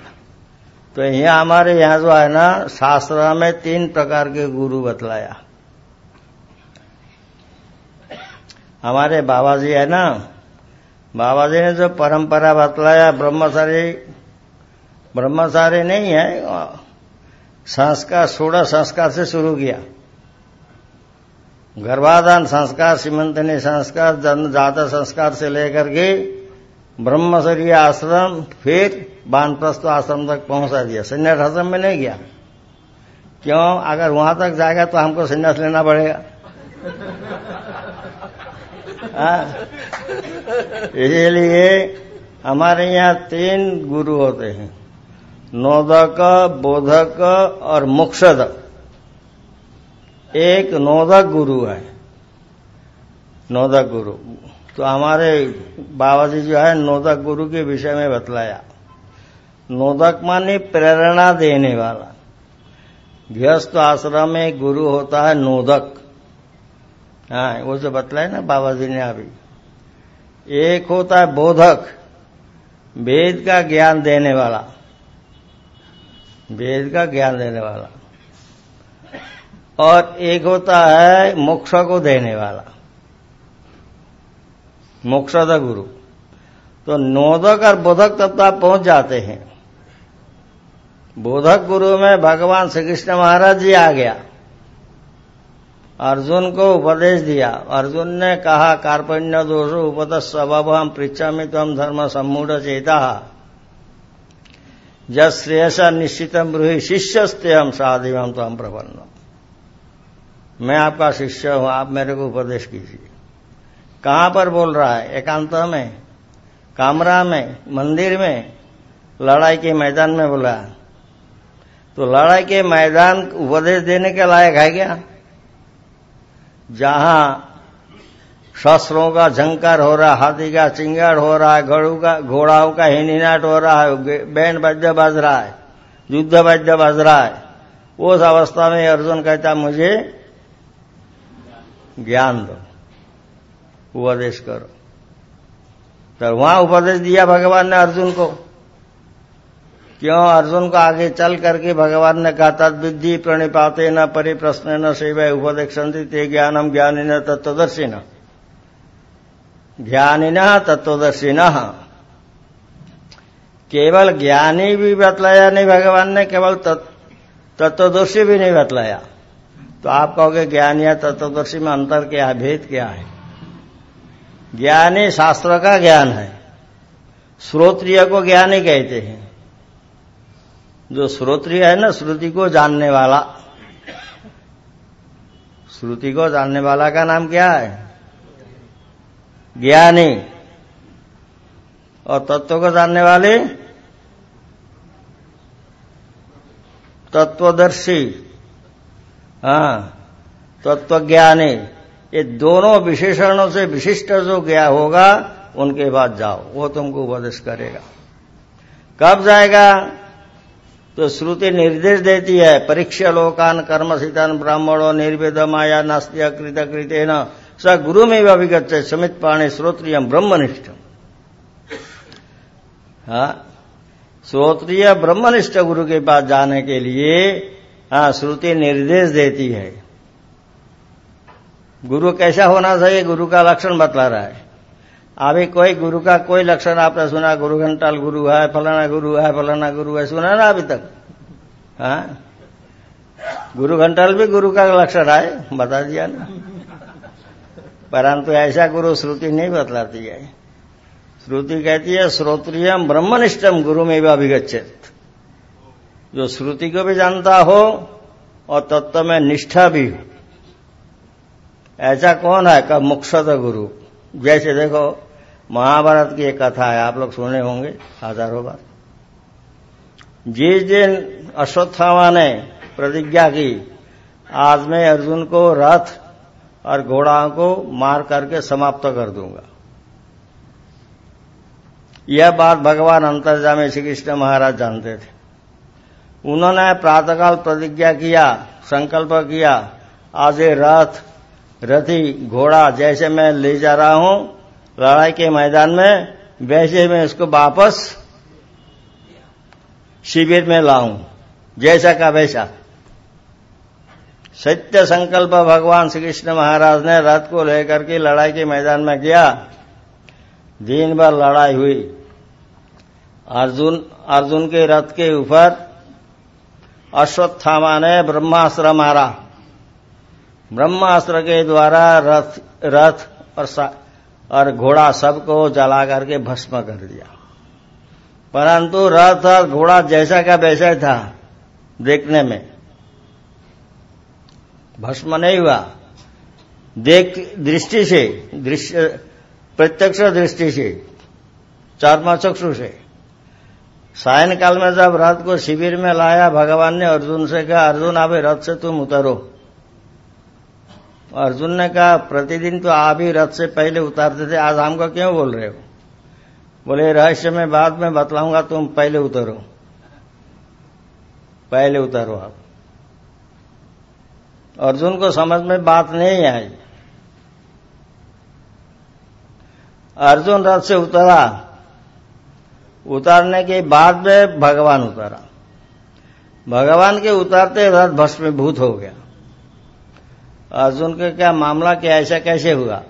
तो यहाँ हमारे यहाँ जो है ना शास्त्र में तीन प्रकार के गुरु बतलाया हमारे बाबा जी है ना बाबा जी ने जो परंपरा बतलाया ब्रह्मचारी ब्रह्मचारी नहीं है। संस्कार, सोलह संस्कार से शुरू किया। गर्भाधान संस्कार सीमंतनी संस्कार जाता संस्कार से लेकर के ब्रह्मचर्य आश्रम, फिर बानप्रस्थ आश्रम तक पहुँचा दिया। संन्यास आश्रम में नहीं गया। क्यों? अगर वहाँ तक जाएगा तो हमको संन्यास लेना पड़ेगा। इसीलिए हमारे यहाँ तीन गुरु होते हैं। नोदक, बोधक और मोक्षदक एक नोदक गुरु है। नोदक गुरु। तो हमारे बाबा जी जो है, नोदक गुरु के विषय में बतलाया। नोदक माने प्रेरणा देने वाला। गृहस्थ आश्रम में गुरु होता है नोदक। हाँ वो जो बतलाया ना बाबा जी ने अभी। एक होता है बोधक। वेद का ज्ञान देने वाला। वेद का ज्ञान देने वाला। और एक होता है मोक्ष को देने वाला। मोक्षद गुरु। तो नोदक और बोधक तब तो आप पहुँच जाते हैं। बोधक गुरु में भगवान श्री कृष्ण महाराज जी आ गया। अर्जुन को उपदेश दिया। अर्जुन ने कहा, कार्पण्य दोष उपद स्वभाव हम पृछा में तो हम धर्म सम्मूढ़ चेता। जब श्रेयसा निश्चितम ब्रूही शिष्यस्ते हम साधिवम तो हम प्रपन्न मैं आपका शिष्य हूँ, आप मेरे को उपदेश कीजिए। कहाँ पर बोल रहा है? एकांत में? कामरा में? मंदिर में? लड़ाई के मैदान में बोला। तो लड़ाई के मैदान उपदेश देने के लायक है क्या? जहाँ शस्त्रों का झंकार हो रहा, हाथी का चिंगाड़ हो रहा है घड़ू का, घोड़ाओं का हिनीनाट हो रहा है बैंड बज्ज बज रहा है, युद्ध बज्ज बज रहा है। उस अवस्था में अर्जुन कहता, मुझे ज्ञान दो, उपदेश करो। तो वहाँ उपदेश दिया भगवान ने अर्जुन को। क्यों? अर्जुन को आगे चल करके भगवान ने कहा, तद विद्धि प्रणिपाते न परिप्रश्न न सेवा उपदेक्षंति ते ज्ञानम ज्ञानी न तत्वदर्शी न ज्ञानी न तत्वदर्शी न केवल ज्ञानी भी बतलाया नहीं, भगवान ने केवल तत्वदर्शी भी नहीं बतलाया। तो आप कहोगे, ज्ञान या तत्वदर्शी में अंतर क्या है, भेद क्या है? ज्ञानी शास्त्र का ज्ञान है। श्रोत्रिय को ज्ञानी कहते हैं। जो श्रोत्रिय है ना, श्रुति को जानने वाला। श्रुति को जानने वाला का नाम क्या है? ज्ञानी और तत्व को जानने वाले तत्वदर्शी हाँ तत्वज्ञानी, ये दोनों विशेषणों से विशिष्ट जो गया होगा, उनके बाद जाओ, वो तुमको उपदेश करेगा। कब जाएगा? तो श्रुति निर्देश देती है परीक्षा लोकान कर्म सितान ब्राह्मणों निर्वेद माया नास्त्य कृत कृत न स गुरु में अभिगत है? समित पाणी श्रोत्रिय ब्रह्मनिष्ठ श्रोत्रिय ब्रह्मनिष्ठ गुरु के पास जाने के लिए श्रुति निर्देश देती है। गुरु कैसा होना चाहिए? गुरु का लक्षण बतला रहा है। अभी कोई गुरु का कोई लक्षण आपने सुना? गुरु घंटाल गुरु है, फलाना गुरु है, फलाना गुरु है, सुना ना अभी तक? हाँ? गुरु घंटाल भी गुरु का लक्षण है बता दिया ना। परंतु ऐसा गुरु श्रुति नहीं बतलाती है। श्रुति कहती है श्रोत्रियम ब्रह्मनिष्ठम गुरु में भी अभिगछित जो श्रुति को भी जानता हो, और तत्व में निष्ठा भी हो। ऐसा कौन है? कब मुक्षत गुरु। जैसे देखो, महाभारत की एक कथा है, आप लोग सुने होंगे, हज़ारों बार। जिस दिन अश्वत्थामा ने प्रतिज्ञा की, आज मैं अर्जुन को रथ और घोड़ाओं को मार करके समाप्त कर दूँगा। यह बात भगवान अंतर्जामी श्री कृष्ण महाराज जानते थे। उन्होंने प्रातःकाल प्रतिज्ञा किया, संकल्प किया आज रथ रथी घोड़ा जैसे मैं ले जा रहा हूँ, लड़ाई के मैदान में, वैसे मैं उसको वापस शिविर में लाऊं, जैसा का वैसा। सत्य संकल्प भगवान श्री कृष्ण महाराज ने रथ को लेकर के लड़ाई के मैदान में गया। दिन भर लड़ाई हुई। अर्जुन अर्जुन के रथ के ऊपर अश्वत्थामा ने ब्रह्मास्त्र मारा। ब्रह्मास्त्र के द्वारा रथ रथ और और घोड़ा सबको जला करके भस्म कर दिया। परंतु रथ और घोड़ा जैसा का वैसा था देखने में। भस्म नहीं हुआ। देख दृष्टि से, दृश्य, प्रत्यक्ष दृष्टि से, चर्म चक्षु से। सायन काल में जब रथ को शिविर में लाया भगवान ने, अर्जुन से कहा, अर्जुन आप रथ से तुम उतरो। अर्जुन ने कहा, प्रतिदिन तो आप ही रथ से पहले उतारते थे, आज हमको क्यों बोल रहे हो? बोले, रहस्य में बाद में बतलाऊँगा, तुम पहले उतरो। पहले उतरो आप। अर्जुन को समझ में बात नहीं आई। अर्जुन रथ से उतरा। उतारने के बाद में भगवान उतारा। भगवान के उतारते रथ भस्मीभूत हो गया। अर्जुन के क्या मामला, क्या ऐसा कैसे हुआ?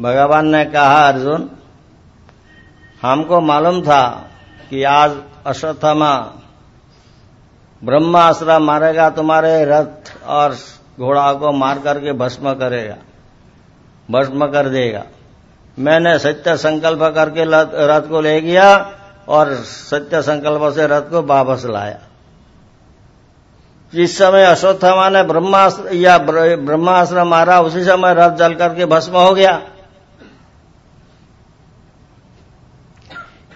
भगवान ने कहा, अर्जुन, हमको मालूम था कि आज अश्वत्थमा ब्रह्मास्त्र मारेगा तुम्हारे रथ और घोड़ा को मार करके भस्म करेगा, भस्म कर देगा। मैंने सत्य संकल्प करके रथ को ले गया और सत्य संकल्प से रथ को वापस लाया। जिस समय अश्वत्थमा ने ब्रह्मास्त्र या ब्रह्मास्त्र मारा, उसी समय रथ जल करके भस्म हो गया।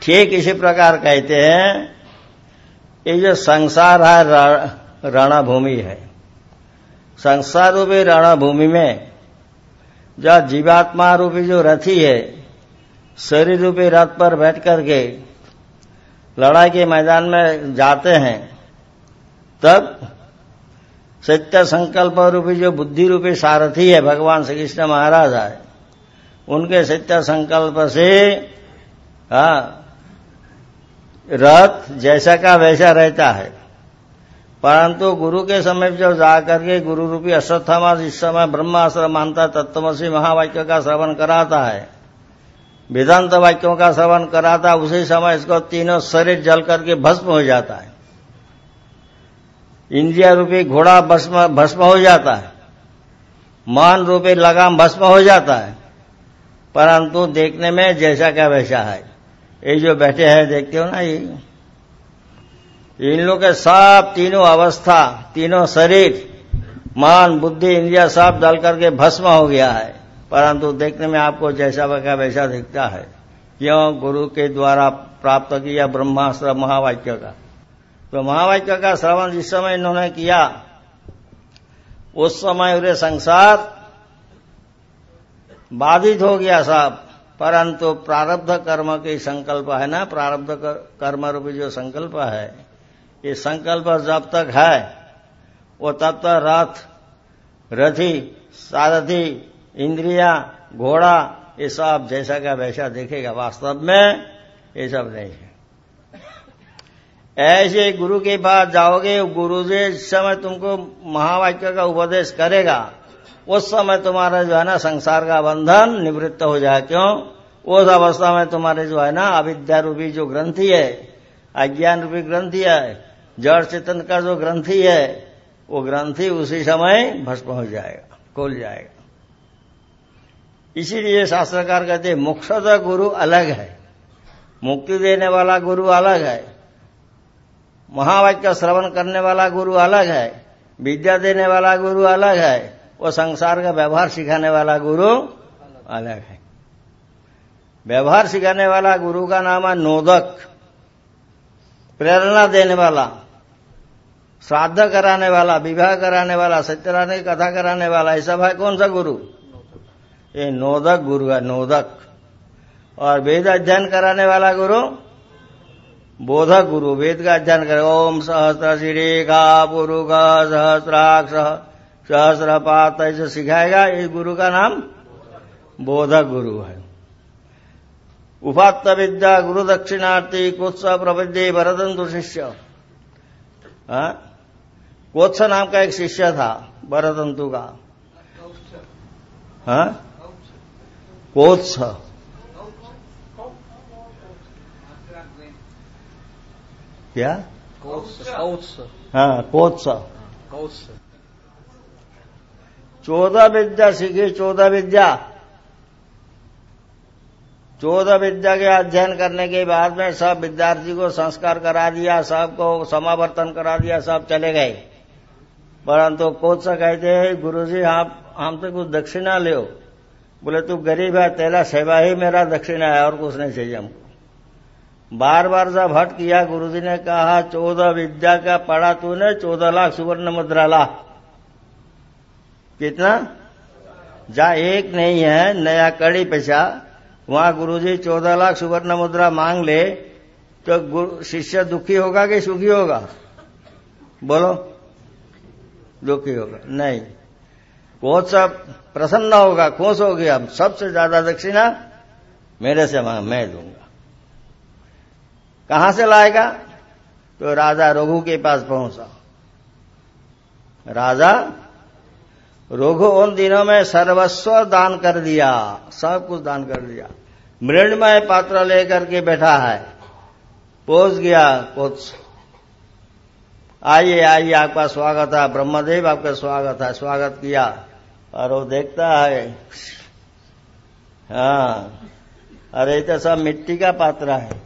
ठीक इसी प्रकार कहते हैं, ये जो संसार है रणभूमि है। संसार रूपी रणभूमि में जो जीवात्मा रूपी जो रथी है शरीर रूपी रथ पर बैठ करके लड़ाई के मैदान में जाते हैं तब सत्य संकल्प रूपी जो बुद्धि रूपी सारथी है भगवान श्री कृष्ण महाराज है उनके सत्य संकल्प से रथ जैसा का वैसा रहता है परंतु गुरु के समय जब जाकर के गुरु रूपी अश्वत्थामा जिस समय ब्रह्मास्त्र मानता तत्वमसी महावाक्य का श्रवण कराता है, वेदांत वाक्यों का श्रवण कराता उसी समय इसको तीनों शरीर जल करके भस्म हो जाता है। इंद्रिया रूपी घोड़ा भस्म भस्म हो जाता है। मान रूपी लगाम भस्म हो जाता है। परंतु देखने में जैसा क्या वैसा है। ये जो बैठे हैं, देखते हो ना ये? इन लोग के सब तीनों अवस्था, तीनों शरीर, मान, बुद्धि, इंद्रिया सब डाल करके भस्म हो गया है। परंतु देखने में आपको जैसा का वैसा दिखता है। क्यों? गुरु के द्वारा प्राप्त किया ब्रह्मास्त्र महावाक्य का। तो महावाक्य का श्रवण जिस समय इन्होंने किया, उस समय उन्हें संसार बाधित हो गया साहब। परंतु प्रारब्ध कर्म के संकल्प है ना? प्रारब्ध कर्म रूपी जो संकल्प है ये संकल्प जब तक है, वो तब तक रथ, रथी, सारथी, इंद्रिया, घोड़ा, ये सब जैसा का वैसा देखेगा वास्तव में, ये सब नहीं है। ऐसे गुरु के पास जाओगे, गुरु जी जिस समय तुमको महावाक्य का उपदेश करेगा, उस समय तुम्हारा जो है ना संसार का बंधन निवृत्त हो जाए। क्यों? उस अवस्था में तुम्हारे जो है ना अविद्या रूपी जो ग्रंथि है, अज्ञान रूपी ग्रंथि है जड़ चेतन का जो ग्रंथि है, वो ग्रंथि उसी समय भस्म हो जाएगा, खोल जाएगा। इसीलिए शास्त्रकार कहते मुक्षत गुरु अलग है। मुक्ति देने वाला गुरु अलग है। महावाक्य श्रवण करने वाला गुरु अलग है। विद्या देने वाला गुरु अलग है। वो संसार का व्यवहार सिखाने वाला गुरु अलग है। व्यवहार सिखाने वाला गुरु का नाम है नोदक। प्रेरणा देने वाला। श्राद्ध कराने वाला, विवाह कराने वाला सत्यनारायण की कथा कराने वाला, ऐसा भाई कौन सा गुरु? ये नोदक गुरु है, नोदक। और वेद अध्ययन कराने वाला गुरु? बोधक गुरु, वेद का अध्ययन करे। ओम सहस्त्र शिरेखा पुरुष सहस्राक्ष सहस्र पात ऐसे सिखाएगा, इस गुरु का नाम बोधक गुरु है। उपात्त विद्या, गुरु दक्षिणार्थी कुत्स प्रपद्य भरतंतु शिष्य। हाँ? कोत्स नाम का एक शिष्य था भरतंतु का। हाँ? कोत्स क्या? हाँ कोत्स। चौदह विद्या सीखी चौदह विद्या। चौदह विद्या के अध्ययन करने के बाद में सब विद्यार्थी को संस्कार करा दिया सबको समावर्तन करा दिया सब चले गए। परंतु कोच से कहते हैं गुरु जी आप, हम तो कुछ दक्षिणा ले बोले, तू गरीब है, तेरा सेवा ही मेरा दक्षिणा है, और कुछ नहीं चाहिए हमको। बार बार जब हट किया, गुरुजी ने कहा, चौदह विद्या का पढ़ा तूने, चौदह लाख सुवर्ण मुद्रा ला। कितना? जा एक नहीं है, नया कड़ी पैसा। वहाँ गुरुजी चौदह लाख सुवर्ण मुद्रा मांग ले तो शिष्य दुखी होगा कि सुखी होगा? बोलो। दुखी होगा। नहीं। कौन सब प्रसन्न होगा, खुश हो गया सबसे ज़्यादा दक्षिणा मेरे से मांग, मैं दूँगा। कहाँ से लाएगा? तो राजा रघु के पास पहुँचा। राजा रघु उन दिनों में सर्वस्व दान कर दिया। सब कुछ दान कर दिया। मृणमय पात्र लेकर के बैठा है। पहुँच गया कुछ आइए आइए, आपका स्वागत है। ब्रह्मदेव, आपका स्वागत है। स्वागत किया। और वो देखता है। हाँ। अरे तो सब मिट्टी का पात्र है।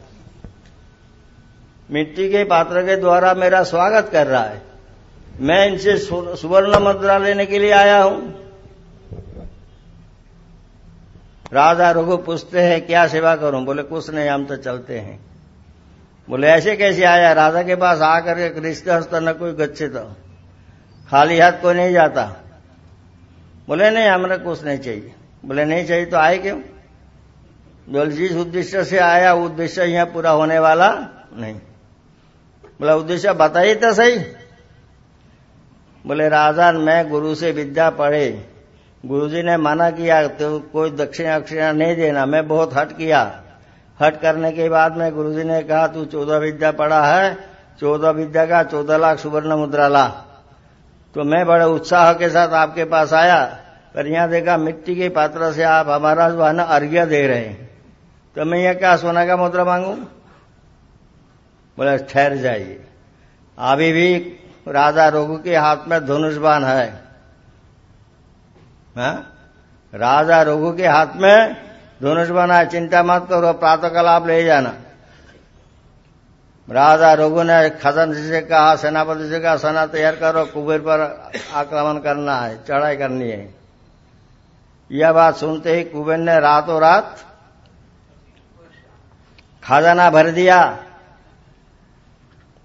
मिट्टी के पात्र के द्वारा मेरा स्वागत कर रहा है। मैं इनसे सुवर्ण मुद्रा लेने के लिए आया हूँ। राजा रघु पूछते हैं, क्या सेवा करूँ? बोले, कुछ नहीं, हम तो चलते हैं। बोले, ऐसे कैसे आया? राजा के पास आकर के कृष्ण हस्त, न कोई गच्छे तो। खाली हाथ कोई नहीं जाता। बोले, नहीं हमें कुछ नहीं चाहिए। बोले, नहीं चाहिए तो आए क्यों? बोले, जिस उद्देश्य से आया उद्देश्य यहाँ पूरा होने वाला नहीं। बोला, उद्देश्य बताइए तो सही। बोले राजा मैं गुरु से विद्या पढ़े। गुरुजी ने मना किया तो कोई दक्षिणा अक्षिणा नहीं देना। मैं बहुत हट किया। हट करने के बाद में गुरुजी ने कहा, तू चौदह विद्या पढ़ा है, चौदह विद्या का चौदह लाख सुवर्ण मुद्रा ला। तो मैं बड़े उत्साह के साथ आपके पास आया, पर यहाँ देखा मिट्टी के पात्र से आप हमारा जो है ना अर्घ्य दे रहे हैं। तो मैं यह क्या सोना का मुद्रा मांगू? बोले, ठहर जाइए। अभी भी राजा रोगु के हाथ में धनुषबान है। हा? राजा रोगु के हाथ में धनुषबान है, चिंता मत करो प्रातःकाल आप ले जाना। राजा रघु ने खजन से कहा, सेनापति से कहा, सेना तैयार करो, कुबेर पर आक्रमण करना है, चढ़ाई करनी है। यह बात सुनते ही कुबेर ने रातों रात खजाना भर दिया।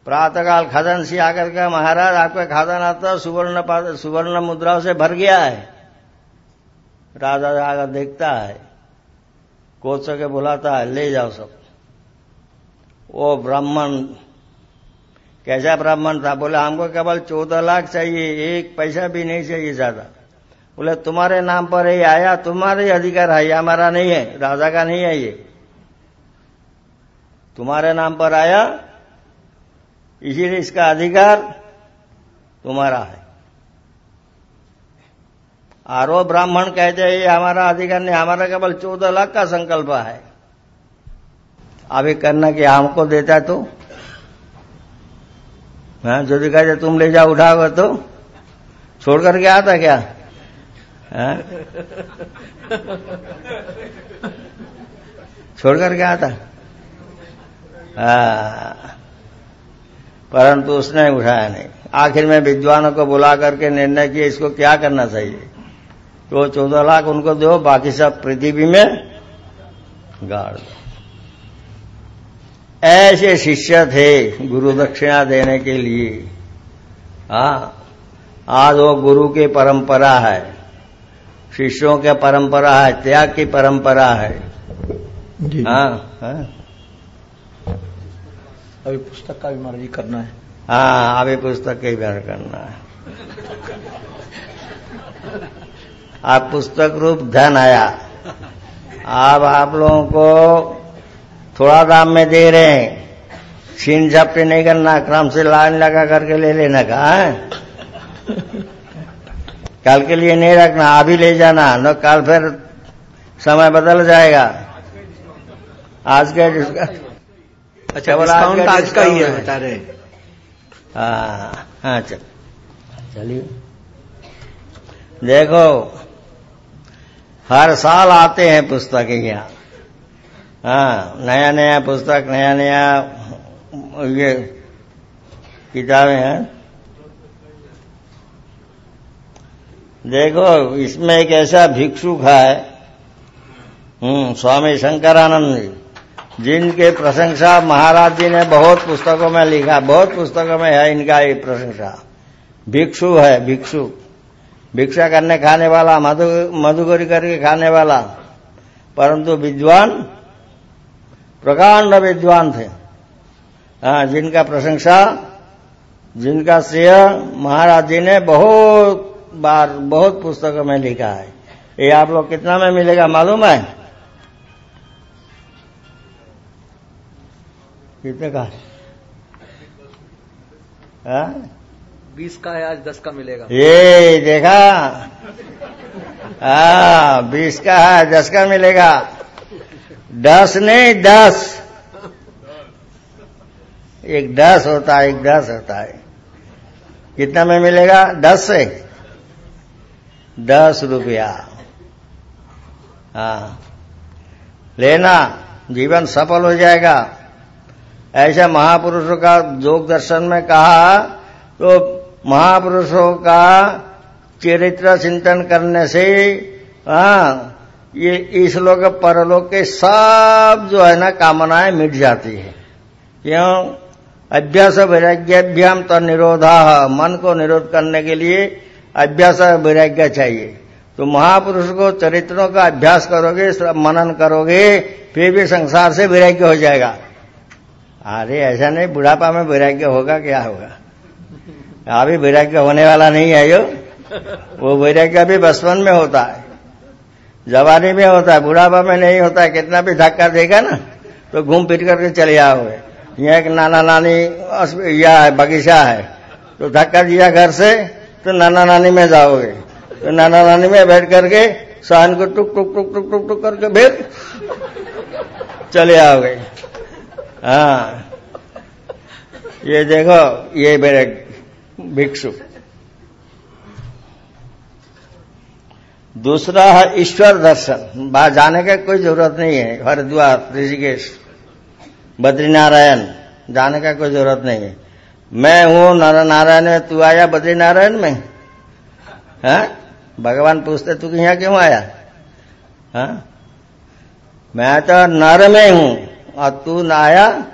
प्रातःकाल खजन से आकर के महाराज, आपका खजाना तो सुवर्ण सुवर्ण मुद्राओं से भर गया है। राजा आकर देखता है। कोच के बुलाता है, ले जाओ सब। वो ब्राह्मण, कैसा ब्राह्मण था? बोले, हमको केवल चौदह लाख चाहिए, एक पैसा भी नहीं चाहिए ज़्यादा। बोले, तुम्हारे नाम पर ही आया, तुम्हारे अधिकार है हमारा नहीं है, राजा का नहीं है ये। तुम्हारे नाम पर आया, इसीलिए इसका अधिकार तुम्हारा है। आरो ब्राह्मण कहते हैं ये हमारा अधिकार नहीं, हमारा केवल चौदह लाख का संकल्प है। अभी करना कि हमको देता तो? हाँ जो कहते तुम ले जाओ उठाओगे तो। छोड़ करके आता क्या? हाँ? छोड़ करके आता? हाँ। परंतु उसने उठाया नहीं। आखिर में विद्वानों को बुला करके निर्णय किया, इसको क्या करना चाहिए? तो चौदह लाख उनको दो बाकी सब पृथ्वी में गाड़ दो। ऐसे शिष्य थे गुरु दक्षिणा देने के लिए। हाँ आज वो गुरु की परंपरा है। शिष्यों की परंपरा है त्याग की परंपरा है।
जी।
हाँ हाँ
अभी पुस्तक का भी महाराज जी करना है।
हाँ अभी पुस्तक के व्यवहार करना है। आप पुस्तक रूप धन आया। अब आप लोगों को थोड़ा दाम में दे रहे हैं। छीन झपटे नहीं करना क्रम से लाइन लगा करके ले लेना का कल के लिए नहीं रखना अभी ले जाना न कल फिर समय बदल जाएगा। आज का जिसका
अच्छा
बोला आज का
आज का ही है। बता रहे
हाँ हाँ चल। चलिए। देखो हर साल आते हैं पुस्तक यहाँ। हाँ नया नया पुस्तक, नया नया, ये किताबें हैं। देखो, इसमें एक ऐसा भिक्षुक है हम्म स्वामी शंकरानंद जी, जिनके प्रशंसा महाराज जी ने बहुत पुस्तकों में लिखा, बहुत पुस्तकों में है इनका ये प्रशंसा। भिक्षु है, भिक्षु। भिक्षा करने खाने वाला, मधु, मधुगरी करके खाने वाला। परंतु विद्वान, प्रकांड विद्वान थे। हाँ जिनका प्रशंसा, जिनका श्रेय, महाराज जी ने बहुत बार, बहुत पुस्तकों में लिखा है। ये आप लोग कितना में मिलेगा मालूम है? कितने का? हाँ?
बीस का है, आज दस का मिलेगा।
ये देखा? हाँ बीस का है दस का मिलेगा। दस नहीं, दस। एक दस होता है, एक दस होता है। कितना में मिलेगा? दस से। दस रुपया। हाँ। लेना, जीवन सफल हो जाएगा। ऐसा महापुरुषों का योग दर्शन में कहा तो महापुरुषों का चरित्र चिंतन करने से हाँ ये इस लोग परलोक के सब जो है ना कामनाएँ मिट जाती है। क्यों? अभ्यास वैराग्याभ्याम तो निरोधा, मन को निरोध करने के लिए अभ्यास वैराग्य चाहिए। तो महापुरुष को चरित्रों का अभ्यास करोगे मनन करोगे, फिर भी संसार से वैराग्य हो जाएगा। अरे ऐसा नहीं, बुढ़ापा में वैराग्य होगा, क्या होगा? अभी वैराग्य होने वाला नहीं है यो। वो वैराग्य भी बचपन में होता है। जवानी में होता है, बुढ़ापा में नहीं होता है, कितना भी धक्का देगा ना तो घूम फिर करके चले आओगे। यहाँ एक नाना नानी यह है बगीचा है तो धक्का दिया घर से तो नाना नानी में जाओगे। तो नाना नानी में बैठ करके सहन को टुक टुक टुक टुक टुक टुक करके फिर चले आओगे। हाँ। ये देखो, ये मेरे भिक्षु। दूसरा है ईश्वर दर्शन। बाहर जाने का कोई ज़रूरत नहीं है। हरिद्वार, ऋषिकेश, बद्रीनारायण, जाने का कोई ज़रूरत नहीं है। मैं हूँ नर नारायण में तू आया बद्रीनारायण में? हाँ? भगवान पूछते, तू यहाँ क्यों आया? हाँ? मैं तो नर में हूँ। और तू ना आया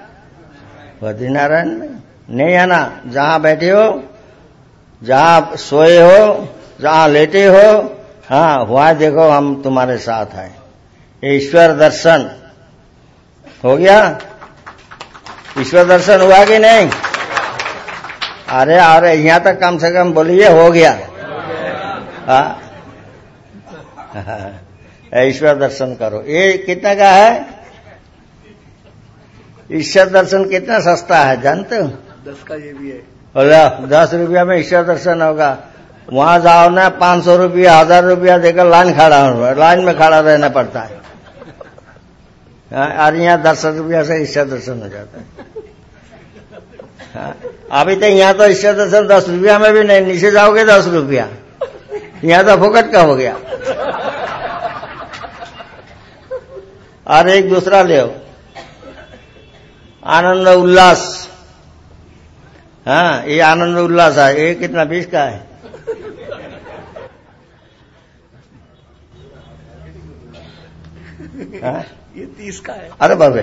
बद्रीनारायण में? नहीं आना। जहाँ बैठे हो जहाँ सोए हो, जहाँ लेटे हो हाँ हुआ देखो हम तुम्हारे साथ हैं। ईश्वर दर्शन। हो गया? ईश्वर दर्शन हुआ कि नहीं? अरे अरे, यहाँ तक कम से कम बोलिए, हो गया। हाँ। ईश्वर दर्शन करो। ये कितना का है? ईश्वर दर्शन कितना सस्ता है, जानते हो?
दस का ये भी है।
बोला दस रुपया में ईश्वर दर्शन होगा। वहाँ जाओ ना पाँच सौ रुपया हज़ार रुपया देकर लाइन खड़ा हो लाइन में खड़ा रहना पड़ता है। और यहाँ दस रुपया से ईश्वर दर्शन हो जाता है। हाँ, अभी तो यहाँ तो ईश्वर दर्शन दस रुपया में भी नहीं नीचे जाओगे दस रुपया। यहाँ तो फोकट का हो गया। और एक दूसरा ले आनंद उल्लास। हाँ ये आनंद उल्लास है। ये कितना बीस का है? हाँ?
ये तीस का है।
अरे बाबे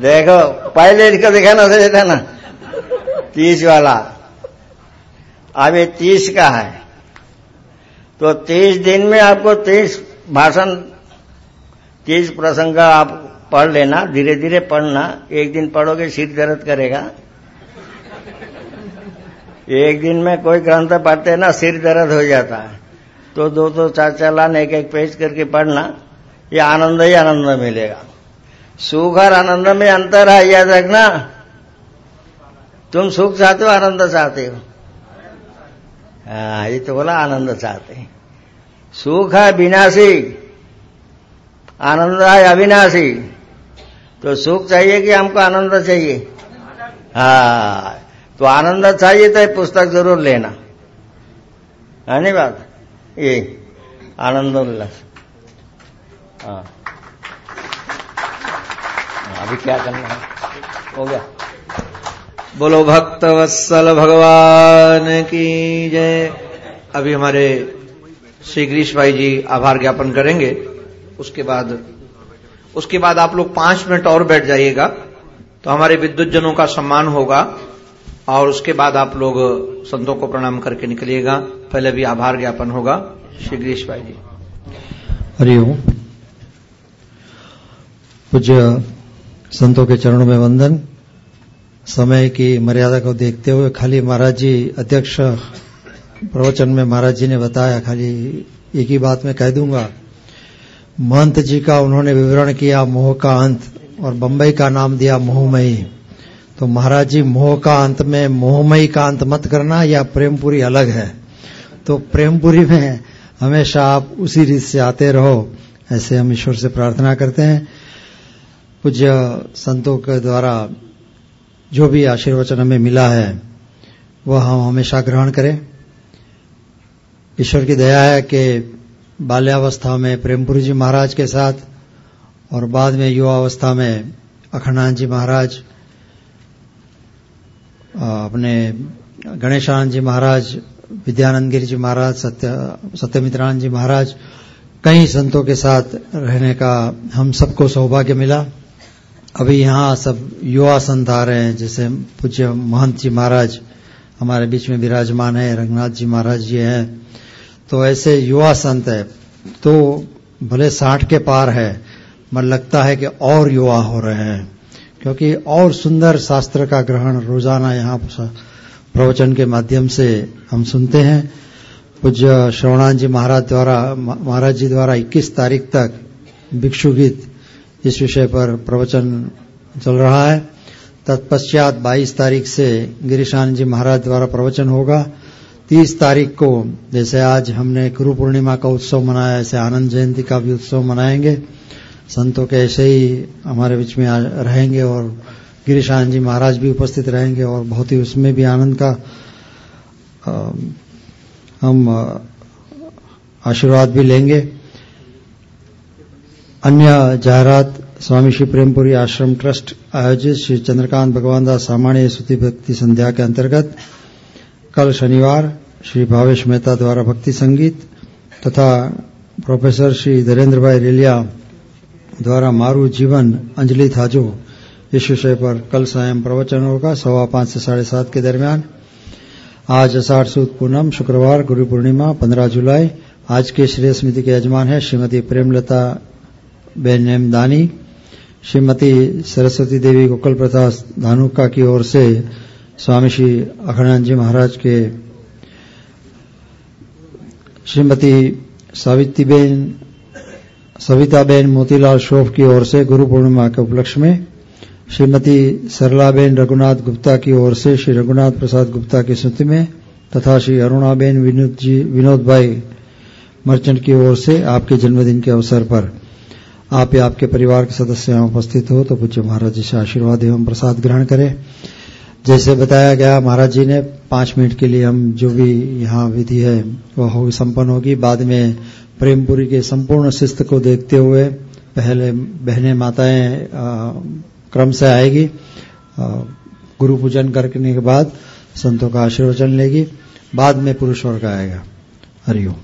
देखो पहले इसका दिखाना सही था ना। तीस वाला। अब ये तीस का है। तो तीस दिन में आपको तीस भाषण तीस प्रसंग आप पढ़ लेना धीरे धीरे पढ़ना, एक दिन पढ़ोगे सिर दर्द करेगा। एक दिन में कोई ग्रंथ पढ़ते ना, सिर दर्द हो जाता। है तो दो दो चार चार लान एक एक पेज करके पढ़ना, ये आनंद ही आनंद मिलेगा। सुख और आनंद में अंतर है, याद रखना। तुम सुख चाहते हो, आनंद चाहते हो? हाँ ये तो बोला आनंद चाहते सुख है, विनाशी। आनंद है, अविनाशी। तो सुख चाहिए कि हमको आनंद चाहिए? हाँ। तो आनंद चाहिए तो पुस्तक ज़रूर लेना। है नहीं बात? ये आनंद उल्लास। हाँ। अभी क्या करना है? हो गया।
बोलो, भक्त वत्सल भगवान की जय। अभी हमारे श्री गिरीश भाई जी आभार ज्ञापन करेंगे। उसके बाद उसके बाद आप लोग पाँच मिनट और बैठ जाइएगा तो हमारे विद्युत जनों का सम्मान होगा, और उसके बाद आप लोग संतों को प्रणाम करके निकलिएगा। पहले भी आभार ज्ञापन होगा। श्री गिरीश भाई जी।
हरिओम पूज्य संतों के चरणों में वंदन। समय की मर्यादा को देखते हुए खाली महाराज जी अध्यक्ष प्रवचन में महाराज जी ने बताया, खाली एक ही बात में कह दूँगा। महंत जी का उन्होंने विवरण किया, मोह का अंत, और बंबई का नाम दिया मोहमयी। तो महाराज जी, मोह का अंत में मोहमयी का अंत मत करना, या प्रेमपुरी अलग है? तो प्रेमपुरी में हमेशा आप उसी रीत से आते रहो, ऐसे हम ईश्वर से प्रार्थना करते हैं। पूज्य संतों के द्वारा जो भी आशीर्वचन हमें मिला है, वह हम हमेशा ग्रहण करें। ईश्वर की दया है कि बाल्यावस्था में प्रेमपुरी जी महाराज के साथ और बाद में युवावस्था में अखंडानंद जी महाराज अपने गणेशानंद जी महाराज विद्यानंद गिरी जी महाराज, सत्य, सत्यमित्रानंद जी महाराज, कई संतों के साथ रहने का हम सबको सौभाग्य मिला। अभी यहाँ सब युवा संत आ रहे हैं, जैसे पूज्य महंत जी महाराज, हमारे बीच में विराजमान है, रंगनाथ जी महाराज जी हैं तो ऐसे युवा संत है। तो भले साठ के पार है मन लगता है कि और युवा हो रहे हैं। क्योंकि और सुंदर शास्त्र का ग्रहण रोज़ाना यहाँ प्रवचन के माध्यम से हम सुनते हैं। पूज्य श्रवणान जी महाराज द्वारा महाराज जी द्वारा 21 तारीख तक भिक्षु गीत इस विषय पर प्रवचन चल रहा है। तत्पश्चात 22 तारीख से गिरीशानंद जी महाराज द्वारा प्रवचन होगा। 30 तारीख को जैसे आज हमने गुरु पूर्णिमा का उत्सव मनाया ऐसे आनंद जयंती का भी उत्सव मनाएँगे। संतों के ऐसे ही हमारे बीच में रहेंगे और गिरीशानंद जी महाराज भी उपस्थित रहेंगे और बहुत ही उसमें भी आनंद का आ, हम आशीर्वाद भी लेंगे। अन्य जाहरात स्वामी श्री प्रेमपुरी आश्रम ट्रस्ट आयोजित श्री चंद्रकांत भगवान दास सामान्य स्तुति भक्ति संध्या के अंतर्गत कल शनिवार श्री भावेश मेहता द्वारा भक्ति संगीत तथा प्रोफेसर श्री धीरेन्द्र भाई रेलिया द्वारा मारू जीवन, अंजलि थाजो इस विषय पर कल सायं प्रवचन होगा, सवा पाँच से साढ़े सात के दरमियान। आज अषाढ़ सूद पूनम, शुक्रवार, गुरु पूर्णिमा, पंद्रह जुलाई। आज के श्रेय समिति के यजमान है श्रीमती प्रेमलता बेन नेमदानी श्रीमती सरस्वती देवी गोकुल प्रसाद धानुका की ओर से स्वामी श्री अखंडानंद जी महाराज के श्रीमती सावित्रीबेन, सविताबेन मोतीलाल श्रोफ की ओर से गुरु पूर्णिमा के उपलक्ष्य में श्रीमती सरलाबेन रघुनाथ गुप्ता की ओर से श्री रघुनाथ प्रसाद गुप्ता की स्मृति में तथा श्री अरुणाबेन विनोद जी, विनोद भाई मर्चेंट की ओर से आपके जन्मदिन के अवसर पर आप या आपके परिवार के सदस्य उपस्थित हो तो पूज्य महाराज जी से आशीर्वाद एवं प्रसाद ग्रहण करें। जैसे बताया गया, महाराज जी ने पाँच मिनट के लिए हम जो भी यहाँ विधि है वह होगी संपन्न होगी। बाद में प्रेमपुरी के संपूर्ण शिस्त को देखते हुए पहले बहने माताएँ क्रम से आएगी गुरु पूजन करने के बाद संतों का आशीर्वचन लेगी। बाद में पुरुष वर्ग आएगा। हरिओम